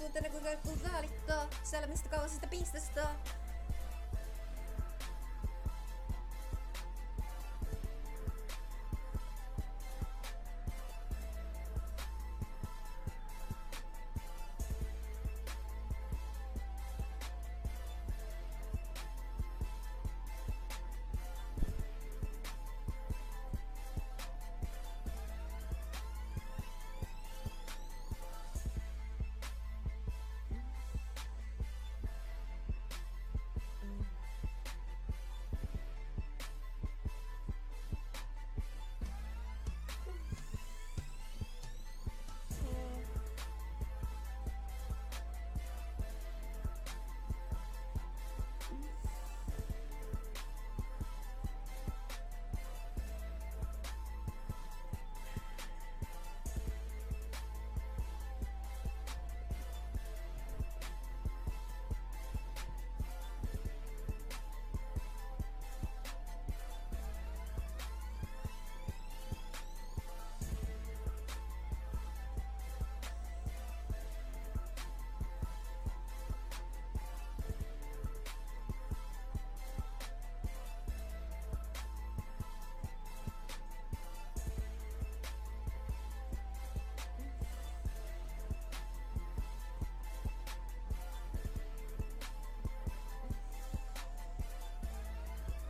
Speaker 1: tuntea nagu kuulda haalikko, selle mõista kaua seda piistas too.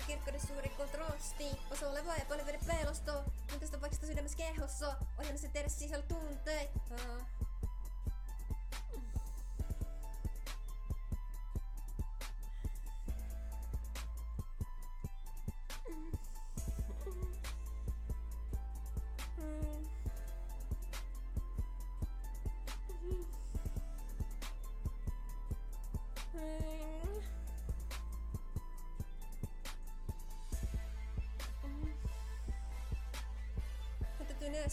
Speaker 1: Kirkkauden suuri kontrasti. Osa oleva ja paljon veden pelosto. Tunteesta vaikka sydämessä kehossa. Ohjelma se tehdä sisällä tunteita.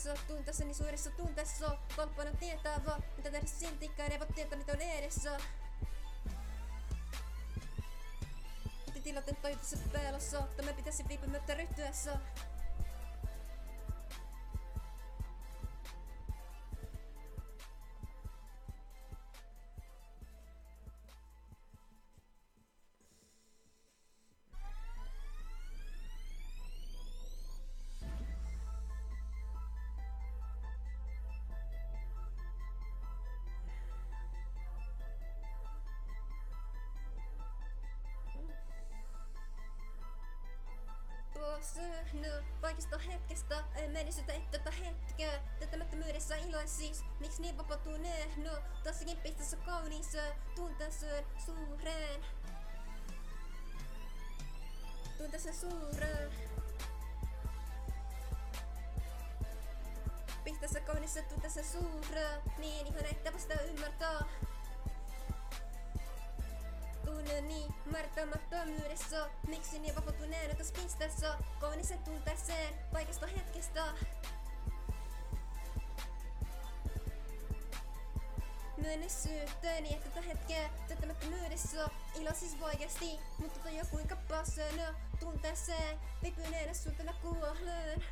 Speaker 1: Tunteessa, tunteessani suuressa tunteessa, valppana tietää vaan, mitä tehdä siltikään, ei voi tietää mitä on edessä. Tilanteen tajutessa pelossa, tämä pitäisi viipymättä ryhtyessä. Suureen. Pisteessä kaunis, tunteeseen suureen. Niin ihan että vasta ymmärtää tunneni märtämättömyydessä. Miksi niin vapautuneena tässä pisteessä? Kaunisen tunteeseen kaikesta hetkestä. Menneisyyteeni, että tätä hetkeä täyttämättömyydessä Ilo siis vaikeasti, mutta toi jo kuinka pääsen tunteeseen Vipyneenä suuntana kuolen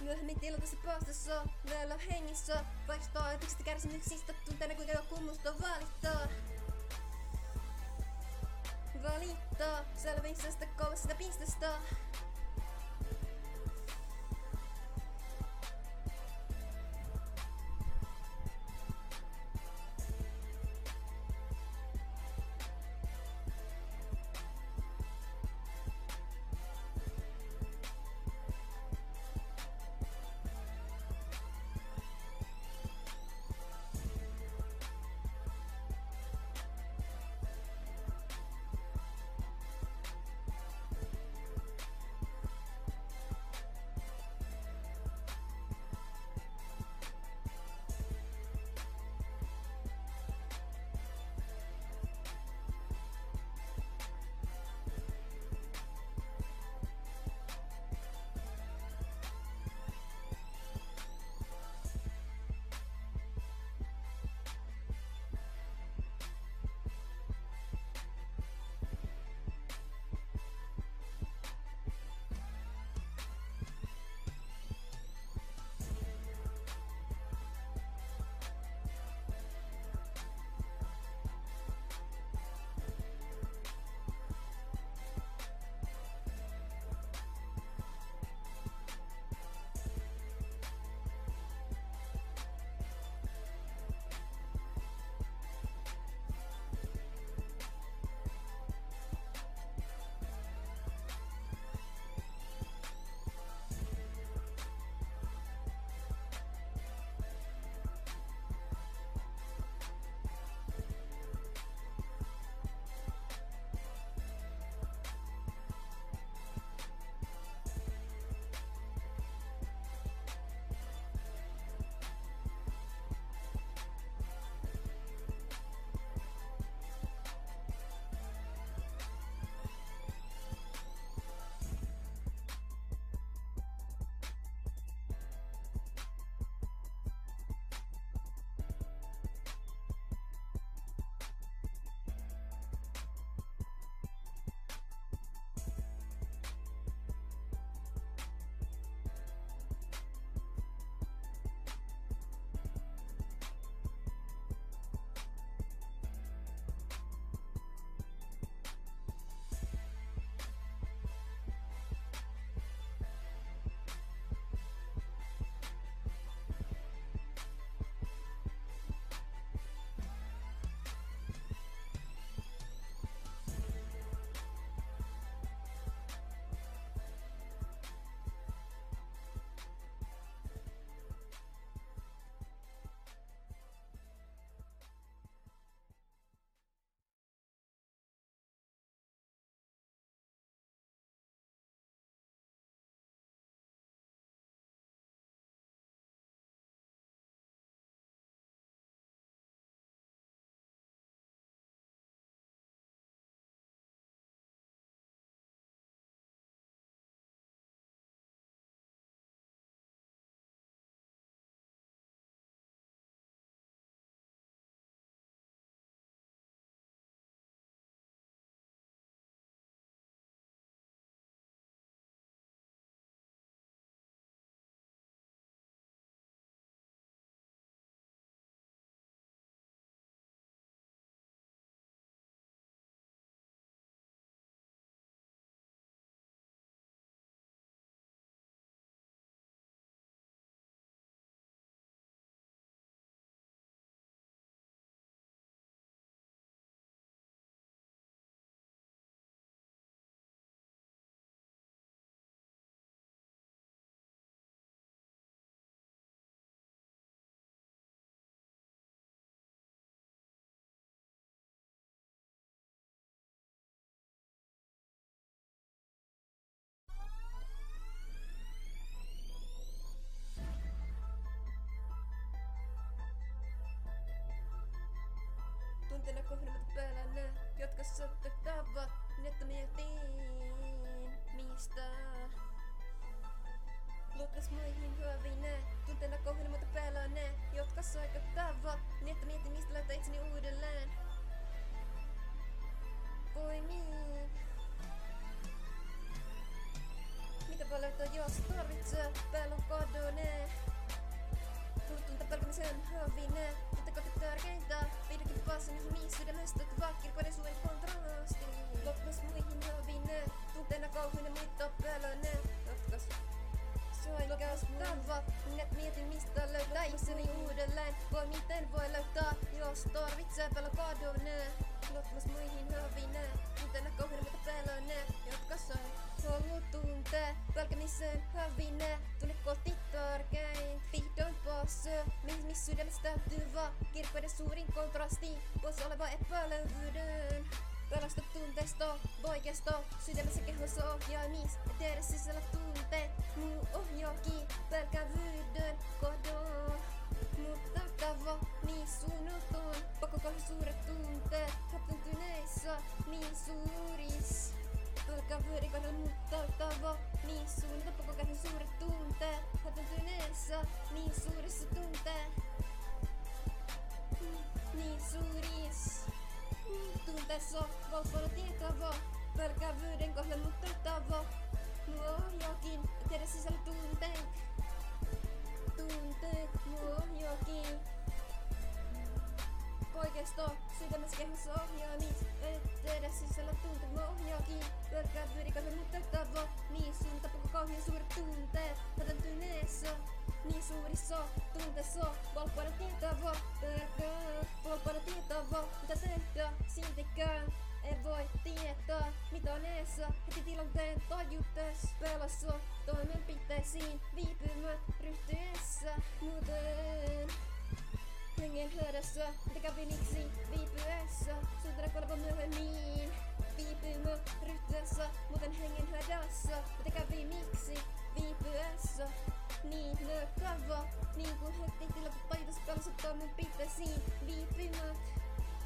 Speaker 1: Myöhemmin tilanteessa päästössä vielä hengissä Vaikka ajatuksista kärsimyksistä tunteena kuinka joku musta valittaa Valittaa selvisestä kovasta pistestä mihin sydämestä, että vakkirkoiden suurin kontrasti. Loppuis muihin havine, tunteena kauhuinen muita pelone. Ratkas. Soikastava, minä mietin mistä löytää itseni uudelleen. Voi miten voi löytää, jos tarvitsee pelon kadonneen. Loppuis muihin havine, tunteena kauhuinen muita pelone. Jotka sai ollut tuntee, pelkämisen havine. Posse. Mihin missä sydämestä vaan kirkkoiden suurin kontrasti. Pois oleva epälevyyden. Pelasta tunteesta, voikesto, sydämessä kehossa ohjaimis ja tehdä sisällä tunteet. Muu ohjaakin pelkävyyden kodon. Mutta tavo, niin suunnaton, pakko kauhean suuret tunteet, hätäntyneissa, niin suuris. Pelkävyyden kohdalla mutta tavo, niin suunnaton, pakko kauhean suuret tunteet, hätäntyneessä, niin suurissa tunteet. Niin suuris. Tunteessa valppaana tietävä, pelkävyyden kohdalla mutta tavo. Nuo jokin, tiedä sisällä tunteet. Tunteet, nuo jokin. Poikeisto, sydämessä kehossa ohjaamis. Et tiedä sisällä tunteet, nuo jokin. Pelkävyyden kohdalla mutta tavo. Niin suunta koko kauhean suuret tunteet. Hätäntyneessä, niin suurissa tunteissa. Valppaana tietävä, pelkää. Valppaana tietävä, mitä tehdä siltikään. En voi tietää, mitä on eessä Heti tilanteen tajutes Pelassa toimenpiteisiin Viipymät ryhtyessä Muuten Hengen hyödässä Mitä kävi miksi viipyessä Suutena kolva myöhemmin Viipymä ryhtyessä Muuten hengen hyödässä Mitä kävi miksi viipyessä Niin löytävä Niin kuin heti tilata tajutus Pelassa toimenpiteisiin Viipymät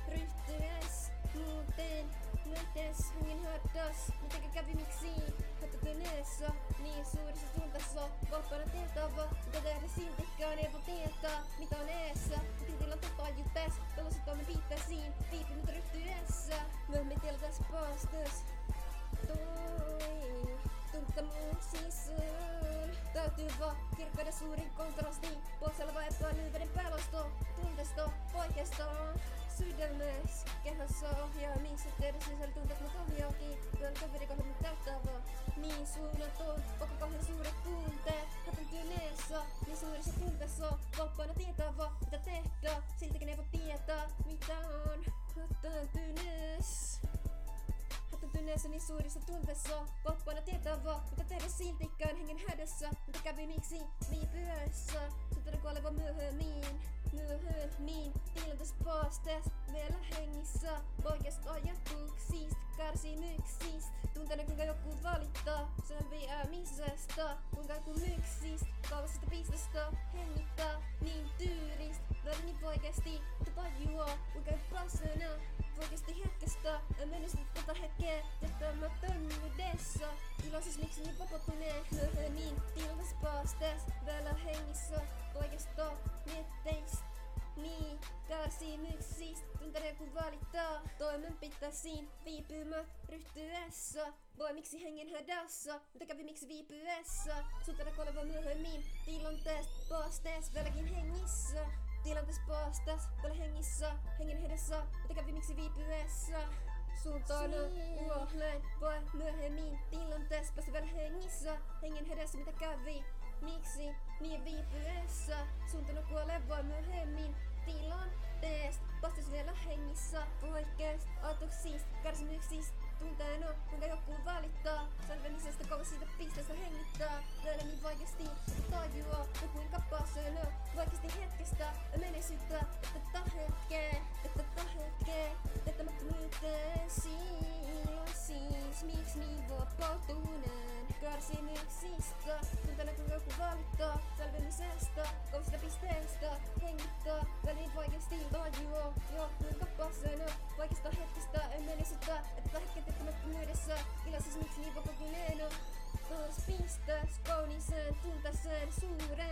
Speaker 1: ryhtyessä Muuten Näytes hengen hyödäs Mitenkä kävi miksi Hätätyneessä Niin suurissa tunteessa Vapaana tietävä. Mitä tehdä siltikään ei voi tietää Mitä on eessä tilanne tajutes Pelassa toimenpiteisiin Viipynyt ryhtyessä Myöhemmin tilanteessa päästös Toi Tuntemus sisään. Täytyy vaan kirkkaiden suurin kontrasti. Pois oleva epäilyveden pelosto Tuntesto oikeastaan Sydämes, kehossa ohjaamis Ja tehdä sisällä tunteet ohjaakin Pelkäveri kohdalla mut täyttävä Niin suunnaton, koko kauhean suuret tunteet Hätäntyneessä, niin suurissa tunteissa Vapaana tietävä, mitä tehdä Siltikin ei voi tietää, mitä on Hätäntyneessä niin suurissa tunteissa Vapaana tietävä, mitä tehdä siltikään hengen hädässä. Mitä kävi miksi viipyessä Sutana kuoleva myöhemmin Myöhemmin tilanteessa paastes vielä hengissä Oikeasta ajatuksista, kärsimyksistä Tunteena kuinka joku valittaa selviämisestä Kuinka joku myksistä, kauasesta pistestä Hengittää niin tyylistä Vielä niin oikeesti, että tajuaa kuinka pasena Oikeesti hetkestä, en menestä tätä hetkeä Jättämättömyydessä Iloisis miksi niin vapautuneen Myöhemmin tilanteessa paastes vielä hengissä Oikeastaan mietteistä niin, kärsimyksistä tunteiden kun valittaa. Toimenpiteisiin viipymät ryhtyessä. Voi miksi hengen hädässä, mitä kävi miksi viipyessä. Suutena koleva myöhemmin tilanteesta paastees vieläkin hengissä. Tilanteessa paastees vielä hengissä Hengen hädässä, mitä kävi miksi viipyessä. Suuntaan uohleen voi myöhemmin. Tilanteessa päästä vielä hengissä Hengen hädässä mitä kävi Miksi niin viipyessä? Suuntana kuolee voi myöhemmin tilanteesta. Vielä hengissä oikeest ajatuksista, kärsimyksistä, tunteena, kuinka joku valittaa Selvemisestä kauan siitä pisteestä hengittää. Löydä niin vaikeasti, että tajua Ja kuinka pasena vaikeasti hetkestä Menesyttä, että tätä hetkeä Että tätä hetkeä Tettämättömyyteen siis Miksi niin vapautuneen Kärsimyksistä? Tunteena kun joku valittaa Selvemisestä kauan siitä pisteestä Hengittää Väliin vaikeasti tajua Ja kuinka pasena vaikeasta hetkestä En menesyttä, että mõtlen üles, ilusas miks nii vabalt meenu. koos pistas, kaunis on, tundas on suure.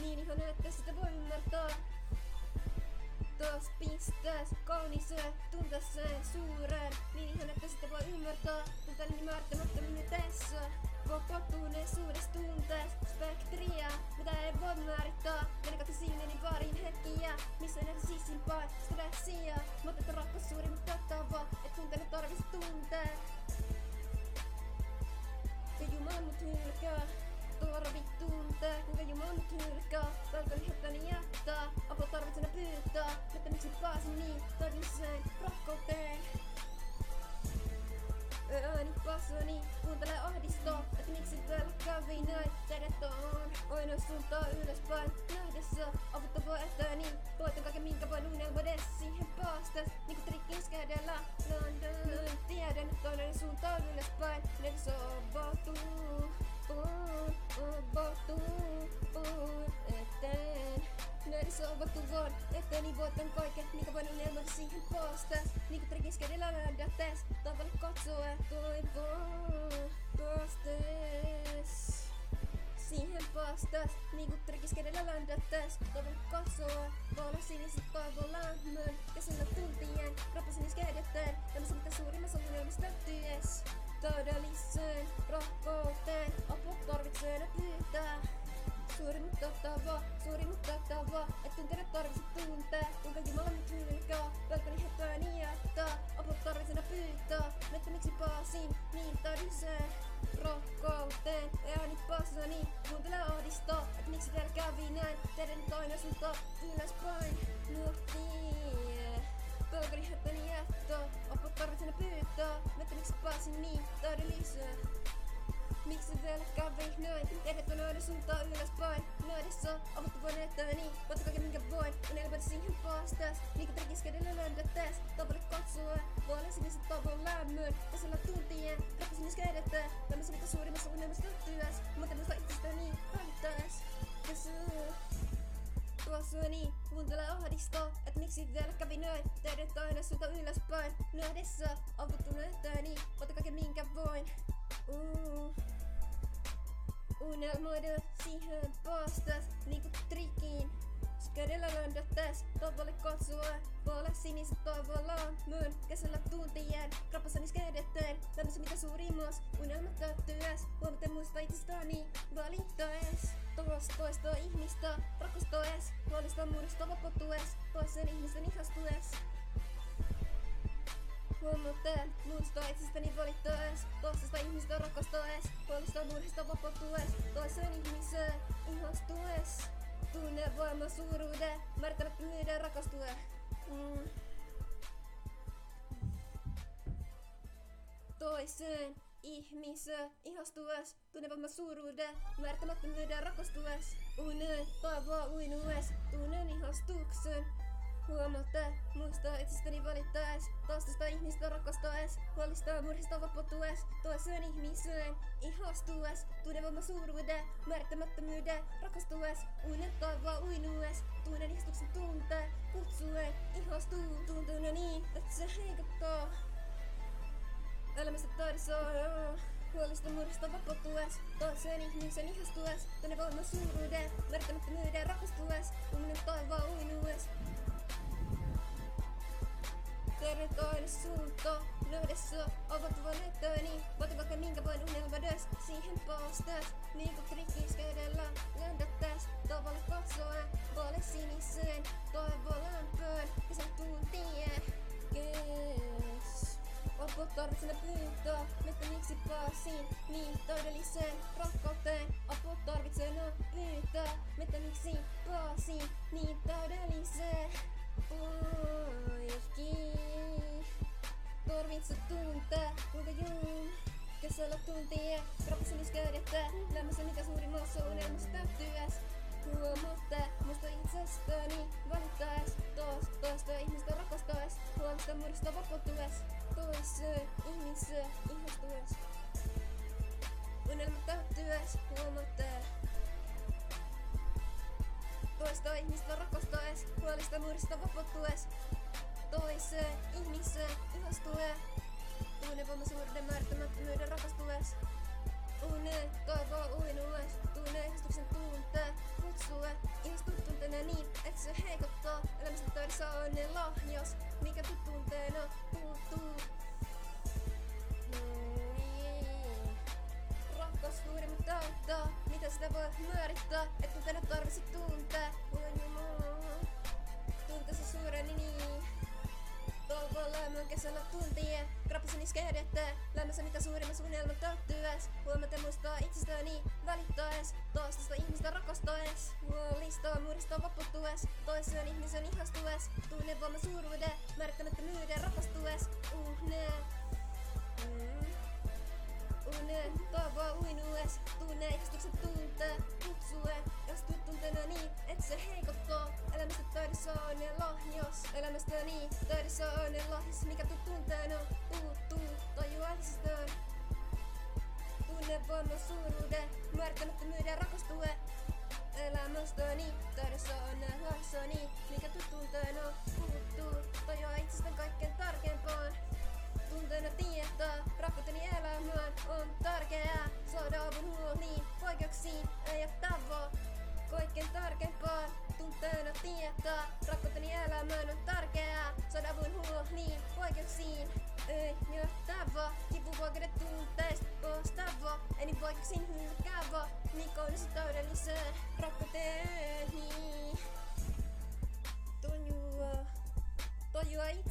Speaker 1: nii liha näete seda võimalda. Taas pistas, kaunis on, tundas on suure. nii liha näete seda võimalda. Tundan nii määrtamata minu tässä. Vapautuneisuudessa tuntees spektria, mitä ei voi määrittää. Mene kohti silmieni varin hetkiä, missä nähdä sisimpaa stressiä. Mutta että rakkaus suurin tava, et tunteena tarvitse tuntee. Ja Jumala mut hylkää, tarvit tuntee, kuinka Jumala mut hylkää. Pelkoni hettäni jättää, apua tarvitsen pyytää. Mutta miksi pääsin niin todelliseen rakkauteen? Ääni passani, kuuntele ahdistoa, että miksi täällä kävi näin. On aina suuntaa ylöspäin, nähdessä avuttavaa eteeni. Voitan kaiken minkä voin unelmoida siihen päästä, niinku trikkinskädellä London. Tiedän, että toinen suuntaa ylöspäin, nähdessä avautuu, on, avautuu, on eteen. Näin saavattu vaan, ettei voitan kaiken, mikä voin unelmoida siihen päästä. Niinku trikkinskädellä löydätäs, tavalle katsoa, toivoo päästäs. Siihen päästäs, niinku trikiskedellä ländättäs. Toivon katsoa, vaala siniset toivon lämmön. Kesällä tuntien, rappasin kädetään. Tämmösen mitä suurimmassa unelmista tyes. Todelliseen rakkauteen, apua tarvitsee pyytää. Suuri mutta tava, suuri mutta tava, et tunteena tarvitse tuntee, kuinka Jumala nyt hylkää, pelkoni hetääni jättää, apua tarvitsena pyytää, että miksi pääsin niin täydiseen rakkauteen, ääni passani, kuuntele ahdistaa, et miksi täällä kävi näin, teidän nyt aina suunta ylöspäin, nuhtii. Pelkoni hetääni jättää, apua tarvitsena pyytää, että miksi pääsin niin täydelliseen. Miksi? Teidät on aina suuntaan ylöspäin. Näidessä avuttu voin eteeni. Voitte kaiken minkä voin. Unelmoida siihen päästäs. Liikä tekis kädellä ländettäs. Tavalle katsoa. Vaalean siniset tavoin lämmön. Kesällä tuntien. Rakka sinis kädettä. Tämmöisen mitä suurimmassa unelmassa työs. Mutta musta itsestäni välittäis. Kesä. Tuossani kuuntele ahdistoa, et miksi vielä kävi näin. Teidät aina suunta ylöspäin. Nähdessä avuttu eteeni. Voitte kaiken minkä voin. Uh. Unelmoida siihen päästäs niinku trikiin. Kädellä löndättäs, toivolle katsoa, puole siniset toivollaan, myön kesällä tuntien, krappasani skedetteen, tämmösen mitä suurimmas, unelmat täyttyäs, huomaten muista itsestäni, valittaes, toos toista ihmistä, rakastaes, huolista muodosta vapautues, toisen ihmisen ihastues. Huomaten muistaa itsestäni valittaes, toisesta ihmistä rakastaes, puolesta murhista vapautues, toisen ihmiseen ihastues. Tunne voima suuruuden, määrittämättömyyden rakastuen. Mm. Toiseen ihmiseen ihastues, tunne voima suuruuden, määrittämättömyyden rakastues. Unen toivoa uinues, tunnen ihastuksen, Huomata, muistaa itsestäni valittaes, taustasta ihmistä rakastaes, huolistaa murhista vapautues, toiseen ihmiseen ihastues, tunnevoima suuruuden, määrittämättömyyden, rakastues, uinen taivoa uinues, tunnen ihastuksen tuntee, kutsuen, ihastuu, tunteena niin, että se heikottaa. Elämästä taidossa Huolista murhista vapautues, toiseen ihmisen ihastues, tunnevoima suuruuden, määrittämättömyyden rakastues, uinen taivoa uinues, Tervetuloa löydessä avautuvan eteeni. Voitin vaikka minkä voin unelmoida siihen päästäs. Niin kuin trikkis kädellä ländettäs. Tavalle katsoen, puole siniseen. Toivo lämpöön, kesän tuntien. Kes. Apua tarvitsen pyytää, mutta miksi pääsin niin täydelliseen rakkauteen? Apua tarvitsen pyytää, mutta miksi pääsin niin täydelliseen? Poikki. Tarvitse tuntea, kuinka juu. Kesällä tuntien, kroppasi kädettä. Lämmössä mitä suurimmassa unelmassa täyttyäs. Huomatta, musta itsestäni valittaes. Tois, toista ihmistä rakastaes. Huolista muodosta vapautues. Toiseen ihmiseen ihastues. Unelma täyttyäs, huomatta. Toista ihmistä rakastaes, huolista muurista vapautues. Toiseen ihmiseen ihastue. Tunne voimasuuden määrittämättömyyden rakastues. Une toivoo uinues, tunne ihastuksen tuntee, kutsue. Ihastuu tunteena niin, että se heikottaa. Elämästä töissä on ne lahjas, mikä tunteena puuttuu. Mm, niin. Rakastuu sitä voi määrittää, et tunteena tarvitsi tuntea. Voi jumaa, tunteessa suureni niin. Talvella lämmön kesällä tuntien, krappaseni skehdettä. Lämmössä mitä suurimman unelman täyttyäs. Huomata muistaa itsestäni välittäes. Toistasta ihmistä rakastaes. Huolistaa muodistaa vaputtues. Toisen ihmisen ihastues. Tunne voima suuruuden, määrittämättömyyden rakastues. Uh, nää. Mm. Une, tava uinues, tunne ihastuksen tuntee, kutsue, jos tuut tunteena niin, et se heikottaa. Elämästä taidissa on ne lahjos, elämästä niin, taidissa on ne lahjos, mikä tuut tunteena puuttuu, tajua itsestään. Tunne voima suuruuden, määrittämättömyyden rakastue. Elämästäni, taidissa on ne lahjosani, mikä tuut tunteena puuttuu, tajua itsestään kaikkein tärkeimpään. Tunteena tietää, rakkauteni elämään on tärkeää Saada avun huoliin, poikkeuksiin ei ole tavoa Kaikkein tärkeimpään tunteena tietää, rakkauteni elämään on tärkeää Saada avun huoliin, poikkeuksiin ei ole tavoa Kipu vaikeudet tunteista poistava Ei niin poikkeuksiin hylkäävä on se täydelliseen rakkauteni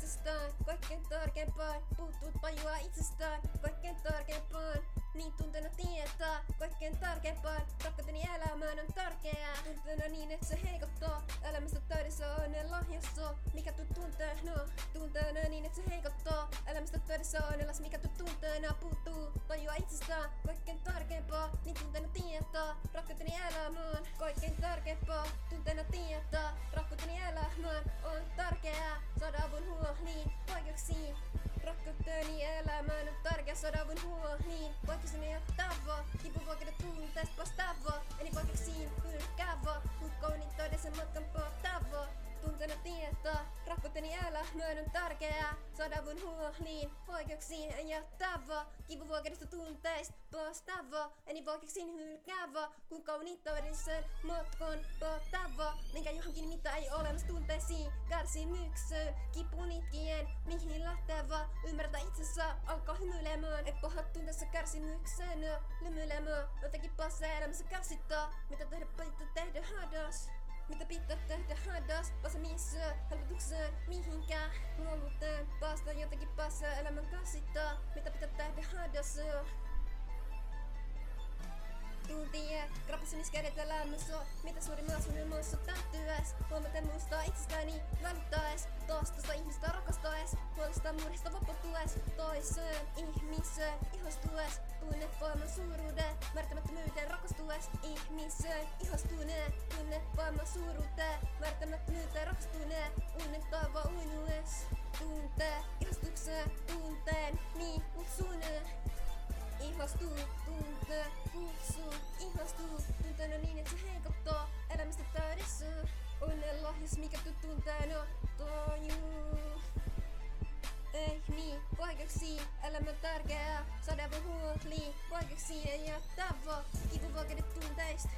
Speaker 1: Itsestään, kaikkein tärkeimpään Puuttuu tajua itsestään, kaikkein tärkeimpään Niin tunteena tietää, kaikkein tärkeimpään Rakkauteni elämään on tärkeää. Tunteena niin, että se heikottaa. Elämästä täydessä onnen lahjassa Mikä tuu tunteena. Tunteena niin, että se heikottaa. Elämästä täydessä onnellas Mikä tuu tunteena. Puuttuu Tajua itsestään, kaikkein tärkeimpää Niin tunteena tietää, rakkauteni elämään Kaikkein tärkeimpää Tunteena tietää, rakkauteni elämään On tärkeää. Saada avun huoliin, poikkeuksiin. Rakkauteni elämään on tärkeä saada avun huoliin, poikkeuksiin ei ole tavo. Kipu vaikeudet tunteesta poistavo, eli poikkeuksiin hylkäävä. Hukkouni todellisen matkan pohtavo. Tunteena tietää, rakkauteni elämään on tärkeää. Saada avun huoliin, poikkeuksiin ei ole tavo. Kipu vaikeudesta tunteista poistavo, eli poikkeuksiin hylkäävä. Kun kauniit todellisen matkan pohtavo, minkä johonkin mitä ei olemassa tunteisiin kärsimykseen, kipun itkien, mihin lähtevä, ymmärtää itsessä, alkaa hymyilemään, et pahat tunteessa kärsimykseen, lymyilemään, jotenkin passaa elämässä käsittää, mitä tehdä pitää tehdä hadas. Mitä pitää tehdä hadas, passa missä, helpotukseen, mihinkään, luovuteen, päästä jotenkin passaa elämän käsittää, mitä pitää tehdä hadas. Tuntien, krapassani kädet lämmössä Mitä suurimman unelmoissa täyttyäs Huomata muistaa itsestäni välittäes Taustosta ihmistä rakastaes Huolesta muudesta vapautues Toiseen ihmiseen ihastues Tunne voiman suuruuden Määrittämättömyyteen rakastues Ihmiseen ihastuneen Tunne voiman suuruuteen Määrittämättömyyteen rakastuneen. Unnen taivaan uinues Tuntee ihastukseen Tunteen niin kutsuneen Ihastuu, tuntee, kutsuu, ihastuu Tunteena niin, että se heikottaa elämästä täydessä Onnen lahjas, mikä tu tunteena tajuu ei niin, vaikeuksiin, elämä tärkeää, saada voi huoliin, vaikeuksiin ei ole tavo, kipu vaikeudet tunteista.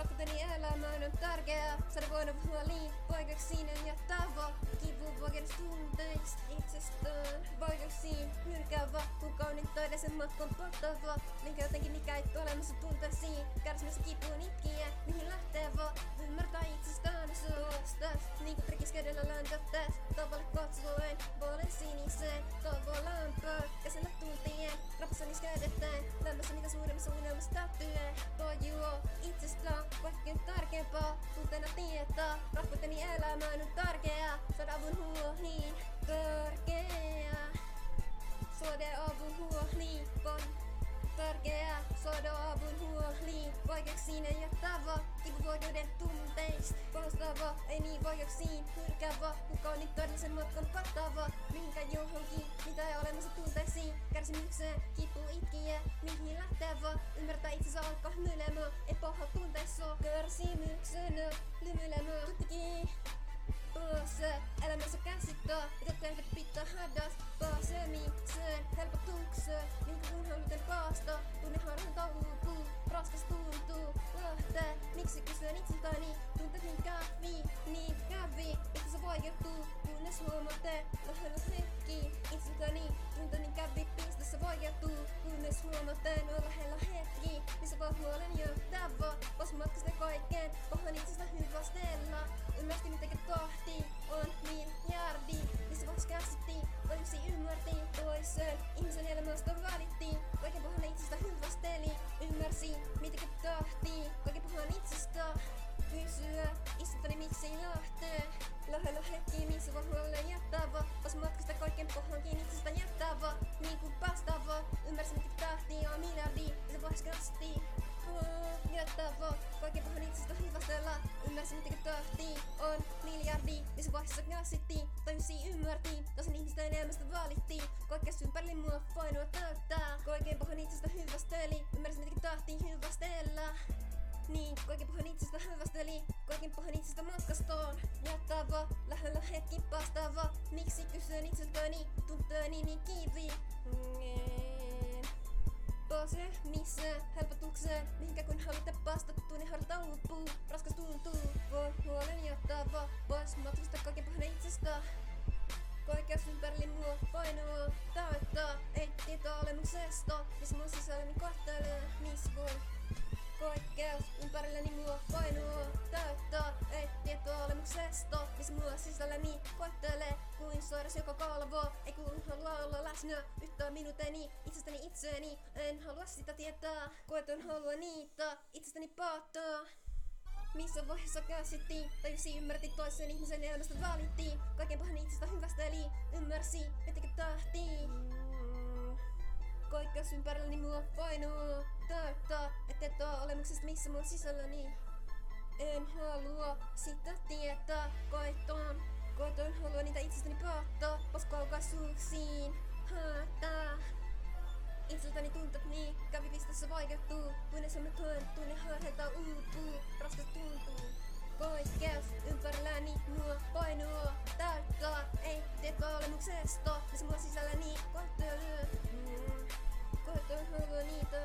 Speaker 1: Rakkauteni elämään on tärkeää, saada voida huoliin, vaikeuksiin ei ole tavo, kipu vaikeudet tunteista itsestään. Vaikeuksiin hylkäävä, kun kauniin todellisen matkan pottava, minkä jotenkin mikä ei olemassa tunteisiin, kärsimässä kipuun itkiä, mihin lähtee vaan, ymmärtää itsestään suostas, niin kuin trikis kädellä läntättäis, tavalle katsoen, puolen siniseen, toivoa lämpöä, käsillä tuntien, rapassani kädetään, lämmössä mitä suuremmassa unelmassa täyttyen, tajua itsestään, kaikkein tärkeämpää, tunteena tietää, rakkauteni elämään on tärkeää, saada avun tärkeää, saada avun huoliin, tärkeää, saada avun huoliin, vaikeuksiin ei ole tavo, kipuvoikeuden tunteista, poistava, ei niin vaikeuksiin, hylkäävä, kuka on niin todellisen matkan kattava, minkä johonkin, mitä ei olemassa tunteisiin, kärsimykseen, kipu itkiä, mihin lähtevä, ymmärtää itsensä alkaa hymyilemään, ei paha tunteissa, kärsimyksenä, lymyilemään, tutkikin. Pääse elämässä käsittää, mitä tehdä pitää hädäs Pääsemiseen helpotukseen, minkä kun haluten päästä? Tunne harhantaa uupuu, raskas tuntuu. Lähtee, miksi kysyn itseltäni? Tunteet niin kävi, niin kävi. Miksi se vaikeutuu, kunnes huomaatte Lähellä hetki. Itseltäni Tunteet niin kävi, pistä se vaikeutuu Kunnes huomaten on lähellä hetki, missä voit huolen johtava. Vois matkasta kaiken, pahan itsestä hyvästellä. Ymmärsti mitenkä tahti on miljardi, missä vois käsitti, voisi ymmärti toisen. Ihmisen elämästä valittiin, kaiken pahan itsestä hyvästeli. Ymmärsi mitenkä tahti, kaiken pahan itsestä kysyä itseltäni miksi lähtee Lähellä hetki, missä voi huolelle jättävä Pas matkasta kaiken pahankin itsestä jättävä Niin kuin päästävä Ymmärsin, että tahti on miljardi Ja se vois kasti jättävä Kaiken pahan itsestä hyvästellä Ymmärsin, että tahti on miljardi Missä vaiheessa käsitti Tajusi ymmärti Tosin ihmisten elämästä valittiin Kaikkea ympärille mua painoa täyttää. Kaiken pahan itsestä hyvästeli. Ymmärsin, että tahti hyvästellä niin, kaiken pahan itsestä hyvästeli, kaiken pahan itsestä matkastoon. Jättävä, lähellä hetki vastaava, miksi kysyn itseltäni, tunteeni niin kivi. Pääse missä helpotukseen, mihinkä kun haluta pastattua, niin harta uupuu, raskas tuntuu. Voi huolen jättävä, pois matkasta kaiken pahan itsestä. Kaikkeus ympärilli mua painoa täyttää, ei tietoa olemuksesta, missä mun sisälläni kohtelee, missä voi Kaikkeus ympärilläni mua painuu täyttää Ei tietoa olemuksesta Missä mua sisälläni koettelee. Kuin sairas joka kalvoo Ei kun halua olla läsnä. Yhtään minuuteni Itsestäni itseeni En halua sitä tietää. Koeton halua niitä Itsestäni paattaa missä vaiheessa käsitti, tajusi ymmärti toisen ihmisen elämästä valittiin. Kaiken pahan itsestä hyvästeli, ymmärsi, ettekö tahtiin Kaikkeus ympärilläni mua painuu täyttää, ettei tuo olemuksesta missä mun sisälläni. En halua sitä tietää, koetaan. Koetaan halua niitä itsestäni päättää, paskaukaisuuksiin haattaa. Itseltäni tuntet niin, kävipistessä vaikeutuu, kunnes mä tuen, tunne harheilta uupuu, raskas tuntuu. Kaikkeus ympärilläni mua painuu täyttää, ei tietoa olemuksesta, missä mua sisälläni kohtelee. Mm. Halua niitä.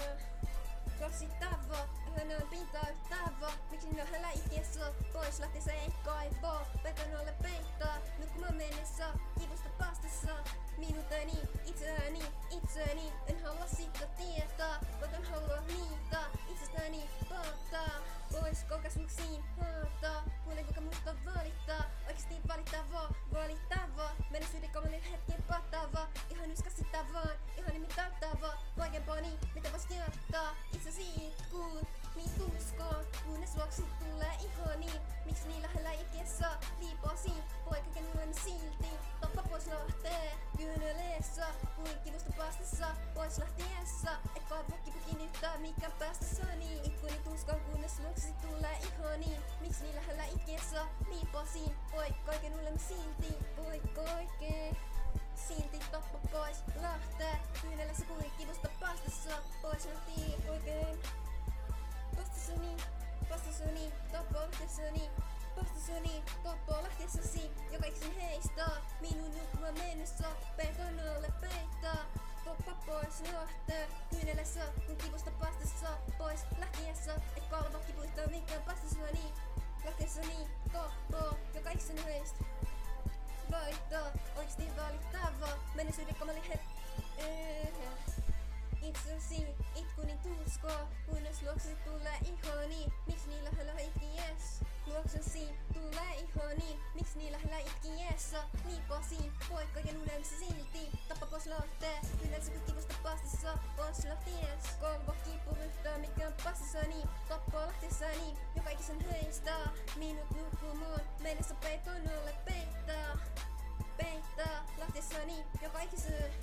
Speaker 1: Rasittava, hän pintailtava Miksi minä hälä ikiessä pois lähti se ei kaivoo Peton alle peittaa, nukkumaan mennessä. Kivusta päästessä Minuteni, itseäni, itseäni En halua sitä tietää, koton halua niitä. Itsestäni paattaa Pois kokasmuksiin haattaa Kuulen kuinka musta valittaa Oikeesti valittava, valittava Menneisyyden kolmannen hetken pattava Ihan yskasittava vaan, ihan nimittäyttävä Vaikeampani, mitä vois jättää Itsesi itkuun, niin tuskoon Kunnes luoksi tulee ihani Miksi niin lähellä ikiessä Liiposin, poika kenuen silti Tappa pois lähtee Kyyneleessä, kuin kivusta päästessä Pois lähtiessä, et kaivaa kipu kiinnittää Mikä päästessäni Ikkuni tuskoon, kunnes luoksi tulee ihani Miksi niin lähellä ikiessä Liiposin, poika kaiken ulemme silti Poika oikein Silti tappa pois lähtee Kyynelessä kuin kivusta päästessä Pois lähti oikein Vastassani, vastassani, tappo lähtessäni Vastassani, tappo lähtessäsi Joka ikisen heistä Minun nukkumaan mennessä Peton alle peittää Poppa pois lähtee Kyynelessä kun kivusta päästessä Pois lähtiessä Et kalva kipuittaa mikään päästessäni Lähtessäni tappo Joka ikisen heistä valittaa, oikeesti valittava Menneisyyden kamali het... Itsesi, itkuni tuskoa, kunnes luoksesi tulee ihoni Miks niin lähellä itki yes? Luoksesi tulee ihoni, miks niin lähellä itki yes? Liipasi, poik kaiken unelmissa silti Tappa pois lähtee, yleensä kun kivusta päästessä Pois lähties, kolvo kipu ryhtyä mikään passissani Tappo lähtessäni, joka ikisen heistä Minut nukkumaan, mennessä peiton alle peittää peittää lähtessäni joka ikisen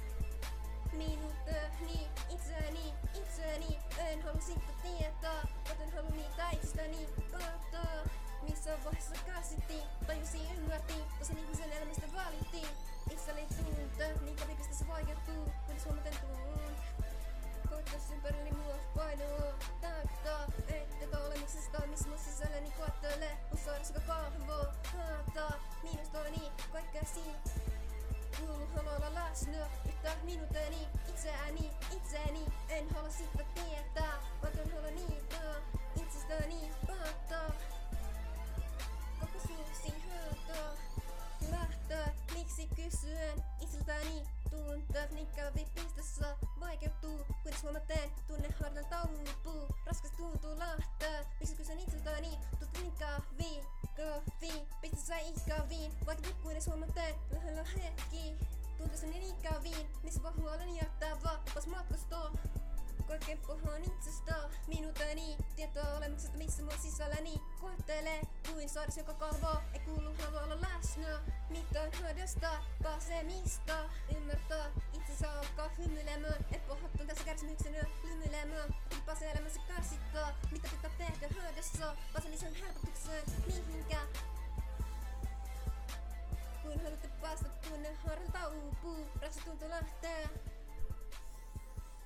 Speaker 1: minuuttani itseäni, itseäni En halua sitä tietää, joten haluan niitä itsestäni katsoa Missä vaiheessa käsitti, tajusi ymmärti, tosen ihmisen elämästä valittiin. Itselleni tunte, niin kävipistä se vaikeutuu, kunnes huomaten tuun Koittaisi ympärilleni mua painoa täyttää Ettekä olemuksesta, missä mun sisälläni koettelee. Mun sairas, joka kahvoo, haataa Miinustoni, kaikkea siinä Kuulu haluaa olla läsnä yhtä minuuteni Itseäni, itseäni, en halua sitä tietää Vaan halua niitä. Itsestäni päättää. Koko suusi häätää. Lähtö, miksi kysyen? Itseltäni tunteet, niin kävi pistessä vai huomaten, tunne hartalta uupuu. Raskas tuntuu lähtee, miksi kysyn itseltäni, tuttu niin kahvi, kahvi, pistä sä ikäviin. Vaikka pikkuinen huomaten, lähellä hetki. Niin ikäviin, missä voi huolen jättää vaan, pas matkustaa. Kaikkein pahan itsestä. Minutani Tietoa olemuksesta missä mua sisälläni Koettelee kuin saaris joka kalvoo Ei kuulu halua olla läsnä. Mitään hyödystä. Pääsemistä Ymmärtää. Itsensä alkaa hymyilemään. Et pohjattu tässä kärsimyksenä lymyilemään Ei pääse elämässä käsittää Mitä pitää tehdä hyödyssä? Pääsemisen helpotukseen mihinkään kun haluatte päästä tunne harjalta uupuu, rasa tuntuu lähtee.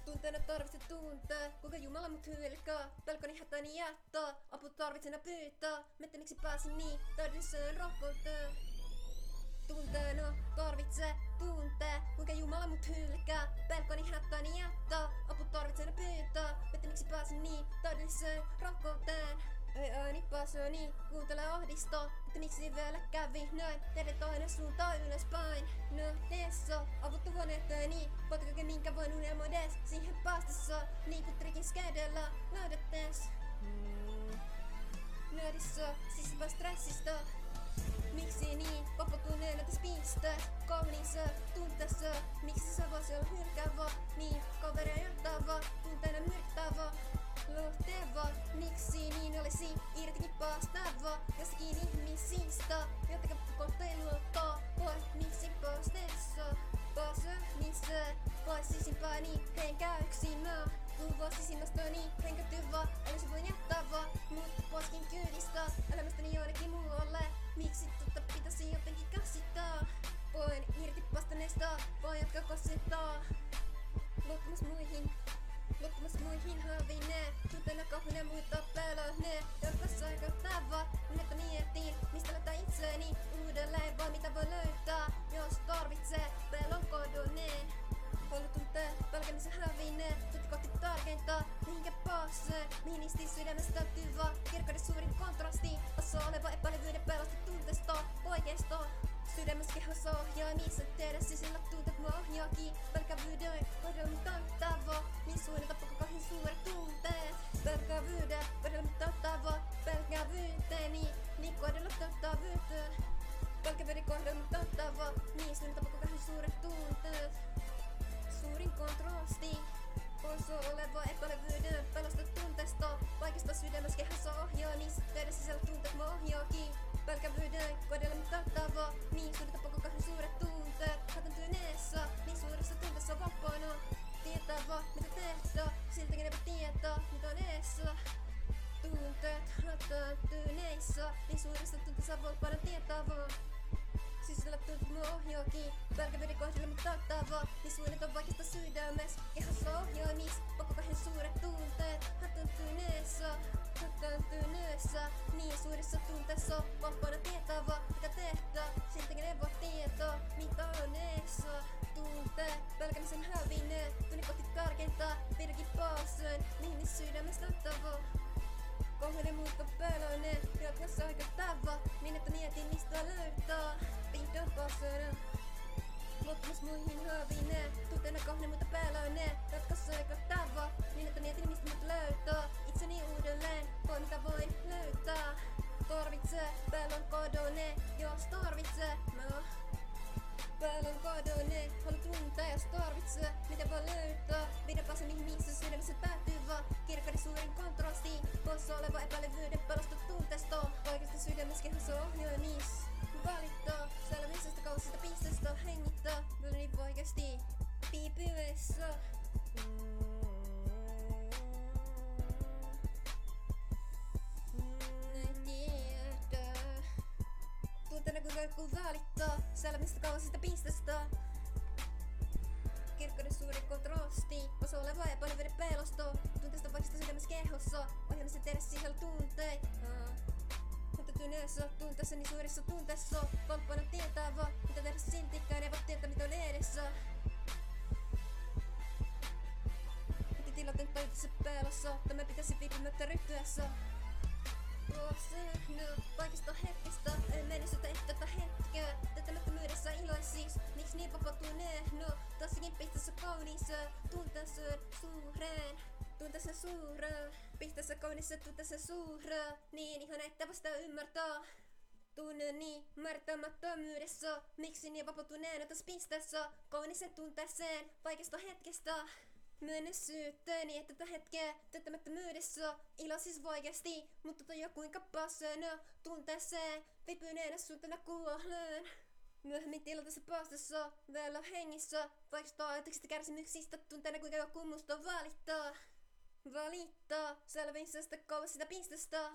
Speaker 1: Tunteena tarvitse tuntea, kuinka Jumala mut hylkää. Pelkoni hätäni jättää, apu tarvitsena pyytää. Mette miksi pääsin niin täydelliseen rohkeuteen. Tunteena tarvitse tuntee, kuinka Jumala mut hylkää. Pelkoni hätäni jättää, apu tarvitsena pyytää. Mette miksi pääsin niin täydelliseen rohkeuteen. Ei ääni pääsöni, kuuntele ahdisto. Että miksi vielä kävi näin. Teille toinen suuntaan ylöspäin. Nähdessä, avuttu vuonna eteeni Vaikka kaiken minkä voin unelmoides Siihen päästessä, niin kuin trikin skedellä. Löydättes mm. Nödissä, sisäpä stressistä. Miksi niin? Vapautuneena tässä piste. Kauniissa tunteessa. Miksi sä voisi olla hylkäävä? Niin, kaveria johtava Tunteena myrkyttävä Luhteva, miksi niin olisi irtikin päästävä Jostakin ihmisistä, jotka kohteilulta Voi miksi päästessä Pääsö, missä Voisisimpani henkä yksinä Kuvaisisimmästöni henkätyvä Olisi voin jättävä Mut poiskin kyydistä Elämästäni jonnekin muualle. Miksi totta pitäisi jotenkin käsittää Voin irti päästäneestä Voin jatkaa kosittaa Luottamus muihin Luottamus muihin hävinee Tutena kahvine muita pelone Joskus aika tava Nyt mietin Mistä löytää itseni Uudelleen vaan mitä voi löytää Jos tarvitsee Pelon kodoneen Halu tuntee Pelkämisen hävinee Tutti kohti tärkeintä Mihinkä pääsee Mihin isti sydämestä vaan Kirkkauden suurin kontrasti Osa oleva epäilevyyden pelosta tunteesta Oikeesta Sydämessä kehossa ohjaimissa Tehdä sisällä tunteet mua ohjaakin. Pelkävyyden kohdalla mitattava Niin suunnilta pakokauhin suuret tunteet. Pelkävyyden kohdalla mitattava Pelkävyyteni Niin kohdalla mitattavyyteen Pelkävyyden kohdalla mitattava Niin suunnilta pakokauhin suuret tunteet. Suurin kontrasti Poissa oleva epäilevyyden pelosta tunteesta. Kaikesta sydämessä kehossa ohjaa Niissä tehdä sisällä tunteet mua ohjaakin Pelkävyyden kohdalla mitattava Niin suurta koko kahden suuret tunteet Hätäntyneessä, niin suuressa tunteessa vapaana Tietää vaan mitä tehdä Siltäkin eipä tietää mitä on eessä Tunteet hätääntyneissä Niin suuressa tunteessa vapaana tietää vaan Sisällä tuntuu mua ohjaakin Pelkävyyden kohdalla mitattava Niin suunnit on vaikeasta sydämes Kehossa ohjaamis Koko kahden suuret tunteet. Hätäntyneessä Hätääntyneessä Niin suurissa tunteissa Vapaana tietää vaan mitä tehdä. Siltäkin ei voi tietää mitä on eessä Tunteet pelkämisen hävinee Tuli kohti tärkeintä Vihdoinkin pääsen Mihin sydämestä tavo Kohdelle muutta peloinen Jatkossa aika tava. Niin että mietin mistä löytää. Vihdoin pääsen Luottamus muihin hävinee Tunteena kohde mutta peloinen Jatkossa aika tava. Niin että mietin mistä mut löytää. Itseni uudelleen Voi mitä voi löytää. Tarvitsee pelon kodone Jos tarvitsee. Mä Pelon kodone Halu tuntea jos tarvitsee Mitä voi löytää mihin missä sydämessä päätyy vaan Kirkkaiden suurin kontrasti Poissa oleva epäilevyyden pelosta tunteesta Oikeasta sydämessä kehossa ohjaamis Valittaa Selvisestä kausista pisteestä Hengittää Vielä niin vaikeasti Piipyessä Tunteena kuinka joku välittää Selmistä kausista pisteestä Kirkkauden suuri kontrasti Osa oleva epäilevyyden pelosto Tunteesta vaikeasta sydämessä kehossa Ohjelmassa tehdä sisällä tunteet Hätätyneessä tunteessa niin suurissa tunteessa Valppana tietää vaan mitä tehdä siltikään Ei voi tietää mitä on edessä. Heti tilanteen tajutussa pelossa Tämä pitäisi viipymättä ryhtyessä Vuosina kaikista hetkistä En menestytä ehkä tätä hetkeä Tätämättömyydessä iloisis Miksi niin vapautuneen No Tässäkin pisteessä kauniissa Tunteeseen suureen tässä suuraa. Pihteessä kaunistettu tässä suuraa. Niin ihan että vasta ymmärtää. Tunne niin määrittämättömyydessä. Miksi niin vapautuneena tässä pisteessä? Kaunisen tunteeseen vaikeasta hetkestä. Menneisyytteeni, että tätä hetkeä työttämättömyydessä Ilo siis vaikeasti, mutta toi kuinka pasena tunteeseen Vipyneenä suuntana kuoleen Myöhemmin tilanteessa päästössä vielä hengissä Vaikka ajatuksista kärsimyksistä tunteena kuinka joku musta valittaa. Valittaa selvisestä kauas sitä pistestä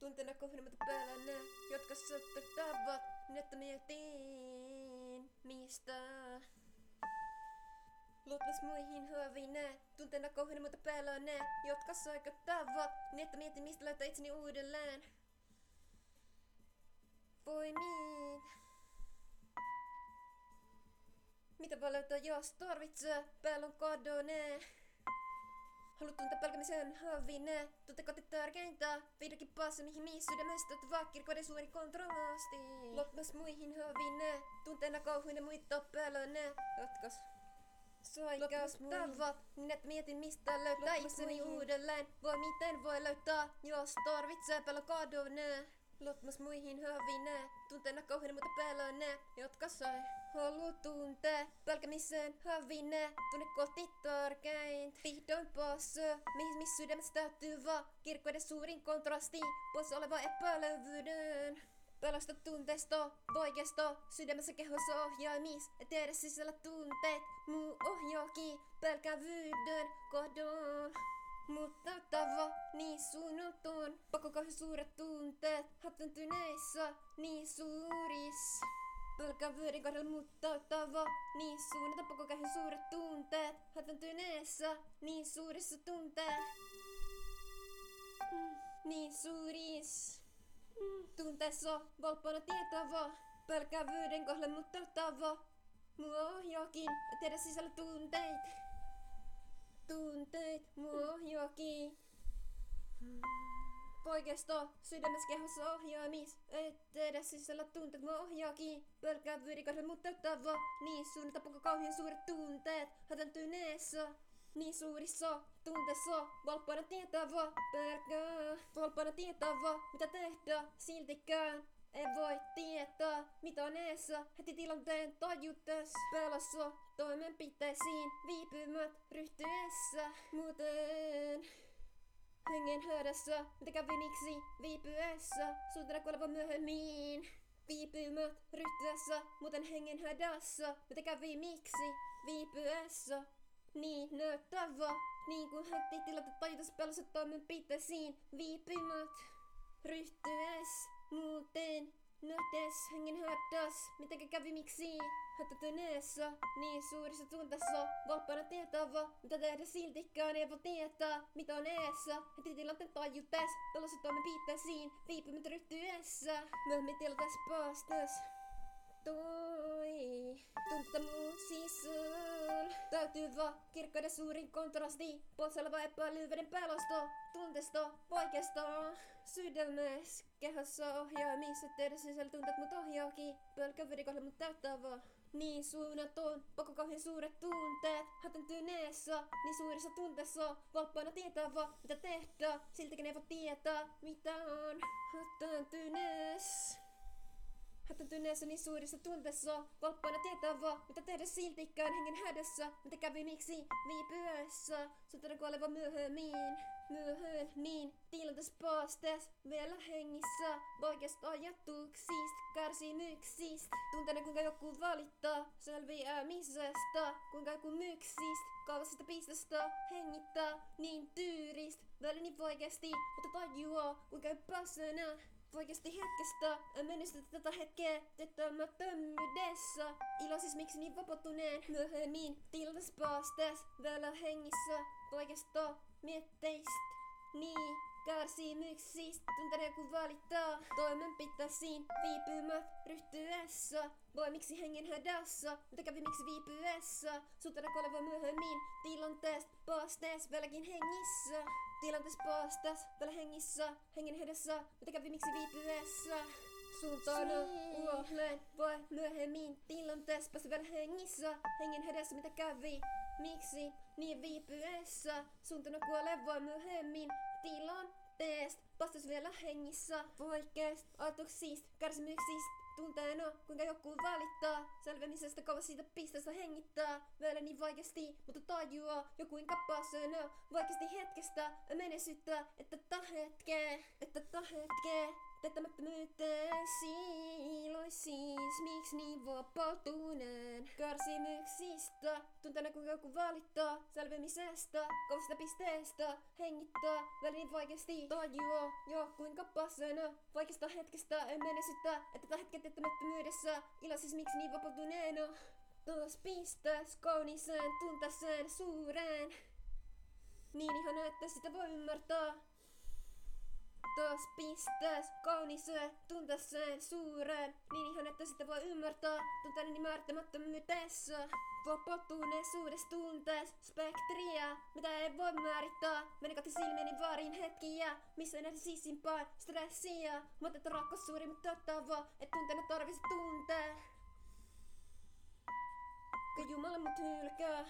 Speaker 1: Tunteena kohdelmat päällä jotka sottuttavat, että mietin mistä. Luottamus muihin ne, tunteena kohdelmat päällä ne, jotka soikottavat, että mietin mistä laittaa itseni uudelleen. Voi niin. Mitä löytää, jos tarvitsee, päällä on kadonnut. Haluat tuntea pelkämisen havine, tunte koti tärkeintä. Vihdoinkin päässä mihin mihin sydämestä, että vakkirkoiden suuri kontrasti. Loppas muihin havine, tunteena kauhuinen muita pelone. Jatkas. Soikauttavat, niin että mietin mistä löytää itseni uudelleen. Voi miten voi löytää, jos tarvitsee pelon kadonneen. Loppas muihin havine, tunteena kauhean mutta pelone, jotka sai. Halu tuntee, pelkämisen havine, tunne kohti tärkein. Vihdoin pääsy, mihin missä sydämessä täytyy vaan. Kirkkoiden suurin kontrasti, pois oleva epälevyyden. Pelosta tunteesta, vaikeasta, sydämessä kehossa ohjaimis, et tiedä sisällä tunteet, muu ohjaakin pelkävyyden kohdon. Mutta tava niin suunnaton, pakko suuret tunteet, hätäntyneissa niin suuris. Pelkävyyden kohdalla mutta tava niin suunnata pakko kauhean suuret tunteet, hätäntyneessä niin suurissa tunteet. Niin suuris. Tunteessa valppana tietävä, pelkävyyden kohdalla mutta tava. Mua ohjaakin, tiedä sisällä tunteet tunteet ohjaakin. Poikesto, sydämessä kehossa ohjaamis, tiedä sisällä tunteet mua ohjaakin. Pelkää vyyrikaisen muutettava, niin suunnata koko kauhean suuret tunteet, hätäntyneessä. Niin suurissa tunteissa, valppaana tietävä, pelkää. Valppaana tietävä, mitä tehdä, siltikään. En voi tietää, mitä on eessä, heti tilanteen tajutes pelossa toimenpiteisiin viipymät ryhtyessä. Muuten hengen höressä, mitä käviniksi viipyessä, suuntana kuoleva myöhemmin. Viipymät ryhtyessä, muuten hengen hädässä. Mitä kävi miksi viipyessä? Niin näyttävä, niin kuin hän tilata tajutus pelossa toimenpiteisiin. Viipymät ryhtyessä, muuten nähtäis hengen hädäs. Mitenkä kävi miksi? Hätätyneessä, niin suurissa tunteessa, valppana tietävä, mitä tehdä siltikään ei voi tietää, mitä on eessä. Heti tilanteen tajutes, pelossa toimenpiteisiin, viipymät ryhtyessä. Myöhemmin tilanteessa päästös. Toi, sisällä. Täytyy vaan kirkkaiden suurin kontrasti. Poissa oleva epäilyveden pelosto, tunteesta, vaikeasta. Sydämes, kehossa ohjaa, missä tehdä sisällä tunteet mut ohjaakin. Pelkän verikohde mut täyttää vaan. Niin suunnaton, pakko kauhean suuret tunteet, hätääntyneessä, niin suurissa tunteissa, tietää vaan, mitä tehdä, siltikin ei voi tietää, mitä on. Hätääntyneessä. Hätääntyneessä niin suurissa tunteissa, tietää vaan, mitä tehdä siltikään. Hengen hädässä, mitä kävi miksi viipyessä, sotana kuoleva myöhemmin, myöhemmin, niin tilanteessa paastes, vielä hengissä, vaikeasta ajatuksista, kärsimyksistä, tunteena kuinka joku valittaa, selviämisestä, kuinka joku myksistä, kauasista pistestä, hengittää, niin tyyristä, välillä niin vaikeasti, mutta tajuaa, kuinka pääsenä, Oikeasti hetkestä en menestä tätä hetkeä tetämättömyydessä. Ilo siis miksi niin vapautuneen myöhemmin tilanteessa päästes vielä hengissä. Oikeasta mietteistä niin kärsimyksistä tunteiden kun valittaa toimenpiteisiin viipymät ryhtyessä. Voi miksi hengen hädässä, mitä kävi miksi viipyessä. Suutana koleva myöhemmin tilanteesta päästes vieläkin hengissä. Tilanteessa päästes vielä hengissä, hengen hädässä, mitä kävi miksi viipyessä. Suuntaana uohleen voi myöhemmin tilanteessa päästä vielä hengissä, hengen hädässä mitä kävi. Miksi niin viipyessä? Suuntana kuolee voi myöhemmin. Tilanteesta päästäis vielä hengissä. Vaikeista ajatuksista, kärsimyksistä, tunteena, kuinka joku valittaa. Selviämisestä kauas siitä pisteestä hengittää. Vielä niin vaikeasti, mutta tajuaa jo kuinka pasena vaikeasti hetkestä menesyttää, että ta hetke, että ta hetke, Tettämättömyyteen siiloisis, miksi niin vapautuneen kärsimyksistä? Tunteena kun joku valittaa selviämisestä, kovasta pisteestä, hengittää väliin vaikeasti tajua jo kuinka pasena vaikeasta hetkestä en menesytä, että tätä hetken tettämättömyydessä iloisis miksi niin vapautuneena. Taas pistäs kauniiseen tuntaseen suureen. Niin ihana, että sitä voi ymmärtää. Taas pistäs kauniseen tuntaseen suureen. Niin ihan, että sitä voi ymmärtää tunteeni niin määrittämättömyydessä. Vapautuneisuudessa tuntees spektriä, mitä ei voi määrittää. Meni kohti silmieni vaarin hetkiä, missä nähdä sisimpään stressiä. Mutta että rakkaus suuri, mutta ottava, että tunteena tarvisi tuntee. Kun Jumala mut hylkää,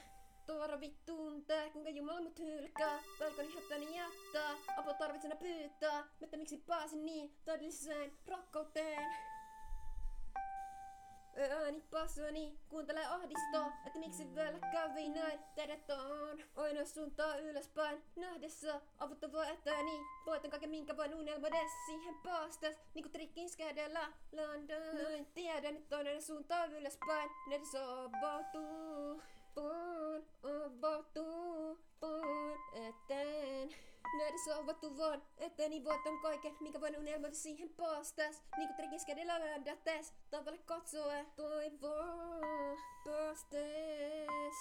Speaker 1: tarvit tuntee, kuinka Jumala mut hylkää. Pelkoni hätäni jättää, apua tarvitsena pyytää. Mutta miksi pääsin niin todelliseen rakkauteen? Ääni passani, kuuntele ahdistoa, että miksi vielä kävi näin. Teidät on aina suuntaa ylöspäin, nähdessä avuttavaa eteeni. Voitan kaiken minkä voin unelmoida siihen päästäs, niinku trikkin skedellä London. Näin tiedän, että aina suuntaa ylöspäin, nähdessä avautuu. Puun, avautuu, puun eteen. Nähdessä avattu vaan eteeni voitan kaiken, minkä voin unelmoida siihen päästäs. Niinku trikis kädellä ländättäs, tavalle katsoe toivoo päästäs.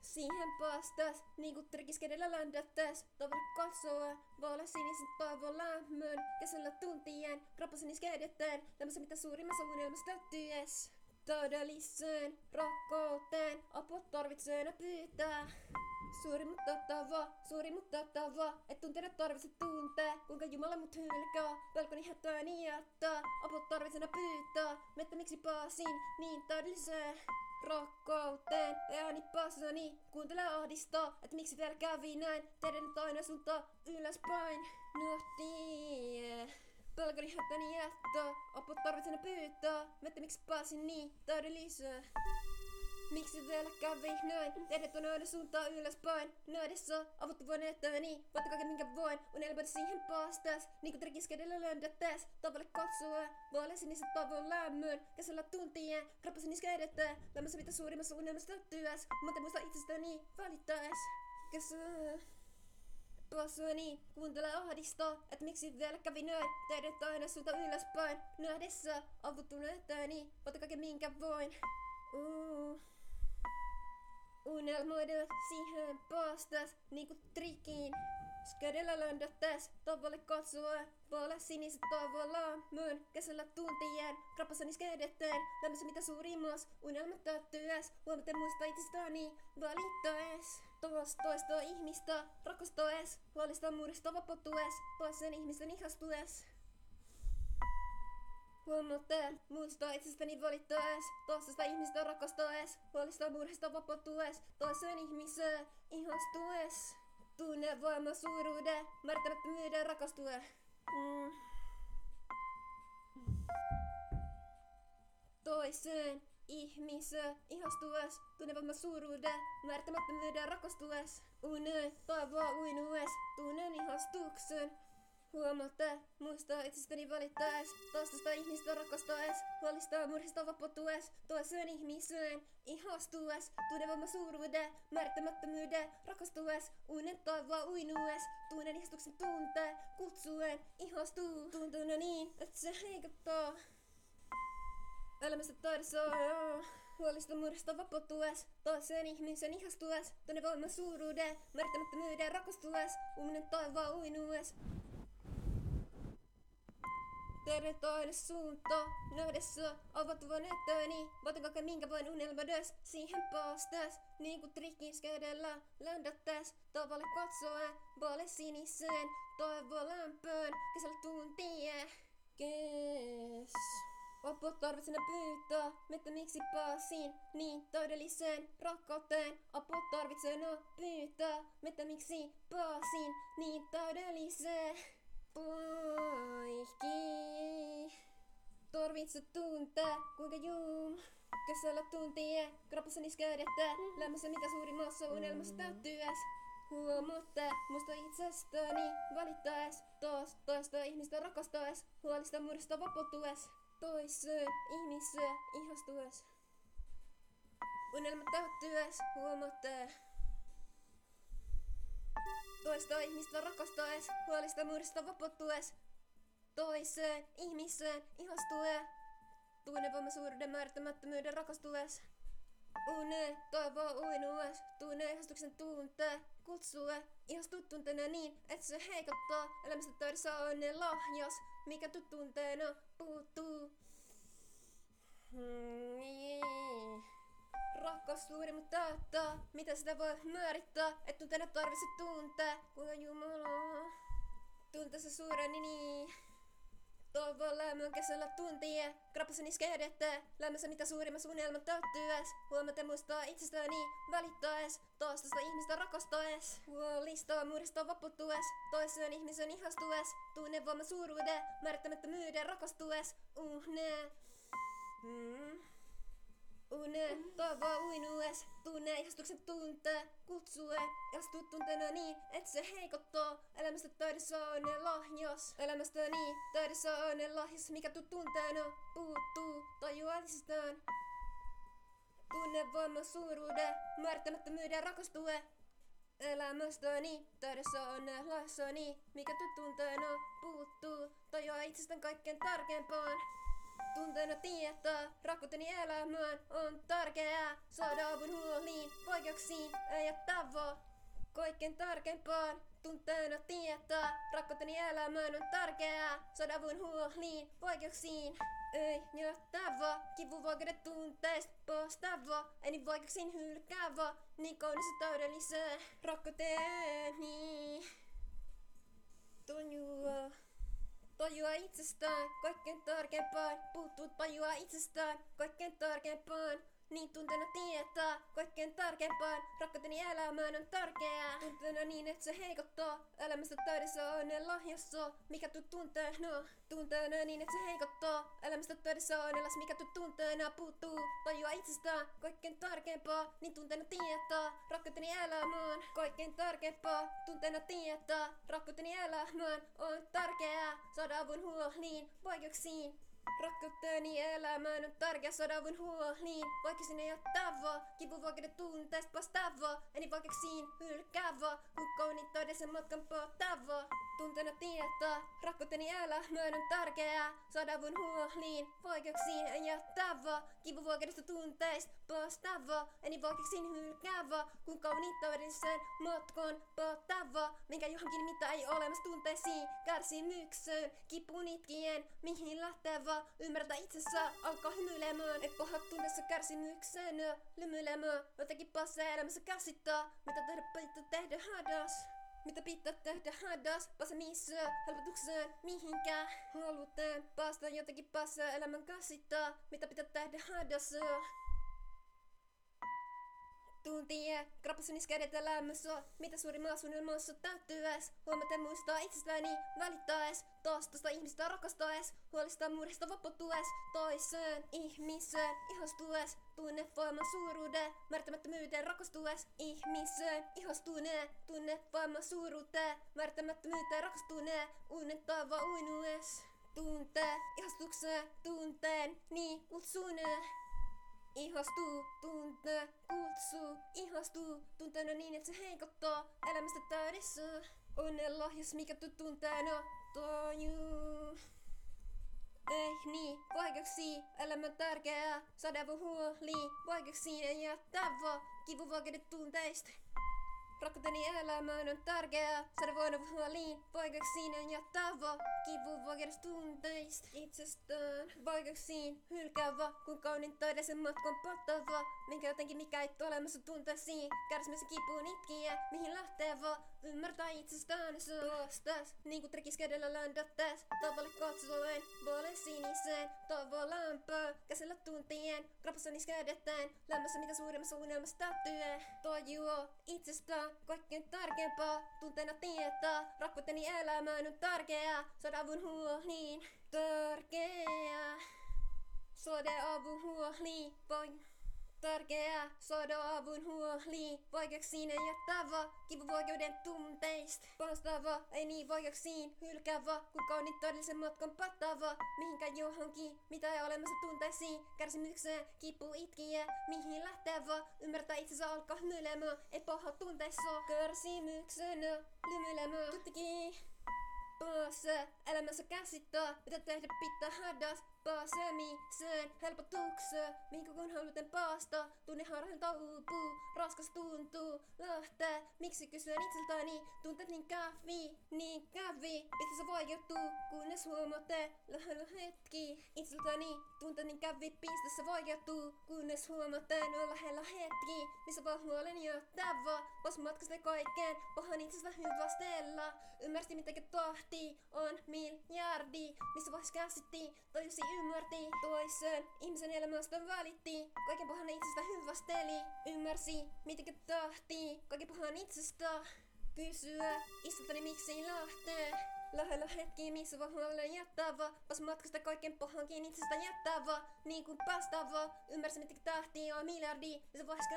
Speaker 1: Siihen päästäs, niinku trikis kädellä ländättäs, tavalle katsoe. Vaale sinisen taivaan lämmön, kesällä tuntien, kroppaseni skedettään, tämmösen mitä suurimmassa unelmassa täyttyes. Todelliseen rakkauteen apua tarvitsee aina pyytää. Suuri mutta ottava, suuri mutta ottava, et tunteena tarvitse tuntee, kuinka Jumala mut hylkää, pelkoni hätääni jättää, apua tarvitsee aina pyytää, mettä miksi pääsin niin todelliseen rakkauteen, ääni passani, kuuntele ahdistaa, et miksi vielä kävi näin, teidän aina suunta ylöspäin, no tie. Pelkäri hätäni jättää, apua tarvitsen pyytää, mutta miksi pääsin niin täydelliseen? Miksi vielä kävi näin? Teidät on aina suuntaan ylöspäin. Näidessä avuttu voin eteeni. Vaikka kaiken minkä voin. Unelmoida siihen päästäs. Niinku trikiskedellä löndättäs. Tavalle katsoa. Vaale sinisen tavoin lämmön. Kesällä tuntien. Krappasin niska edetä. Lämmössä mitä suurimmassa unelmassa täyttyäs. Monta muista itsestäni välittäis. Kesä. Passuani kuuntele ahdistaa, et miksi vielä kävi näin. Teidät aina suunta ylöspäin. Nähdessä avuttu eteeni. Vaikka kaiken minkä voin. Uh. Unelmoida siihen päästäs niinku trikiin. Skädellä löndättäs, tavalle katsoa, vaale siniset tavallaan. Myön kesällä tuntien, krapassani skedetteen, lämmössä mitä suurimmas, unelmat täyttyäs, huomaten muista itsestäni, valittaes. Tois toista ihmistä, rakastaes, huolista muurista vapautues, toisen ihmisen ihastues. Huomaten, muista itsestäni valittaes, toisesta ihmistä rakastaes, huolista murhista vapautues, toisen ihmiseen ihastues. Tunne voima suuruuden, määrittämättömyyden rakastue. Mm. Toiseen ihmiseen ihastues, tunne voima suuruuden, määrittämättömyyden rakastues. Une tavoa uinues, tunnen ihastuksen. Huomata, muistaa itsestäni valittaes, taustasta ihmistä rakastaes, huolistaa murhista vapautues, toiseen ihmiseen ihastues, tunnevoima suuruuden, määrittämättömyyden, rakastues, unen taivaa uinues, tunnen ihastuksen tuntee, kutsuen, ihastuu, tuntuna niin, että se heikottaa. Elämästä taidossa Huolista murhista vapautues, toiseen ihmisen ihastues, tunne voiman suuruuden, määrittämättömyyden rakastues, unen taivaa uinues, Tere toinen suunta, nähdessä avautuvan eteeni. Voitan kaiken minkä voin unelmoides, siihen päästäs. Niin kuin trikis kädellä ländättäs, tavalle katsoen, vaale siniseen, toivoa lämpöön, kesällä tuntie. Kes. Apua tarvitsen pyytää, mutta miksi pääsin niin täydelliseen rakkauteen? Apua tarvitsen pyytää, mutta miksi pääsin niin täydelliseen? Poikki. Tarvitse tuntea, kuinka juu. Kesällä tuntie, kropassani skädettä. Lämmössä mitä suurimmassa unelmassa täyttyäs. Huomatta, musta itsestäni välittäes. Taas toista ihmistä rakastaes. Huolista muodosta vapautues. Toiseen ihmiseen ihastues. Unelma täyttyäs, huomatta. Toista ihmistä rakastaes, huolista muurista vapautues. Toiseen ihmiseen ihastue. Tunne voima suuruuden määrittämättömyyden rakastues. Une, toivo uinues, tunne ihastuksen tuntee, kutsue, ihastu tunteena niin, että se heikottaa, elämästä täydessä onnen lahjas, mikä tunteena puuttuu. Hmm, niin. Rakkaus suuri mut täyttää, mitä sitä voi määrittää, et tunteena tarvitse tuntea, kuinka Jumala tuntee se suureni niin. Toivon lämmön kesällä tuntia, krapassani skedettä, lämmössä mitä suurimman unelman täyttyäs. Huomata muistaa itsestäni välittäes, toistasta ihmistä rakastaes. Huolista muurista vapautues, toiseen ihmisen ihastues. Tunne voima suuruuden, määrittämättömyyden rakastues. Uhne. Mm. Une, toivoa uinues, tunne ihastuksen tuntee, kutsue, ihastu tunteena niin, että se heikottaa. Elämästä täydessä on ne lahjas. Elämästä niin, täydessä on ne lahjas, mikä tu tunteena puuttuu, tajua itsestään. Tunne voima suuruuden, määrittämättömyyden rakastue. Elämästäni, täydessä on ne lahjassani, mikä tu tunteena puuttuu, tajua itsestään kaikkein tärkeimpään. Tunteena tietää, rakkauteni elämään on tärkeää saada avun huoliin, vaikeuksiin ei jättää vaan. Kaikkein tärkeimpään tunteena tietää, rakkauteni elämään on tärkeää saada avun huoliin, vaikeuksiin ei jättää vaan. Kivu vaikeudet tunteista poistaa vaan, ei niin vaikeuksiin hylkää vaan, niin kaunissa täydelliseen rakkauteeni. Tunjua. Tajua itsestään, kaikkein tärkeimpään. Puuttuu tajua itsestään, kaikkein tärkeimpään. Niin tunteena tietää kaikkein tärkeimpään. Rakkauteni elämään on tärkeää. Tunteena niin, että se heikottaa. Elämästä täydessä onnen lahjassa. Mikä tuu tunteena? Tunteena niin, että se heikottaa. Elämästä täydessä onnellas. Mikä tuu tunteena puuttuu. Tajua itsestään kaikkein tärkeimpää. Niin tunteena tietää. Rakkauteni elämään. Kaikkein tärkeimpää. Tunteena tietää. Rakkauteni elämään on tärkeää. Saada avun huoliin, vaikeuksiin. Rakkauteni elämään on tärkeä saada avun huoliin. Vaikka sinne ei ole tavo, kipu vaikeuden tunteesta vastaava. Eni vaikeuksiin hylkäävä, kun kauniit todellisen matkan pohtava. Tunteena tietää, rakkauteni elämään on tärkeää saada avun huoliin. Vaikeuksiin ei jättävä, kipu vaikeudesta tunteista vastaava. Eni vaikeuksiin hylkäävä, kun kauniit todellisen matkan pohtava. Minkä johonkin mitä ei olemassa tunteisiin, kärsimykseen, kipun itkien, mihin lähtevä. Ymmärtää itsessä, alkaa hymyilemään, et pahat tunteessa kärsimykseen, lymyilemään. Jotenkin passaa elämässä käsittää, mitä tehdä pitää tehdä hadas. Mitä pitää tehdä hadas, passa missä, helpotukseen, mihinkä halutaan päästä jotenkin passaa elämän käsittää, mitä pitää tehdä hadas. Tuntie, krappassani kädet elämässä, mitä suuri maa sun ilmassa täyttyäs. Huomata muistaa itsestäni, välittäes, taas tosta ihmistä rakastaes. Huolista muudesta vapautues, toiseen ihmiseen ihastues. Tunne voiman suuruuden, määrittämättömyyden rakastues. Ihmiseen ihastunee, tunne voiman suuruuteen, määrittämättömyyden rakastunee. Unen taivaan uinues. Tuntee, ihastukseen, tunteen, niin kutsunee. Ihastuu, tuntee, kutsuu, ihastuu, tunteena niin, että se heikottaa elämästä täydessä. Onnen lahjas, mikä tu tunteena tajuu. Ei niin, vaikeuksia, elämä tärkeää, saada huoliin, vaikeuksiin ei jättää vaan, kivu vaikeudet tunteista. Rakkauteni elämään on tärkeää, saada voida huoliin, vaikeuksiin jättää vaan, kivu vaikeudesta tunteista. Itsestään. Vaikeuksiin hylkäävä, kun kaunin todellisen matkan pattava, minkä jotenkin mikä ei ole olemassa tunteisiin, kärsimässä kipuun itkiä, mihin lähtee vaan, ymmärtää itsestään se vastas, niin kuin trekis kädellä ländättäis, tavalle katsoen, vaale siniseen, tavo lämpö, käsillä tuntien, kropassani kädetään, lämmössä mitä suurimmassa unelmassa täytyy, tajua itsestään kaikkein tärkeämpää, tunteena tietää, rakkauteni elämään on tärkeää, saada avun huoliin, tärkeää. Saada avun huoliin, voi Tärkeää saada avun huoliin, vaikeuksiin ei jättävä, kipuvaikeuden tunteista. Vastaava, ei niin vaikeuksiin, hylkäävä, kun kauniit todellisen matkan pattava. Mihinkä johonkin, mitä ei olemassa tunteisiin, kärsimykseen, kipu itkiä, mihin lähtevä. Ymmärtää itsensä alkaa hymyilemään, ei paha tunteissa, kärsimyksenä, lymyilemään. Tuttikin. Pääse elämässä käsittää, mitä tehdä pitää hadas Pääsemiseen helpotukseen, mihin kun haluten päästä Tunne harhalta uupuu, raskas tuntuu, lähtee. Miksi kysyn itseltäni, tunteet niin kävi, niin kävi. Pitäisi vaikeutuu, kunnes huomaatte lähellä hetki Itseltäni, tunteet niin kävi, pistessä vaikeutuu Kunnes huomaatte, no lähellä hetki Missä vaan huolen jättävä, vas matkasta kaikkeen Pahan itsestä hyvästellä Ymmärsi mitenkä tahti on miljardi. Missä vaiheessa käsitti, tajusi ymmärti toisen ihmisen elämästä välitti. Kaiken pahan itsestä hyvästeli, ymmärsi mitenkä tahti. Kaiken pahan itsestä kysyä itseltäni miksi lähtee. Lähellä hetki, missä voi huolella jättävä. Pas matkasta kaiken pahankin itsestä jättävä. Niin kuin päästävä. Ymmärsi mitenkä tahti on miljardi, missä vaiheessa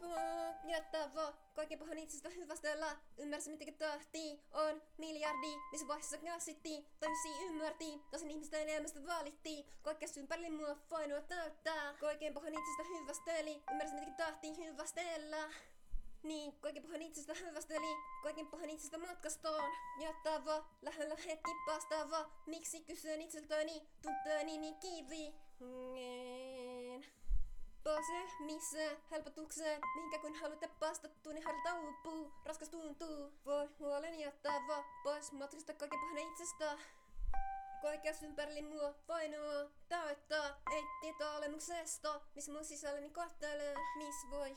Speaker 1: käsitti. Jättävä, kaiken pahan itsestä hyvästellä. Ymmärsi mitenkä tahti on miljardi, missä vaiheessa käsitti. Tajusi ymmärti, tosin ihmisten elämästä valitti. Kaikkea ympärille mua fainoa täyttää. Kaiken pahan itsestä hyvästeli, ymmärsi mitenkä tahti hyvästellä. Niin, kaiken pahan itsestä hyvästeli, kaiken pahan itsestä matkastoon. Jättävä, lähellä hetki vastaava, miksi kysyn itseltäni, tunteeni niin kivi. Ngeen. Pääse missä helpotukseen, mihinkä kun haluatte päästä tunne harjalta uupuu, raskas tuntuu. Voi huolen jättää vaan pois matkasta kaiken pahan itsestä. Kaikessa ympärillä mua vainoa täyttää, ei tietoa olemuksesta, missä mun sisälläni kohtelee, miss voi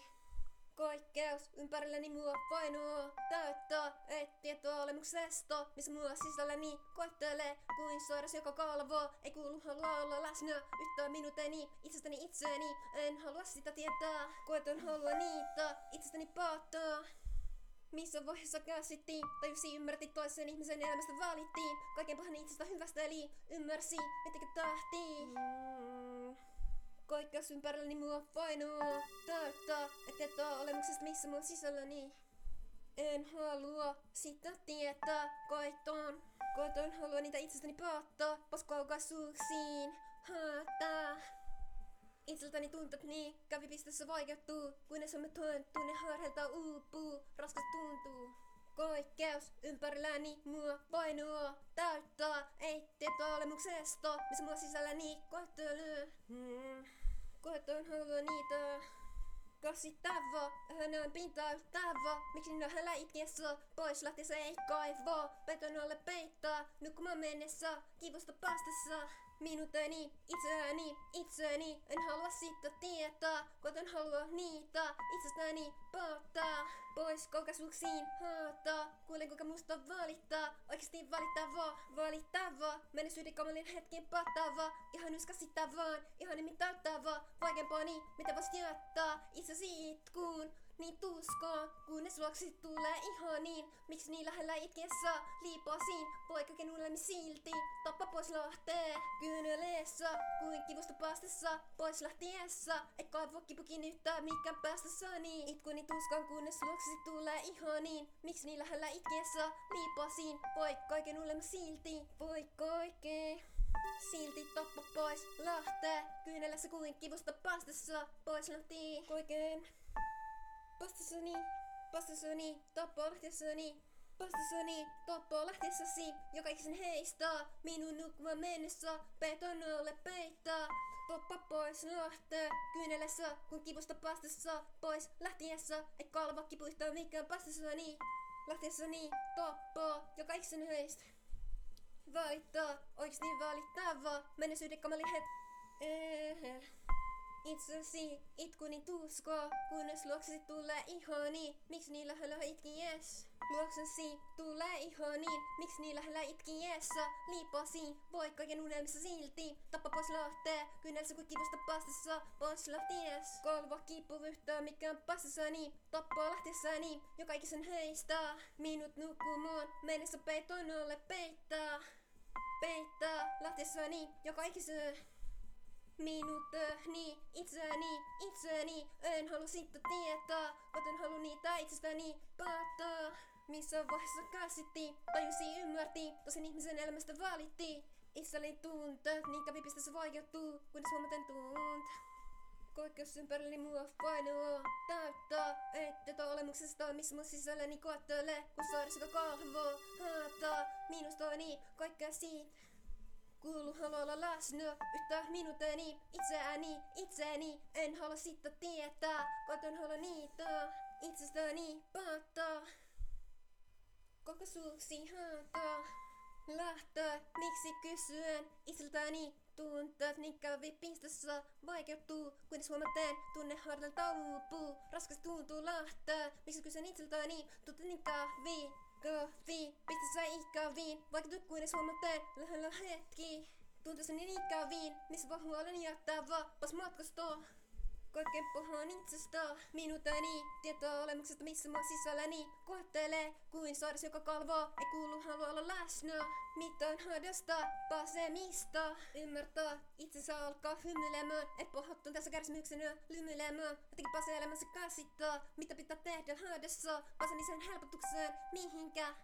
Speaker 1: Kaikkeus ympärilläni mua painoa täyttää, et tietoa olemuksesta, missä mua sisälläni koettelee kuin sairas joka kalvoo. Ei kuulu halua olla läsnä yhtään minuuteni itsestäni itseeni, en halua sitä tietää. Koetan halua niitä itsestäni päättää. Missä vaiheessa käsittiin, tajusi ymmärti toisen ihmisen elämästä valittiin. Kaiken pahan itsestä hyvästä eli ymmärsi, ettekö tahtiin. Mm. Kaikkeus ympärilläni mua painoa täyttää, et tietoa olemuksesta missä mua sisälläni. En halua sitä tietää, koiton. Koiton halua niitä itsestäni päättää, paskaukaisuuksiin häätää. Itseltäni tunteet niin, kävipistessä vaikeutuu, kunnes on toin tunne harhelta uupuu, raskas tuntuu. Kaikkeus ympärilläni mua painoa täyttää, ei tietoa olemuksesta, missä mua sisälläni koettelee. Hmm. Koetan halua niitä käsittävä, hänen pintailtävä, miksi nähdä itkeessä, pois lähti se ei kaivaa, peton alle peittää, nukkumaan mennessä, kivusta päästessä. Minuteni, itseäni, itseäni, en halua sitä tietää, koton halua niitä, itsestäni päättää. Pois kaukaisuuksiin haattaa, kuulen kuinka musta valittaa, oikeesti valittava, valittava. Menneisyyden kamalin hetken päättävä, ihan yskä sitä vaan, ihan nimi täyttävä. Vaikeampani, mitä voisi jättää, itsesi itkuun, niin tuskaa, kunnes luoksi tulee ihan niin. Miksi niin lähellä itkessä liipasin, poika kenulemi silti, tappa pois lähtee. Kyyneleessä, kuin kivusta päästessä, pois lähtiessä. Et kaivo kipu kiinnittää mikään päästessäni. Itkuni tuskaan, kunnes luoksi tulee ihan niin. Miksi niin lähellä itkessä liipasin, poika kenulemi silti, poika oikein. Silti tappa pois lähtee, kyynelessä kuin kivusta päästessä, pois lähti oikein. Lähtessäni. Pastasoni, tappo lähtessäsi, joka ikisen heistä. Minun nukkumaan mennessä, peton alle peittää. Poppa pois lähtee, kyynelessä, kun kivusta päästessä. Pois lähtiessä, ei kalva kipuista mikään pastasoni. Lähtessäni, tappo, joka ikisen heistä. Väittää, oikeesti välittävä, menneisyyden kamali het... Ehe. Itsesi itkuni tuskoa, kunnes luoksesi tulee ihoni. Miksi niin lähellä itki yes? Luoksesi tulee ihoni, miksi niin lähellä itki yes? Liipasi, voi kaiken unelmissa silti. Tappa pois lähtee, kynnelssä kuin kivusta päästessä, pois lähties. Kalva kipu yhtään mikään päästessäni, tappaa lähtessäni, joka ikisen heistä. Minut nukkumaan, mennessä peiton alle peittää. Peittää lähtessäni, joka ikisen Minutani, itseäni, itseäni, en halua sitä tietää, joten haluan niitä itsestäni päättää. Missä vaiheessa käsitti, tajusi, ymmärti, tosen ihmisen elämästä valitti. Itselleni tunteet, niin kävi pistessä vaikeutuu, kunnes huomaten tunt. Kaikkeus ympärilläni mua painoa täyttää, ette olemuksesta, missä mun sisälläni koettelee, kun saaris joka kahvoo, haataa, minusta niin, kaikkea siitä. Kuulu halua olla läsnä yhtä minuuteni itseäni, itseäni, en halua sitä tietää, koton halua niitä. Itsestäni päättää. Kokoisuuksi haataa, lähtö, miksi kysyen? Itseltäni tunteet niin kävi pistessä vaikeutuu, kunnes huomaten tunne harteilta uupuu. Raskas tuntuu lähtö, miksi kysyn itseltäni? Tunteet niin kävi kahvi, pistessä ikäviin, vaikka kunnes huomaten lähellä hetki. Tuntuisin niin ikäviin, missä vaan huolen jättää vappas matkasta. Kaiken pahan itsestä, minutani, tietoa olemuksesta missä mä sisälläni koettelee, kuin saaris joka kalvoo, ei kuulu halua olla läsnä. Mitään hädästä, pasemista, ymmärtää, itsensä alkaa hymyilemään, et pohjattu tässä kärsimyksenä lymyilemään, jotenkin pase elämässä käsittää, mitä pitää tehdä hädässä, pasemisen helpotukseen, mihinkä.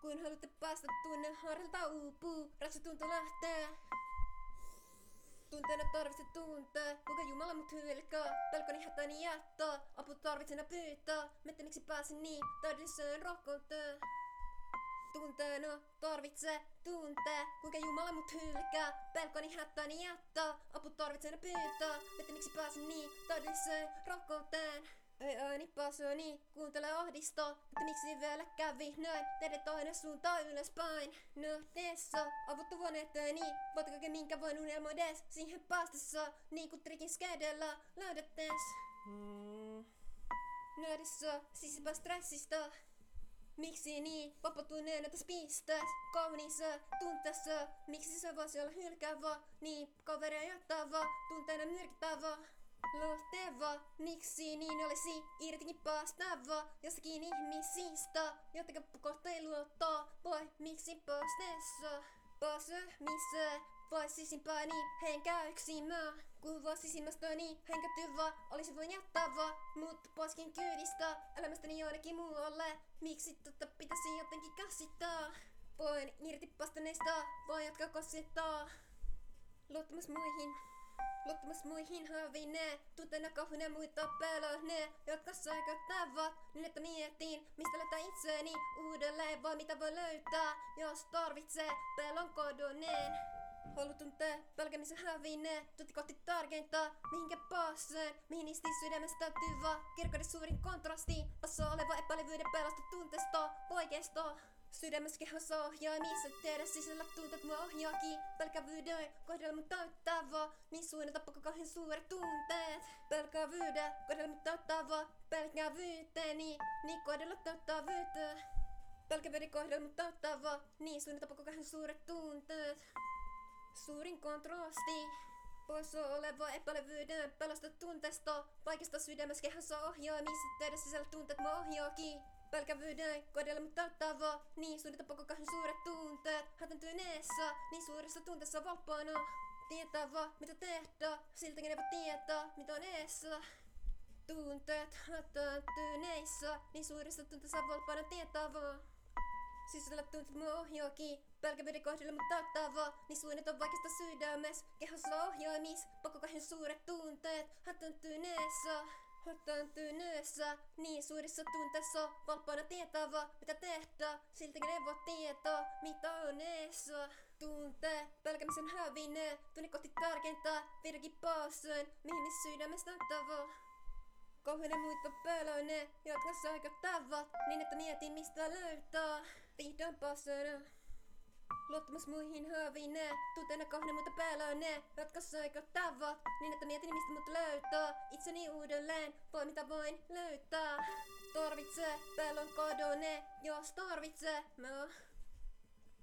Speaker 1: Kun haluatte päästä tunne harjalta uupuu, ratsa tuntuu lähtee. Tunteena tarvitse tuntea, kuinka Jumala mut hylkää. Pelkoni hätäni jättää, apu tarvitsena pyytää. Mette miksi pääsin niin täydelliseen rohkeuteen. Tunteena tarvitse tuntee, kuinka Jumala mut hylkää. Pelkoni hätäni jättää, apu tarvitsena pyytää. Mette miksi pääsin niin täydelliseen rohkeuteen. Ei ääni pasoni, kuuntele ahdisto, että miksi vielä kävi näin, tehdä toinen suuntaan ylöspäin. No tässä, avuttu vuon eteeni, voit kaiken minkä voin unelmoides, siihen päästessä, niin kuin trikin skedellä, löydättes. Mm. Nörissä sisipä stressistä. Miksi niin? Vapautuneena tässä pisteessä, kauniissa tunteessa. Miksi se voisi olla hylkäävä, niin kaveria jättävä, tunteena myrkittävä. Lohteva, miksi niin olisi irtikin päästävä jostakin ihmisistä, jotka kohta ei luottaa, voi miksi päästessä. Pääsö, missä Voisisimpani henkä yksimä. Kun voisisimästäni henkätyvä olisi voin jättävä. Mut poiskin kyydistä elämästäni jonnekin muualle. Miksi totta pitäisi jotenkin käsittää? Voin irti pastaneista, voin jatkaa kosittaa. Luottamus muihin. Luottamus muihin hävinee, tutena kauhune muita pelone, jotka säiköttävät, niin että mietin, mistä löytää itseäni uudelleen, vai mitä voi löytää, jos tarvitsee pelon kodoneen. Halu tuntee, pelkämisen hävinee, tutti kohti tärkeintä, mihinkä pääsee, mihin isti sydämestä vaan, kirkkauden suurin kontrasti, passo oleva epäilevyyden pelasta tunteesta, oikeesta. Sydämessä kehossa ohjaimissa, tiedä sisällä tunteet mua ohjaakin, pelkävyyden kohdalla mun täyttävä, niin suunnata pakko kauhean suuret tunteet. Pelkävyyden kohdalla mun täyttävä, pelkävyyteni, niin kohdalla täyttävyyttä. Pelkävyyden kohdalla mun täyttävä, niin suunnata pakko kauhean suuret tunteet. Suurin kontrasti. Poissa oleva epäilevyyden pelosta tunteesta, vaikasta sydämessä kehossa ohjaa, missä teidän sisällä tunteet mä ohjaakin. Pelkävyyden kohdalla mut täyttävä, niin suunnita koko kahden suuret tunteet. Hätäntyneessä, niin suuressa tunteessa valppaana. Tietävä, mitä tehdä, siltäkin ei voi tietää, mitä on eessä. Tunteet hätääntyneissä, niin suurissa tunteissa valppaana tietävä. Sisällä tunteet mua ohjaakin, pelkävyyden kohdalla mut täyttävä, niin suunnit on vaikeasta sydämes. Kehossa ohjaamis, pakko kahden suuret tunteet, hätäntyneessä. Hätääntyneessä, niin suurissa tunteissa, valppaana tietävä, mitä tehdä, siltikin ei voi mitä on eessä. Tuntee, pelkämisen hävinee, tunne kohti tärkeintä, vihdoinkin pääsen, mihin sydämestä näyttävä. Kauheinen muita pelöne, jotka säiköttävät, niin että mietin mistä löytää, vihdoin pääsen. Luottamus muihin hävinee, tutena kahden muuta pelöne, jotka säiköttävät, niin että mietin mistä mut löytää, itseni uudelleen, voi mitä voin löytää. Tarvitsee pelon kadone, jos tarvitsee, mä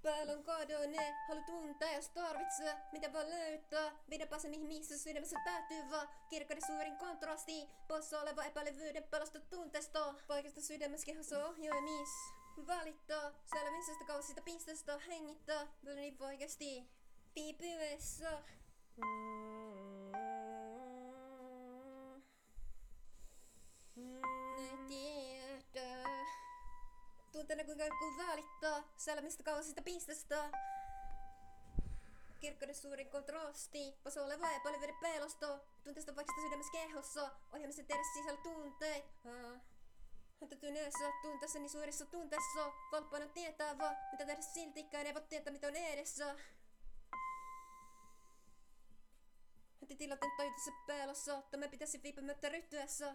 Speaker 1: Pelon kadone, halu tuntea jos tarvitsee, mitä voi löytää. Pidäpä se mihin missä sydämessä päätyy vaan. Kirkkauden suurin kontrasti, poissa oleva epäilevyyden pelosta tunteesta. Vaikeasta sydämessä kehossa ohjaimis. Välittää, selvisestä kausista pisteestä hengittää, vielä niin vaikeasti. Viipyessä. En tiedä. Tunteena kuinka joku välittää, selvisestä kausista pisteestä. Kirkkauden suurin kontrasti, paso oleva epäilevyyden pelosta. Tunteesta vaikeasta sydämessä kehossa, ohjaamisen tehdä sisällä tunteet. Ah. Hätätyneessä tunteessani suurissa tunteessa, valppaana tietää vaan, mitä tehdä siltikään, ei voi tietää mitä on edessä. Heti tilanteen tajutessa pelossa, tämä pitäisi viipymättä ryhtyessä.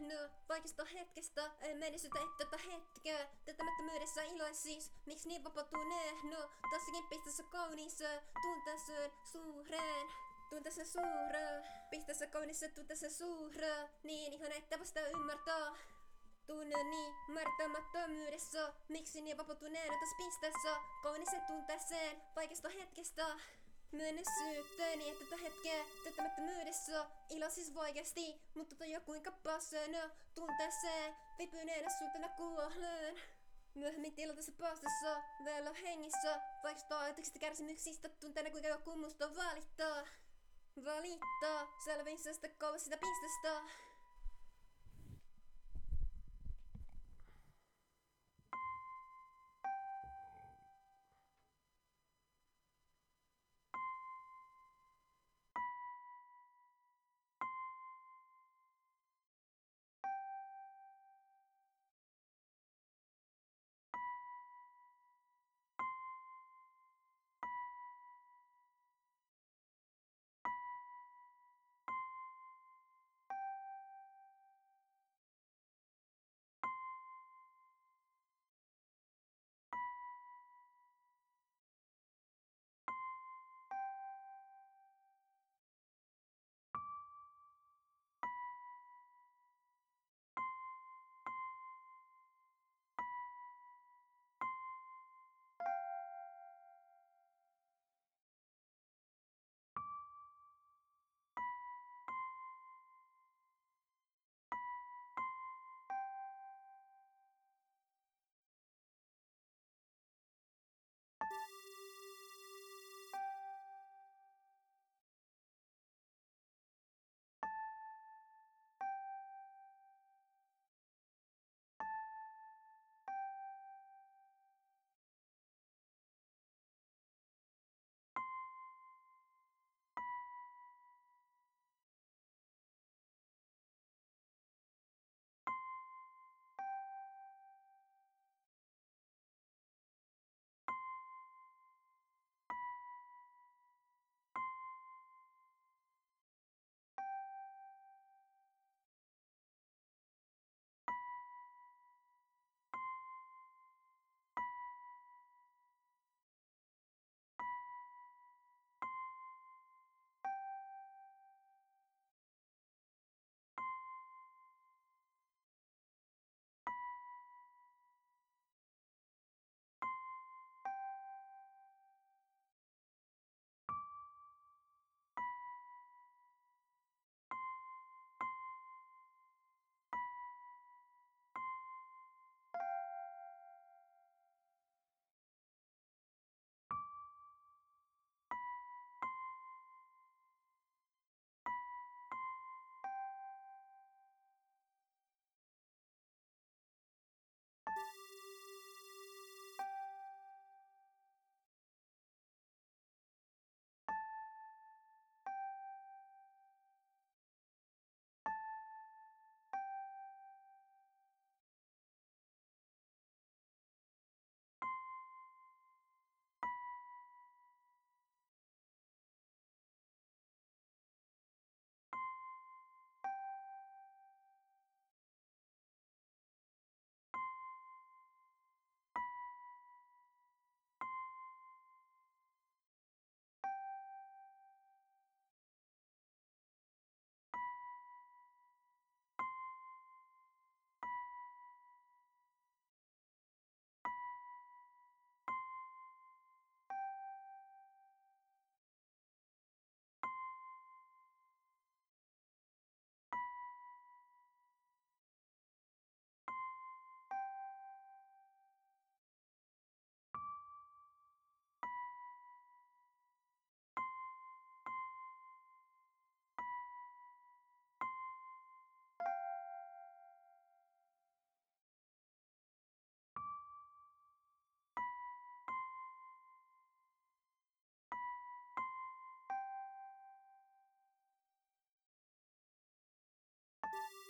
Speaker 1: No, vaikeasta hetkestä, en menestytä et tätä hetkeä. Tätämättömyydessä iloisis, miksi niin vapautunee? No, tässäkin pisteessä kauniissa, tunteeseen suureen. Tunteessa suura, pisteessä kaunissa tunteessa suura, niin ihan että vasta ymmärtää. Tunne niin määrittämättömyydessä, miksi niin vapautuneena tässä pisteessä, kaunissa tunteeseen, vaikeasta hetkestä. Menneisyyteeni, että tätä hetkeä tätämättömyydessä iloisis vaikeasti, mutta toi jo kuinka pääsee tunteeseen, vipyneenä suuntana kuoleen. Myöhemmin tilanteessa päästössä, vielä hengissä, vaikka ajatuksista kärsimyksistä tunteena kuinka joku musta valittaa. Valittaa selvisestä kauas sitä pistestä. Bye.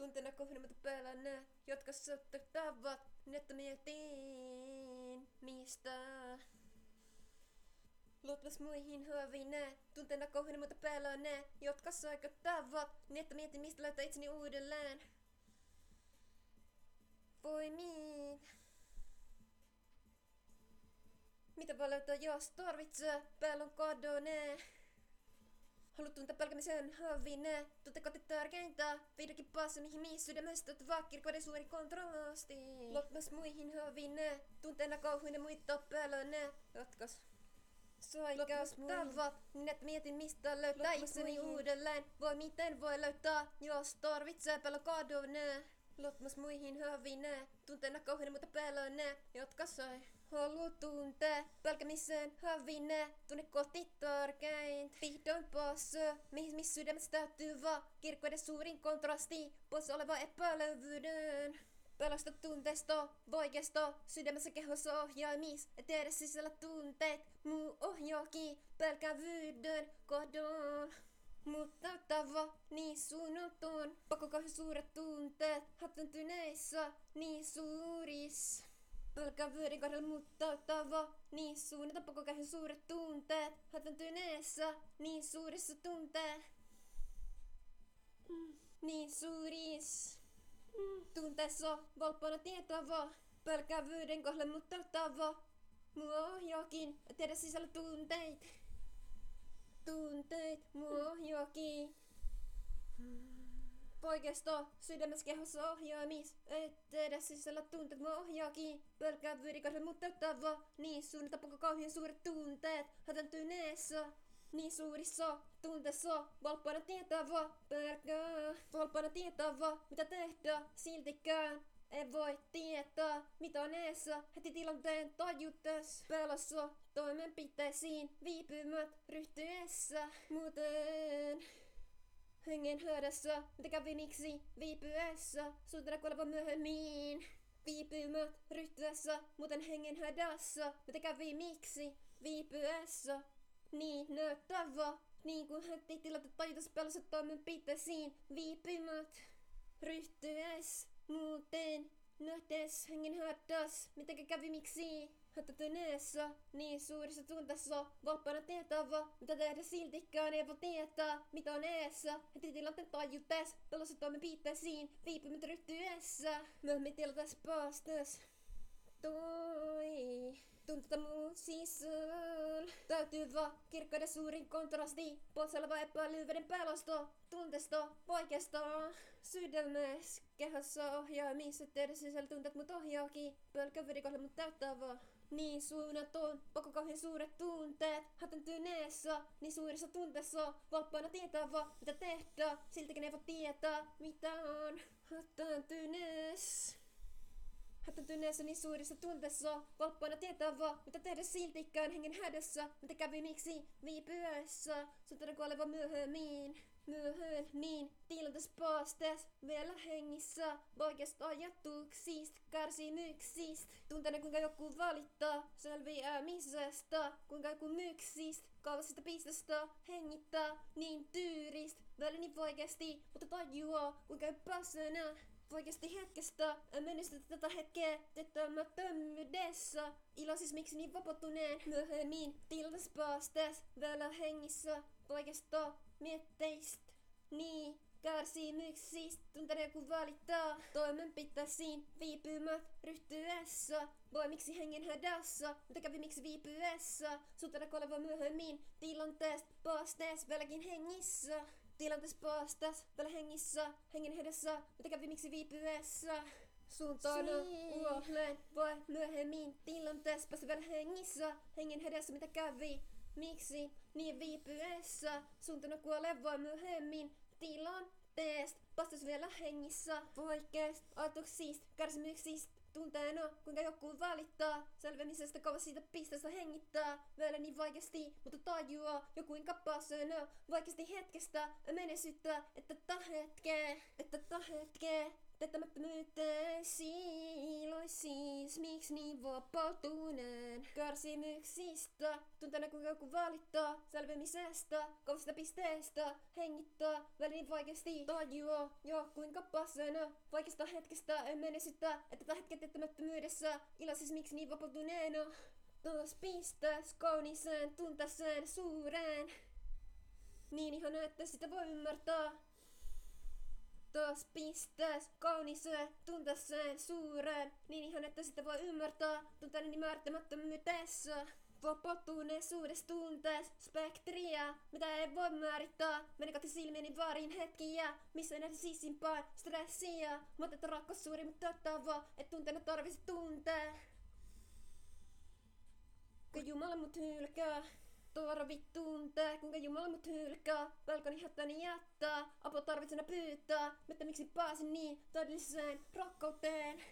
Speaker 1: Tunteena päällä nää, jotka sottavat, että mietin mistä. Luottamus muihin huoviin nää, tunteena päällä nää, jotka soikattavat, että mietin mistä löytää itseni uudelleen. Voi niin. Mitä valita jos tarvitsee, päällä on kadonee. Haluat tuntea pelkämisen havine, tunte koti tärkeintä. Vihdoinkin päässä mihin mihin sydämestä vakkirkoiden suuri kontrasti. Loppas muihin havine, tunteena kauhuinen muita pelone. Jatkas. Soikaus tavat, niin että mietin mistä löytää itseni uudelleen. Voi miten voi löytää, jos tarvitsee pelon kadonee. Loppas muihin havine, tunteena kauhuinen muita pelone. Jotka sai. Halu tuntee pelkämisen havine, tunne kohti tärkein. Vihdoin pois, mihin missä sydämessä täytyy vaan? Kirkkoiden suurin kontrasti, pois oleva epälevyyden. Pelasta tunteesta, voikesto, sydämessä kehossa ohjaimis, ja tehdä sisällä tunteet, muu ohjaakin pelkävyyden kohdon. Mutta tava niin suunnaton, pakko suuret tunteet, hätentyneissä niin suuris. Pelkävyyden kohdalla muuttauttava, niin suunnata pakokähän suuret tunteet, hätäntyneessä, niin suurissa tunteet. Niin suuris. Tunteessa valppana tietävä, pelkävyyden kohdalla muuttauttava. Mua ohjaakin, tiedä sisällä tunteet. Tunteet, mua ohjaakin. Poikesto, sydämessä kehossa ohjaamis, etteedä sisällä tunteet mua ohjaakin. Pelkää vyyrikohden muuttauttava, niin suunnata koko kauhean suuret tunteet, hätäntyneessä. Niin suurissa tunteissa, valppaana tietävä, pelkää. Valppaana tietävä, mitä tehdä, siltikään. En voi tietää, mitä on eessä, heti tilanteen tajutes. Pelossa toimenpiteisiin viipymät ryhtyessä. Muuten Hengen höressä, mitä kävi miksi viipyessä, kuoleva myöhemmin. Viipymät ryhtyessä, muuten hengen hädässä, mitä kävi miksi viipyessä. Niin näyttävä, niin kuin heti tilata tajutus pelossa toimenpiteisiin viipymät. Ryhtyessä, muuten nähdes hengen hädässä, mitä kävi miksi Hätätyneessä, niin suurissa tunteessa, valppana tietävä, mitä tehdä siltikään ei voi tietää, mitä on eessä. Heti tilanteen tajutes, pelossa toimenpiteisiin, viipymät ryhtyessä. Myöhemmin tilanteessa päästös. Toi. Tunteta muut. Täytyy vaan kirkkaiden suurin kontrasti. Pois oleva epäilyveden pelosta, tunteesta, poikesta. Sydämessä, kehossa ohjaa, missä tehdä sisällä tunteet mut ohjaakin. Pelkkä verikohde mut täyttää vaan. Niin suunnaton, pakko kauhean suuret tunteet, hätäntyneessä, niin suurissa tunteissa, valppaana tietää vaan, mitä tehdä, siltikin ei voi tietää, mitä on. Hätäntyneessä. Hätäntyneessä niin suurissa tunteissa, valppaana tietää vaan, mitä tehdä siltikään hengen hädessä, mitä kävi miksi viipyessä, suuntana kuoleva myöhemmin. Myöhään niin tilanteessa päästes vielä hengissä. Vaikeasta ajatuksista, kärsimyksistä. Tunteena kuinka joku valittaa selviämisestä Kuinka joku myksistä, kauasista pistestä hengittää. Niin tyyristä, niin vaikeasti Mutta tajuaa kuinka pääsenä Oikeasti hetkestä, menestä tätä hetkeä, tetämättömyydessä. Iloisis miksi niin vapautuneen myöhemmin, tilanteessa päästes vielä hengissä. Oikeastaan mietteistä, niin kärsimyksistä tunteiden kun valittaa. Toimenpiteisiin viipymät ryhtyessä. Voi miksi hengen hädässä, mitä kävi miksi viipyessä. Suutena oleva myöhemmin. Tilanteesta päästees vieläkin hengissä. Tilanteessa päästäs vielä hengissä, hengen hädässä, mitä kävi miksi viipyessä. Suuntaan uohleen, voi myöhemmin. Tilanteessa päästä vielä hengissä, hengen hädässä mitä kävi Miksi niin viipyessä? Suuntana kuoleva myöhemmin. Tilanteesta vastas vielä hengissä. Voikeista ajatuksista, kärsimyksistä, tunteena, kuinka joku valittaa, selviämisestä kauas siitä pisteestä hengittää, vielä niin vaikeasti, mutta tajuaa. Jo kuinka pasena, vaikeasti hetkestä menesyttää, että ta hetke, että ta hetke, Teettämättömyytesi siis, miksi niin vapautuneen kärsimyksistä? Tuntena kuin joku valittaa selvimisestä, kovasta pisteestä, hengittää, välin vaikeasti tajua, jo kuinka pasena, vaikeasta hetkestä en mene sitä, että tätä hetken teettämättömyydessä, iloisis miksi niin vapautuneena. Taas pistäs kauniseen, tuntaseen suureen. Niin ihan että sitä voi ymmärtää. Taas pistäs kauniseen, tuntaseen suureen. Niin ihan että sitä voi ymmärtää. Tunteeni määrittämättömyydessä. Vapautuneisuudessa tuntees spektriä, mitä ei voi määrittää. Meni kohti silmieni vaarin hetkiä, missä nähdä sisimpään stressiä. Mutta että rakkaus suuri, mutta totta että tunteena tarvisi tuntee. Kun Jumala mut hylkää, Torvi tuntee, kuinka Jumala mut hylkää. Pelkoni hätäni jättää, apua tarvitsena pyytää. Mutta miksi pääsin niin todelliseen rakkauteen?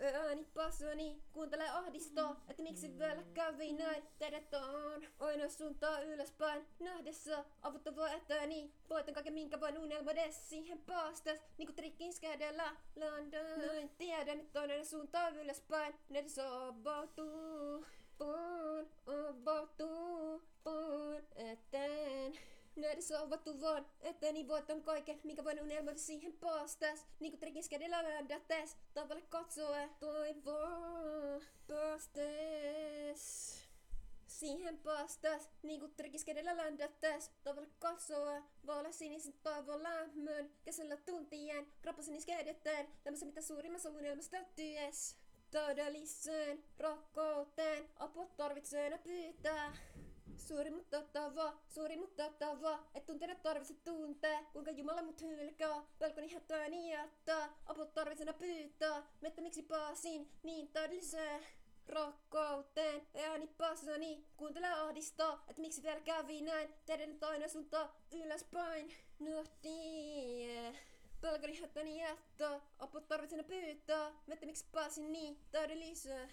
Speaker 1: Ääni passani, kuuntele ahdistoa, että miksi vielä kävi näin. Teidät on aina suuntaa ylöspäin, nähdessä avuttavaa eteeni. Voitan kaiken minkä voin unelmoida siihen päästäs, niinku trikkin skedellä London. Näin tiedän, että toinen suuntaa ylöspäin, ne avautuu. Puun, avautuu, puun eteen. Näiden saavattu vaan, ettei voitan kaiken, mikä voin unelmoida siihen päästäs. Niinku trikin kädellä ländättäs, tavalle katsoe, toivoa päästäs. Siihen päästäs, niinku trikis kädellä ländättäs, tavalle katsoa, vaale sinisen toivon lämmön, kesällä tuntien, krappaseni skedettään, tämmössä mitä suurimmassa unelmassa täyttyes. Todelliseen rakkauteen apua tarvitsee pyytää. Suuri mutta tava, suuri mutta tava, et tunteena tarvitse tuntee, kuinka Jumala mut hylkää, pelkoni hätääni jättää, apua tarvitsena pyytää, mettä miksi pääsin niin todelliseen rakkauteen, ääni passani, kuuntele ahdistaa, et miksi vielä kävi näin, teidän nyt aina suuntaa ylöspäin, no. Pelkoni hätäni jättää, apua tarvitsena pyytää, mettä miksi pääsin niin todelliseen.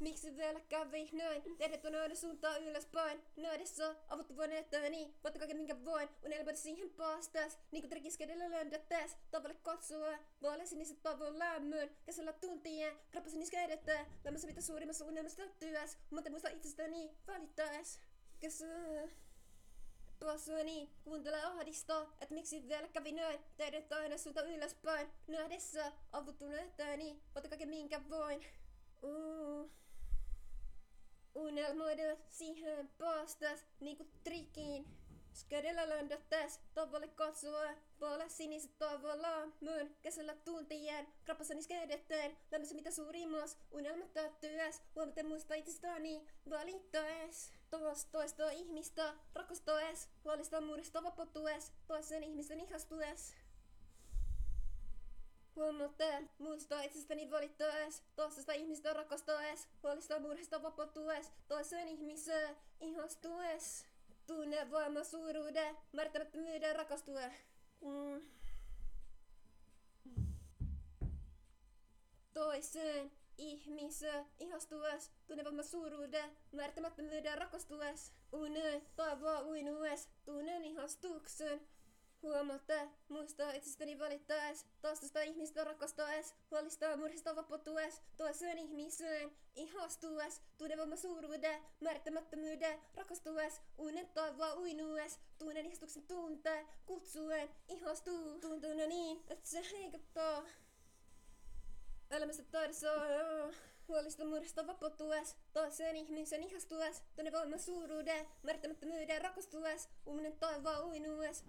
Speaker 1: Miksi vielä kävi näin? Teidät on aina suuntaa ylöspäin. Näidessä avuttu voin eteeni. Vaikka kaiken minkä voin. Unelmoida siihen päästäs. Niinku trikiskedellä löndättäs. Tavalle katsoa. Vaale siniset tavoin lämmön. Kesällä tuntien. Krappaseni skedettä. Lämmössä mitä suurimmassa unelmassa täyttyäs. Mutta muista itsestäni välittäes. Kesä. Tuossani kuuntele ahdista, että miksi vielä kävi näin. Teidät aina suunta ylöspäin. Nähdessä avuttu eteeni. Vaikka kaiken minkä voin. Uh unelmoida siihen päästäs niinku trikiin. Skedellä löndättäs, tavalle katsoa, vaale siniset tavallaan, myön kesällä tuntien, krappassani skedetteen, lämmössä mitä suurimmas, unelmat täyttyäs, huomaten muista itsestäni, valittaes. Toista ihmistä, rakastaes, huolista muudesta vapautues, toisen ihmisen ihastues. Huomatte, muista itsestäni valittaes, toisesta ihmistä rakastaes, huolista murhista vapautues, toiseen ihmiseen ihastues. Tunne voima suuruuden, määrittämättömyyden rakastue. Mm. Toiseen ihmiseen ihastues, tunne voima suuruuden, määrittämättömyyden rakastues. Une, toivoa uinues, tunnen ihastuksen, Huomaatte, muistaa itsestäni valittaes, taustosta ihmistä rakastaes, huolistaa murhista vapautues, toiseen ihmiseen, ihastues, tunnevamma suuruuden, määrittämättömyyden, rakastues, unen taivaa uinues, tunnen ihastuksen tuntee, kutsuen, ihastuu, tuntuna niin, että se heikottaa. Elämästä taidossa huolista murhista vapautues, toiseen ihmisen ihastues, tunne voiman suuruuden, määrittämättömyyden rakastues, unen taivaa uinues,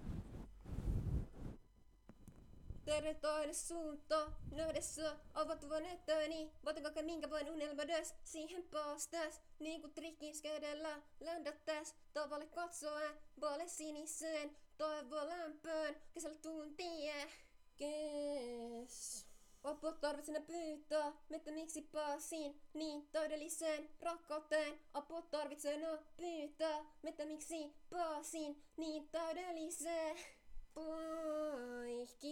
Speaker 1: Teidän toinen suunta, nähdessä avautuvan eteeni, voitan kaiken minkä voin unelmoides, siihen päästäs, niin kuin trikin skedellä, ländättäs, tavalle katsoen, vaale siniseen, toivoa lämpöön, kesällä tuntie. Kes. Apua tarvitsen pyytää, että miksi pääsin niin todelliseen rakkauteen. Apua tarvitsen pyytää, että miksi pääsin niin todelliseen. Poikki.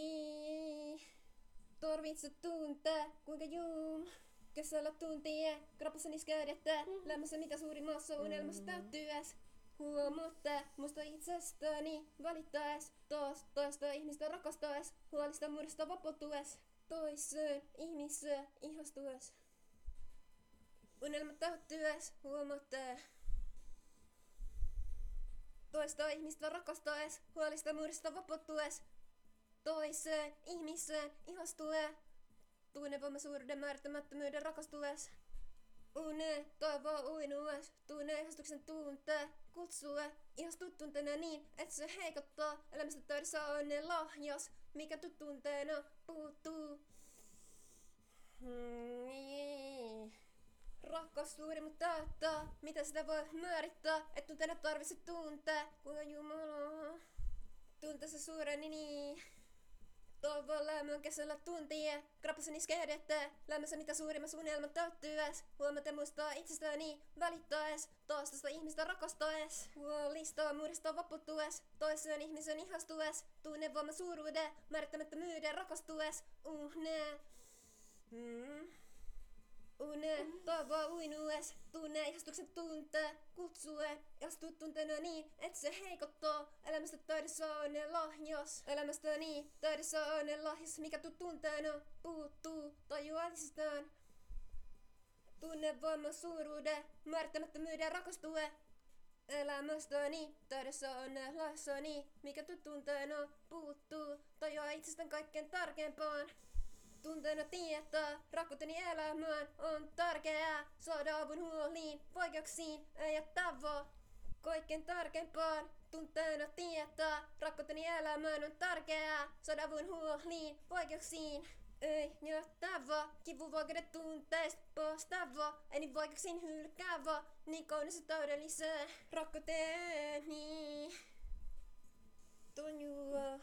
Speaker 1: Tarvitse tuntea, kuinka juu. Kesällä tuntien, krapassa käydettä, lämmössä mitä suurimmassa unelmassa täyttyäs. Huomatte musta itsestäni välittäes, taas toista ihmistä rakastaes, huolista muodosta vapautues, toiseen ihmiseen ihastues. Unelmat täyttyes, huomatte. Toista ihmistä rakastaes, huolista muodosta vapautues, toiseen ihmiseen ihastue. Tunnevoimaisuuden määrittämättömyyden rakastues. Une, toivo, uinues, tunne ihastuksen tuntee, kutsue, ihastu tunteena niin, että se heikottaa, elämästä täydessä onnen lahjas, mikä tunteena puuttuu. Hmm. Rakkaus suuri, mutta täyttää, mitä sitä voi määrittää, et tunteena tarvitse tuntea, kuinka Jumala tuntee se suureni niin. Toivon lämmön kesällä tuntia, krapassani skedette, lämmössä mitä suurimmat unelmat täyttyäs. Huomata muistaa itsestäni, välittäes, toistosta ihmistä rakastaes. Huolista muudesta vapautues, toisen ihmisen ihastues. Tunne voima suuruuden, määrittämättömyyden rakastues. Uhne. Mm. Une, toivoa uinues, tunne ihastuksen tuntee, kutsue, ihastu tunteena niin, et se heikottaa. Elämästä täydessä onnen lahjas. Elämästä niin, täydessä onnen lahjas, mikä tu tunteena puuttuu, tajua itsestään. Tunne voiman suuruuden, määrittämättömyyden rakastue. Elämästäni, täydessä onnen lahjassani, mikä tu tunteena puuttuu, tajua itsestään kaikkein tärkeimpään. Tunteena tietää, rakkauteni elämään on tärkeää saada avun huoliin, vaikeuksiin ei jättää vaan. Kaikkein tärkeimpään tunteena tietää, rakkauteni elämään on tärkeää saada avun huoliin, vaikeuksiin ei jättää vaan. Kivu vaikeudet tunteista poistaa vaan, ei niin vaikeuksiin hylkää vaan, niin kaunis täydelliseen rakkauteni. Tunjua.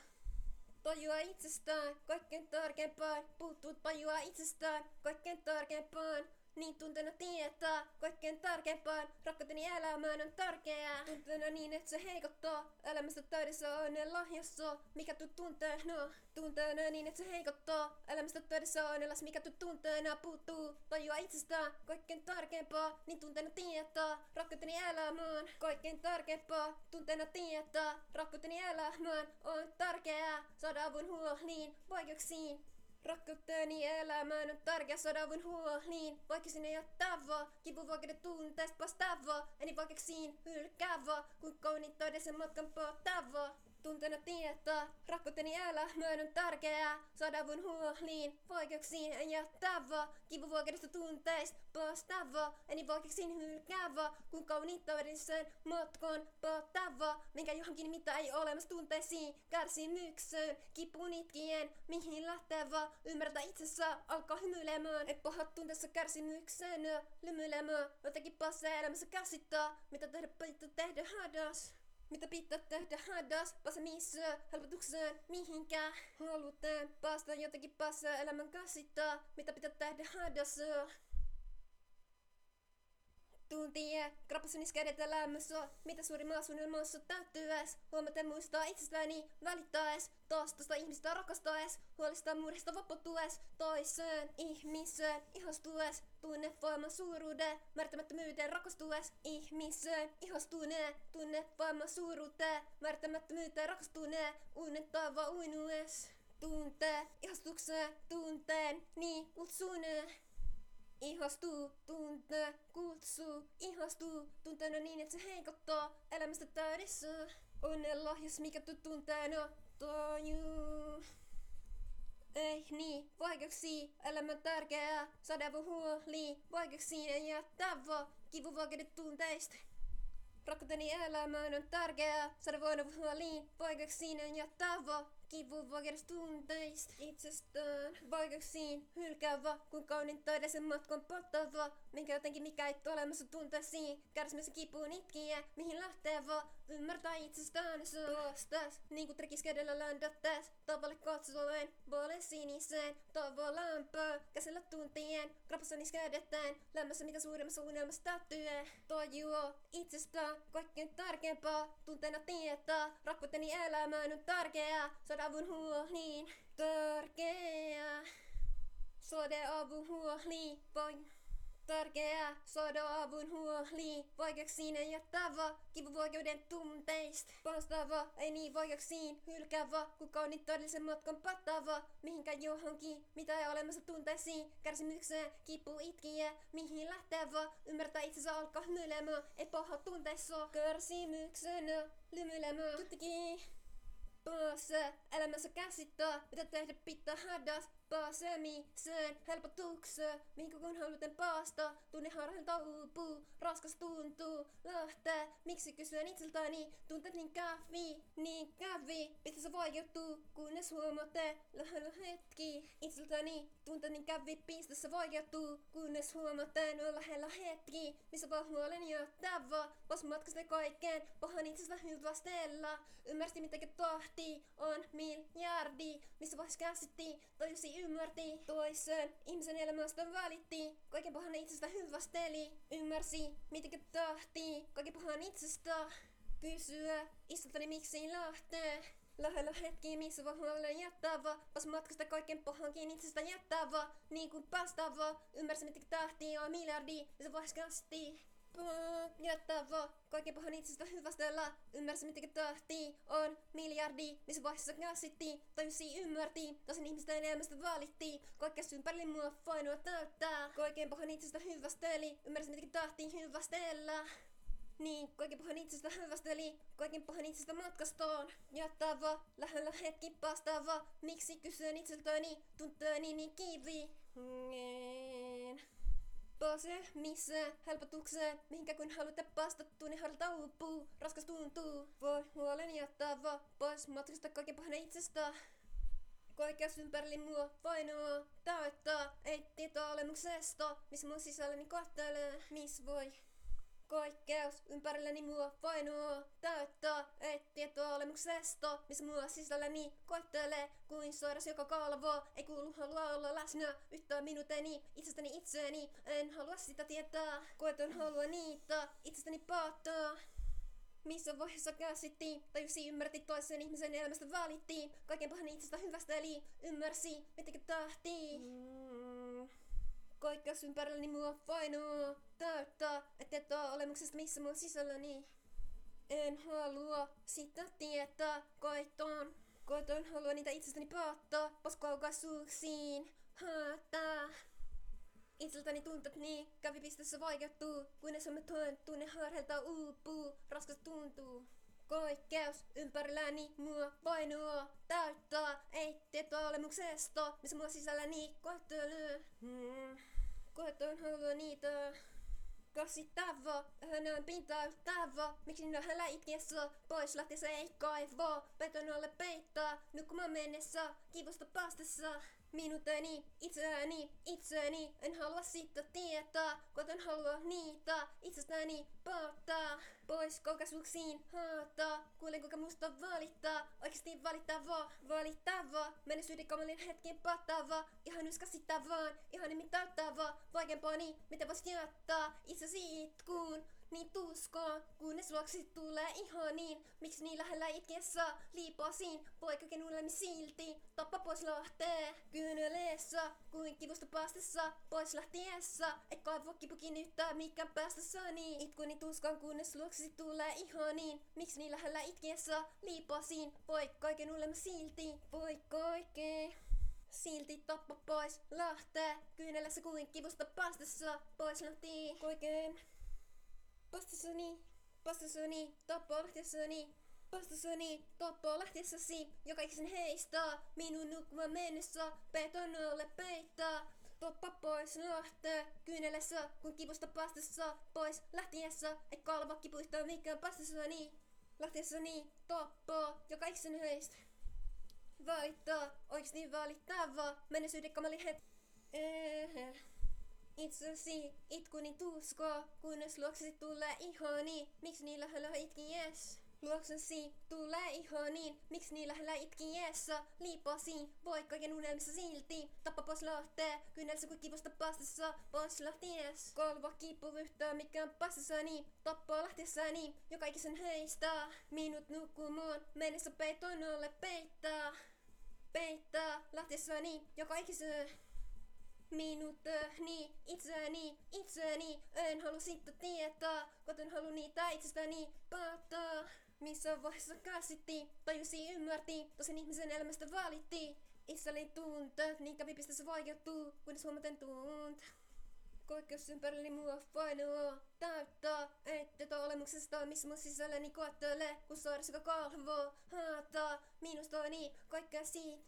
Speaker 1: Tajua itsestään, kaikkein tärkeimpään. Puuttuu tajua itsestään, kaikkein tärkeimpään. Niin tunteena tietää, kaikkein tärkeimpään. Rakkauteni elämään on tärkeää. Tunteena niin, että se heikottaa. Elämästä täydessä onnen lahjassa, mikä tu tunteena. Tunteena niin, että se heikottaa. Elämästä täydessä onnellas, mikä tu tunteena puuttuu. Tajua itsestään, kaikkein tärkeimpää. Niin tunteena tietää, rakkauteni elämään. Kaikkein tärkeimpää, tunteena tietää. Rakkauteni elämään on tärkeää. Saada avun huoliin, vaikeuksiin. Rakkauteni elämään on tärkeä avun huoliin, vaikka sinne jättää vaan. Kipu vaikeudet tunteesta vastaa vaan, eni vaikeuksiin hylkää vaan, kun kauniit todellisen matkan poottaa vaan. Tunteena tietää, rakkauteni elämään on tärkeää saada avun huoliin, vaikeuksiin en. Kipu vaikeudesta tunteista poistaa vaan, eni vaikeuksiin hylkää vaan, kun kauniit todellisen matkan poottaa vaan. Minkä johonkin mitä ei ole olemassa tunteisiin, kärsimykseen, kipun itkien, mihin lähtee vaan. Ymmärtää itsessä, alkaa hymyilemään, et pahat tunteessa kärsimykseen, lymyilemään. Jotenkin passaa elämässä käsittää, mitä tehdä pitää tehdä hadas. Mitä pitää tehdä? Hadas, päästä missä, helpotukseen, mihinkä halutaan päästä jotenkin päässä elämän käsittää, mitä pitää tehdä? Hadas. Tuntia, krapassani kädet elämässä, mitä suurin suunnilmassa täyttyäs. Huomata muistaa itsestäni, välittäes, taas tosta ihmistä rakastaes, huolista muudesta vapautues, toiseen ihmiseen ihastues, tunne voiman suuruuden, määrittämättömyyteen rakastues, ihmiseen ihastunee, tunne voiman suuruuteen, määrittämättömyyteen rakastunee, unen taivaan uinues. Tuntee, ihastukseen, tunteen, niin kutsunee. Ihastuu, tuntee, kutsuu, ihastuu, tunteena niin, että se heikottaa elämästä täydessä. Onnen lahjas, mikä tu tunteena tajuu. Ei niin, vaikeuksia, elämä tärkeää, saada huoli, vaikeuksiin ei jättää vaan, kivu vaikeudet tunteista. Rakkauteni elämään on tärkeää, saada voida huoliin, vaikeuksiin ei jättää vaan, kivu vaikeudesta tunteista itsestään. Vaikeuksiin hylkäävä, kun kaunin todellisen matkan pottava, minkä jotenkin mikä ei ole olemassa tunteisiin, kärsimässä kipuun itkiä, mihin lähtee vaan, ymmärtää itsestään suostas, niin kuin trekis kädellä ländättäs, tavalle katsoen, puolen siniseen, toivoa lämpöä, käsillä tuntien, krapassani kädetään, lämmössä mitä suurimmassa unelmassa täyttyy, tajua itsestään, kaikkein tärkeämpää, tunteena tietää, rakkauteni elämään on tärkeää, saada avun huoliin, tärkeää, saada avun huoliin, vain Tärkeää saada avun huoli, ei jättävä, kivuvaikeuden tunteista. Paastava, ei niin vaikeuksiin, hylkäävä, kun kauniit todellisen matkan pattava. Mihinkään johonkin, mitä ei olemassa tunteisiin, kärsimykseen, kipu itkiä, mihin lähtevä. Ymmärtää itsensä alkaa hymyilemään, ei paha tunteissa, kärsimyksenä, lymyilemään. Tuttikin. Pääse elämässä käsittää, mitä tehdä pitää hädäs pääsemiseen helpotukseen, mihin kun haluten päästä, tunne harhalta uupuu, raskas tuntuu, lähtee, miksi kysyn itseltäni, tunteet niin kävi, niin kävi, pitäisi vaikeutuu, kunnes huomaatte, lähellä hetki, itseltäni, tunteet niin kävi, pistässä vaikeutuu, kunnes huomaatte, no lähellä hetki, missä vaan huolen jättävä, vas matkasta kaikkeen, pahan itsestä hyvästellä, ymmärsi mitä tahti on miljardi, missä vaiheessa käsitti, tajusi ymmärti toisen ihmisen elämästä välitti. Kaiken pahan itsestä hyvästeli. Ymmärsi, miten tahti. Kaiken pahan itsestä kysyä. Istultani miksi lähtee. Lähellä hetki, missä voi huolella jättävä. Pas matkasta kaiken pahankin itsestä jättävä. Niin kuin päästävä. Ymmärsi, miten tahti on miljardi. Ja se vaiheessa käsitti jättävä. Kaiken pahan itsestä hyvästellä. Ymmärsi miten tahti on miljardi. Missä vaiheessa käsitti, tajusi ymmärti. Tosin ihmisten elämästä valitti. Kaikkea ympärille mua fainoa täyttää. Kaiken pahan itsestä hyvästeli. Ymmärsi miten tahti hyvästellä. Niin, kaiken pahan itsestä hyvästeli, kaiken pahan itsestä matkastoon. Jättävä, lähellä hetki päästävä, miksi kysyn itseltäni, tunteeni niin kivi. Mm. Pääse missä? Helpotukseen, mihinkä kun haluatte päästä tunne harta uupuu, raskas tuntuu. Voi huolen jättää vaan pois matkasta kaiken pahan itsestä. Kaikkeus ympärillä mua vainoa täyttää, ei tietoa olemuksesta, missä mun sisälläni kohtelee, missä voi Kaikkeus ympärilläni mua vainoa täyttää, ei tietoa olemuksesta, missä mua sisälläni koettelee kuin sairas joka kalvo. Ei kuulu halua olla läsnä yhtään minuuteni itsestäni itseeni, en halua sitä tietää. Koetan halua niitä itsestäni päättää. Missä vaiheessa käsitti, tajusi, ymmärti toisen ihmisen elämästä valittiin. Kaiken pahan itsestä hyvästeli, ymmärsi, mitenkä tahti. Mm. Kaikkeus ympärilläni mua vainoa ettei tuo olemuksesta missä mun sisälläni. En halua sitä tietää, koiton. Koiton halua niitä itsestäni päättää, paskaukaisuuksiin häätää. Itseltäni tuntet niin, kävipistessä vaikeutuu, kunnes on toin tunne harhelta uupuu, raskas tuntuu. Kaikkeus ympärilläni mua vainoa täyttää, ei tietoa olemuksesta, missä mua sisälläni koettelee. Hmm. Koetan halua niitä käsittävä, hänen pintailtävä, miksi ne hänellä itkiessä pois lähti se ei kaivaa, peton alle peittää, nukkumaan mennessä, kivusta päästessä. Minuteni, itseäni, itseäni, en halua siitä tietää, koton halua niitä, itsestäni päättää. Pois kokeisuuksiin haata, kuulen kuinka musta valittaa, oikeasti valittava, valittava. Menneisyyden kamalin hetken pattava, ihan vaan, ihan nimi täyttävä, vaikeampani, mitä vois jättää, itsesi itkuun niin tuskaa, kunnes luoksi tulee ihan niin. Miksi niin lähellä itkessä liipasin, poika kenulemi silti, tappa pois lähtee. Kyyneleessä, kuin kivusta päästessä, pois lähtiessä, et kaivo kipukin yhtää mikä päästessäni. Itkuni tuskaan, kunnes luoksi tulee ihan niin. Miksi niin lähellä itkessä liipasin, poika kenulemi silti, poika oikein. Silti tappa pois, lähtee, kyynelessä kuin kivusta päästessä, pois lähti, oikein. Pastasoni, pastasoni, tappo lähtessäni. Tappo lähtessäsi, joka ikisen heistä. Minun nukkuma mennessä, peton alle peittää. Toppa pois lähtee, kyynelessä, kun kipusta pastassa. Pois lähtiessä, et kalva kipuista mikään pastasoni. Lähtessäni, tappo, joka ikisen heistä. Valittaa, oikeesti valittava, menneisyyden kamali het... Ehe. Itsesi itkuni tuskoa, kunnes luoksesi tulee ihoni. Miksi niin lähellä itki yes? Luoksesi tulee ihoni, miksi niin lähellä itki yes? Liipasi, voi kaiken unelmissa silti. Tappa pois lähtee, kynnelssä kuin kivusta päästessä, pois lähties. Kolva kipu ryhtyä, mikä on passessani. Tappaa lähtessäni, joka ikisen heistä. Minut nukkumaan, mennessä peiton alle peittää. Peittää lähtessäni, joka ikisen Minutani, itseäni, itseäni, en halua siitä tietää, koten halu niitä itsestäni päättää. Missä vaiheessa käsitti, tajusi, ymmärti, tosin ihmisen elämästä valitti. Itselleni tunteet, niin kävi pistessä vaikeutuu, kunnes huomaten tunt. Kaikkeus ympärilleni mua painoa täyttää, että olemuksesta, missä mun sisälläni koettelee, kun saaris joka kalvoo, haataa, minustani, kaikkea siitä.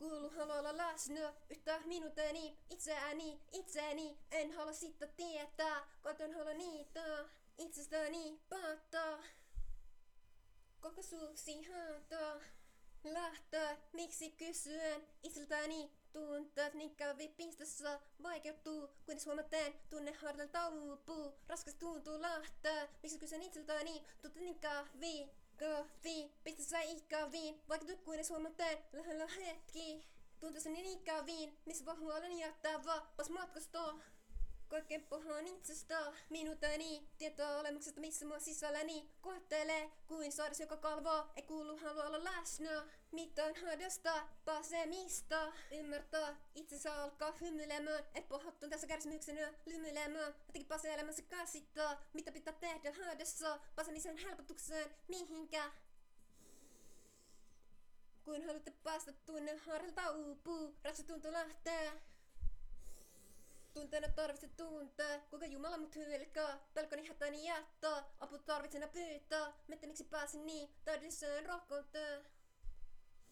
Speaker 1: Kuulu halua olla läsnä yhtä minuuteni, itseäni, itseäni, en halua sitä tietää, koton halua niitä, itsestäni päättää. Koko suuksi haataa, lähtö, miksi kysyen? Itseltäni, tunteet niin kävi pistessä vaikeutuu, kunnes huomaten tunne harteilta uupuu, raskas tuntuu lähtö, miksi kysyn itseltäni, tunteet niin kävi, kahvi, pistessä ikäviin, vaikeutuu kunnes huomaten lähellä hetki. Tuntuisi niin ikäviin, missä voi huolen jättää vapas matkasta. Kaikkein pahan itsestä, minutani, tietoa olemuksesta missä mua sisälläni koettelee, kuin saaris joka kalvoo, ei kuulu halua olla läsnä. Mitään hädästä, mistä ymmärtää, itsensä alkaa hymyilemään, ei pohjattu tässä kärsimyksenä lymyilemään, jotenkin pääsee elämänsä käsittää, mitä pitää tehdä hädässä, pääsemisen helpotukseen, mihinkä. Kun haluatte päästä tunne harjalta uupuu, raksa tuntuu lähtee. Tunteena tarvitse tuntea, kuinka Jumala mut hylkää. Pelkoni hätäni jättää, apu tarvitsena pyytää. Mette miksi pääsin niin täydelliseen rakkauteen.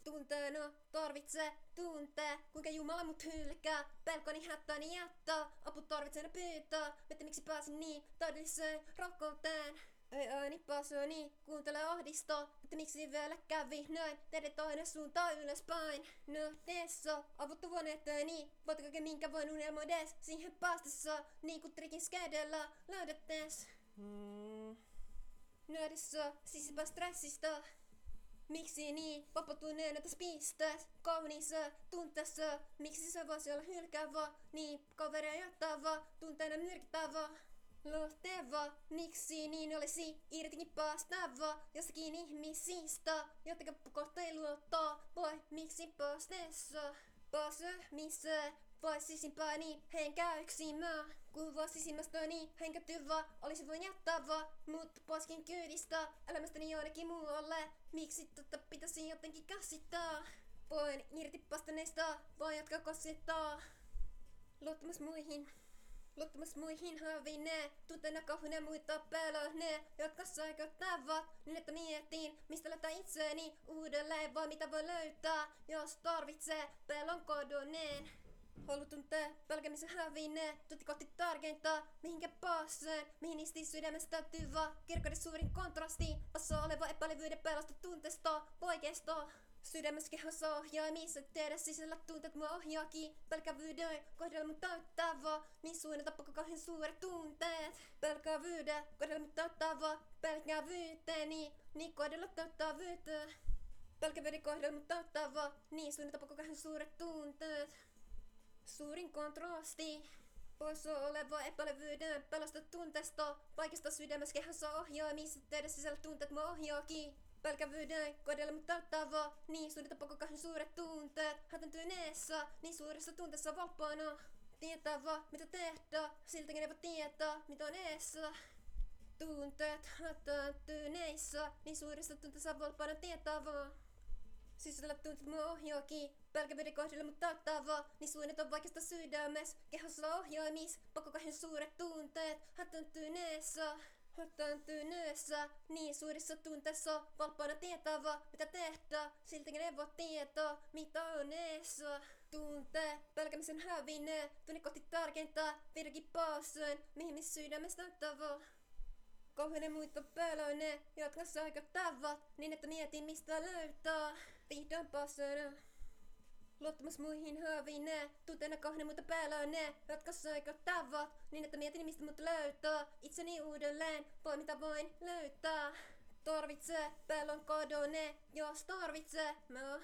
Speaker 1: Tunteena tarvitse tuntea, kuinka Jumala mut hylkää. Pelkoni hätäni jättää, apu tarvitsena pyytää. Mette miksi pääsin niin täydelliseen rakkauteen. Ei ääni pasoni, kuuntele ahdista, että miksi vielä kävi näin, tehdä toinen suuntaan ylöspäin. No tässä, avuttuvan eteeni, voit kaiken minkä voin unelmoides, siihen päästessä, niin kuin trikin skedellä, löydättes. Mm. Nöydessä, sisipä stressistä. Miksi niin? Vapautuneena tässä pisteessä, kauniissa tunteessa. Miksi se voisi olla hylkäävä, niin kaveria jättävä, tunteena myrkittävä. Lohteva, miksi niin olisi irtikin päästävä jostakin ihmisistä, jotka luottaa, voi miksi päästessä. Pääsö, missä vai sisimpääni henkäyksimä. Kun vaan sisimmästäni henkätyvä, olisi voin jättävä, mut poiskin kyydistä, elämästäni jonnekin muualle. Miksi totta pitäisi jotenkin käsittää? Voin irti päästäneistä, vaan jatkaa kosittaa. Luottamus muihin. Luottamus muihin havinee, tutena kauhune muita pelone, jotka säiköttävät, niin että mietin, mistä löytää itseäni uudelleen, vai mitä voi löytää, jos tarvitsee pelon kodoneen. Halu tuntee, pelkämisen hävinee, tuti kohti tärkeintä, mihinkä pääseen, mihin isti sydämestä täytyy vaan, kirkkauden suurin kontrasti, passa oleva epäilevyyden pelosta tunteesta, oikeesta. Sydämessä kehossa ohjaimissa tiedä sisällä tunteet mua ohjaakin Pelkävyyden kohdalla mun täyttävä Niin suunnata pakko kauhean suuret tunteet. Pelkävyyden kohdalla mun täyttävä Pelkävyyteni niin kohdalla täyttävyyttä Pelkävyyden kohdalla mun täyttävä Niin suunnata pakko kauhean suuret tunteet. Suurin kontrasti. Poissa oleva epäilevyyden pelasta tunteesta. Vaikasta sydämessä kehossa ohjaimissa tiedä sisällä tunteet mua ohjaakin Pelkävyyden kodella mutta tattava, niin suuret pakokahan suuret tunteet. Hätäntyneessä, niin suuressa tunteessa valppaana. Tietävä, mitä tehdä, siltäkin ei voi tietää, mitä on eessä. Tunteet hätääntyneissä, niin suurissa tunteissa valppaana tietävä. Sisällä tunteet mua ohjaakin, pelkävyyden kohdalla mutta tattava, niin suunnit on vaikeasta sydämessä. Kehossa ohjaimis, pakokahan suuret tunteet, hätääntyneessä. Hätääntyneessä, niin suurissa tunteissa, valppaana tietävä, mitä tehdä, siltikin ei voi tietää, mitä on eessä. Tunte, pelkämisen hävinne, tunne kohti tärkeintä, vihdoinkin pääsyn, mihin missä sydämestä näyttävä. Kauheinen muita pelöine, jotka säiköttävät, niin että mietin mistä löytää, vihdoin pääsyn. Luottamus muihin hävinee, tutena kahden muuta päällä on ne, jotka säiköttävät, niin että mietin mistä mut löytää, itseni uudelleen, voi mitä voin löytää. Tarvitsee, pelon kadone, jos tarvitsee, mä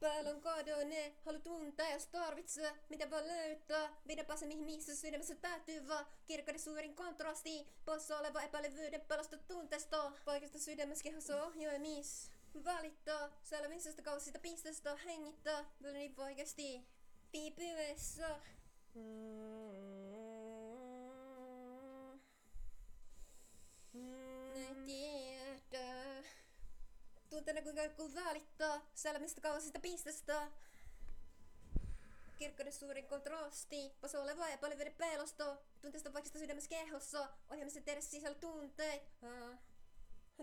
Speaker 1: Päällä on kadone, halu tuntea, jos tarvitsee, mitä voi löytää. Viedä pääse mihin missä sydämessä täytyy vaan. Kirkkaiden suurin kontrasti, poissa oleva epäilevyyden pelosta tunteesta. Vaikeasta sydämessä kehossa ohjaimis välittää selvisestä kausista pisteestä hengittää niin oikeasti. viipyessä. Ne tiedä. Tuntena kuinka joku valittaa sälämistä kauasista pistestä. Kirkkoiden suurin kontrasti, paso oleva ja paljon veden pelosto. Tunteesta vaikka sydämessä kehossa, ohjelmassa tehdä sisällä tunteet.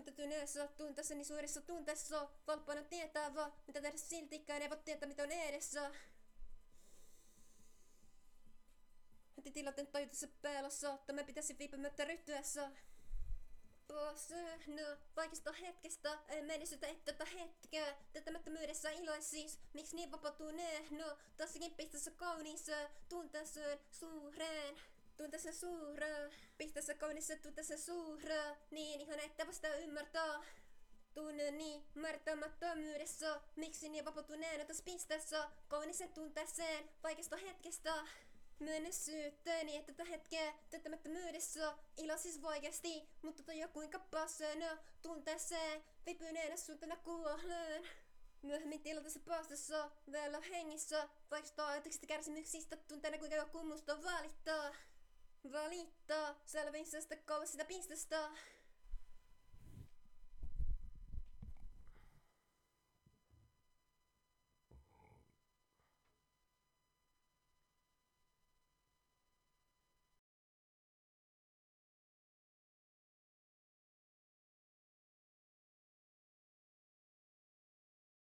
Speaker 1: Häntätyneessä tunteessani suurissa tunteessa, valppaana tietää vaan, mitä tehdä siltikään, ei voi tietää mitä on edessä. Häntä tilanteen tajutessa pelossa, tämä pitäisi viipymättä ryhtyessä. No, vaikista hetkestä, ei menestytä et tätä hetkeä. Tätämättömyydessä iloisis, miksi niin vapautuu ne? No, tässäkin pisteessä kauniissa, tunteeseen suureen. Tunteeseen suureen, pisteessä kauniissa, tunteeseen suureen. Niin ihan että vasta ymmärtää. Tunne niin määrittämättömyydessä, miksi niin vapautuneena tässä pisteessä, kaunisen tunteeseen, vaikista hetkestä. Myönnä syytteeni, että tätä hetkeä täyttämättömyydessä iloisis vaikeasti, mutta toi kuinka passena tunteeseen vipyneenä suuntana kuoleen. Myöhemmin tilanteessa päästössä vielä hengissä, vaikka ajatuksista kärsimyksistä tunteena kuinka joku musta valittaa. Valittaa selvinsä sitä pistestä.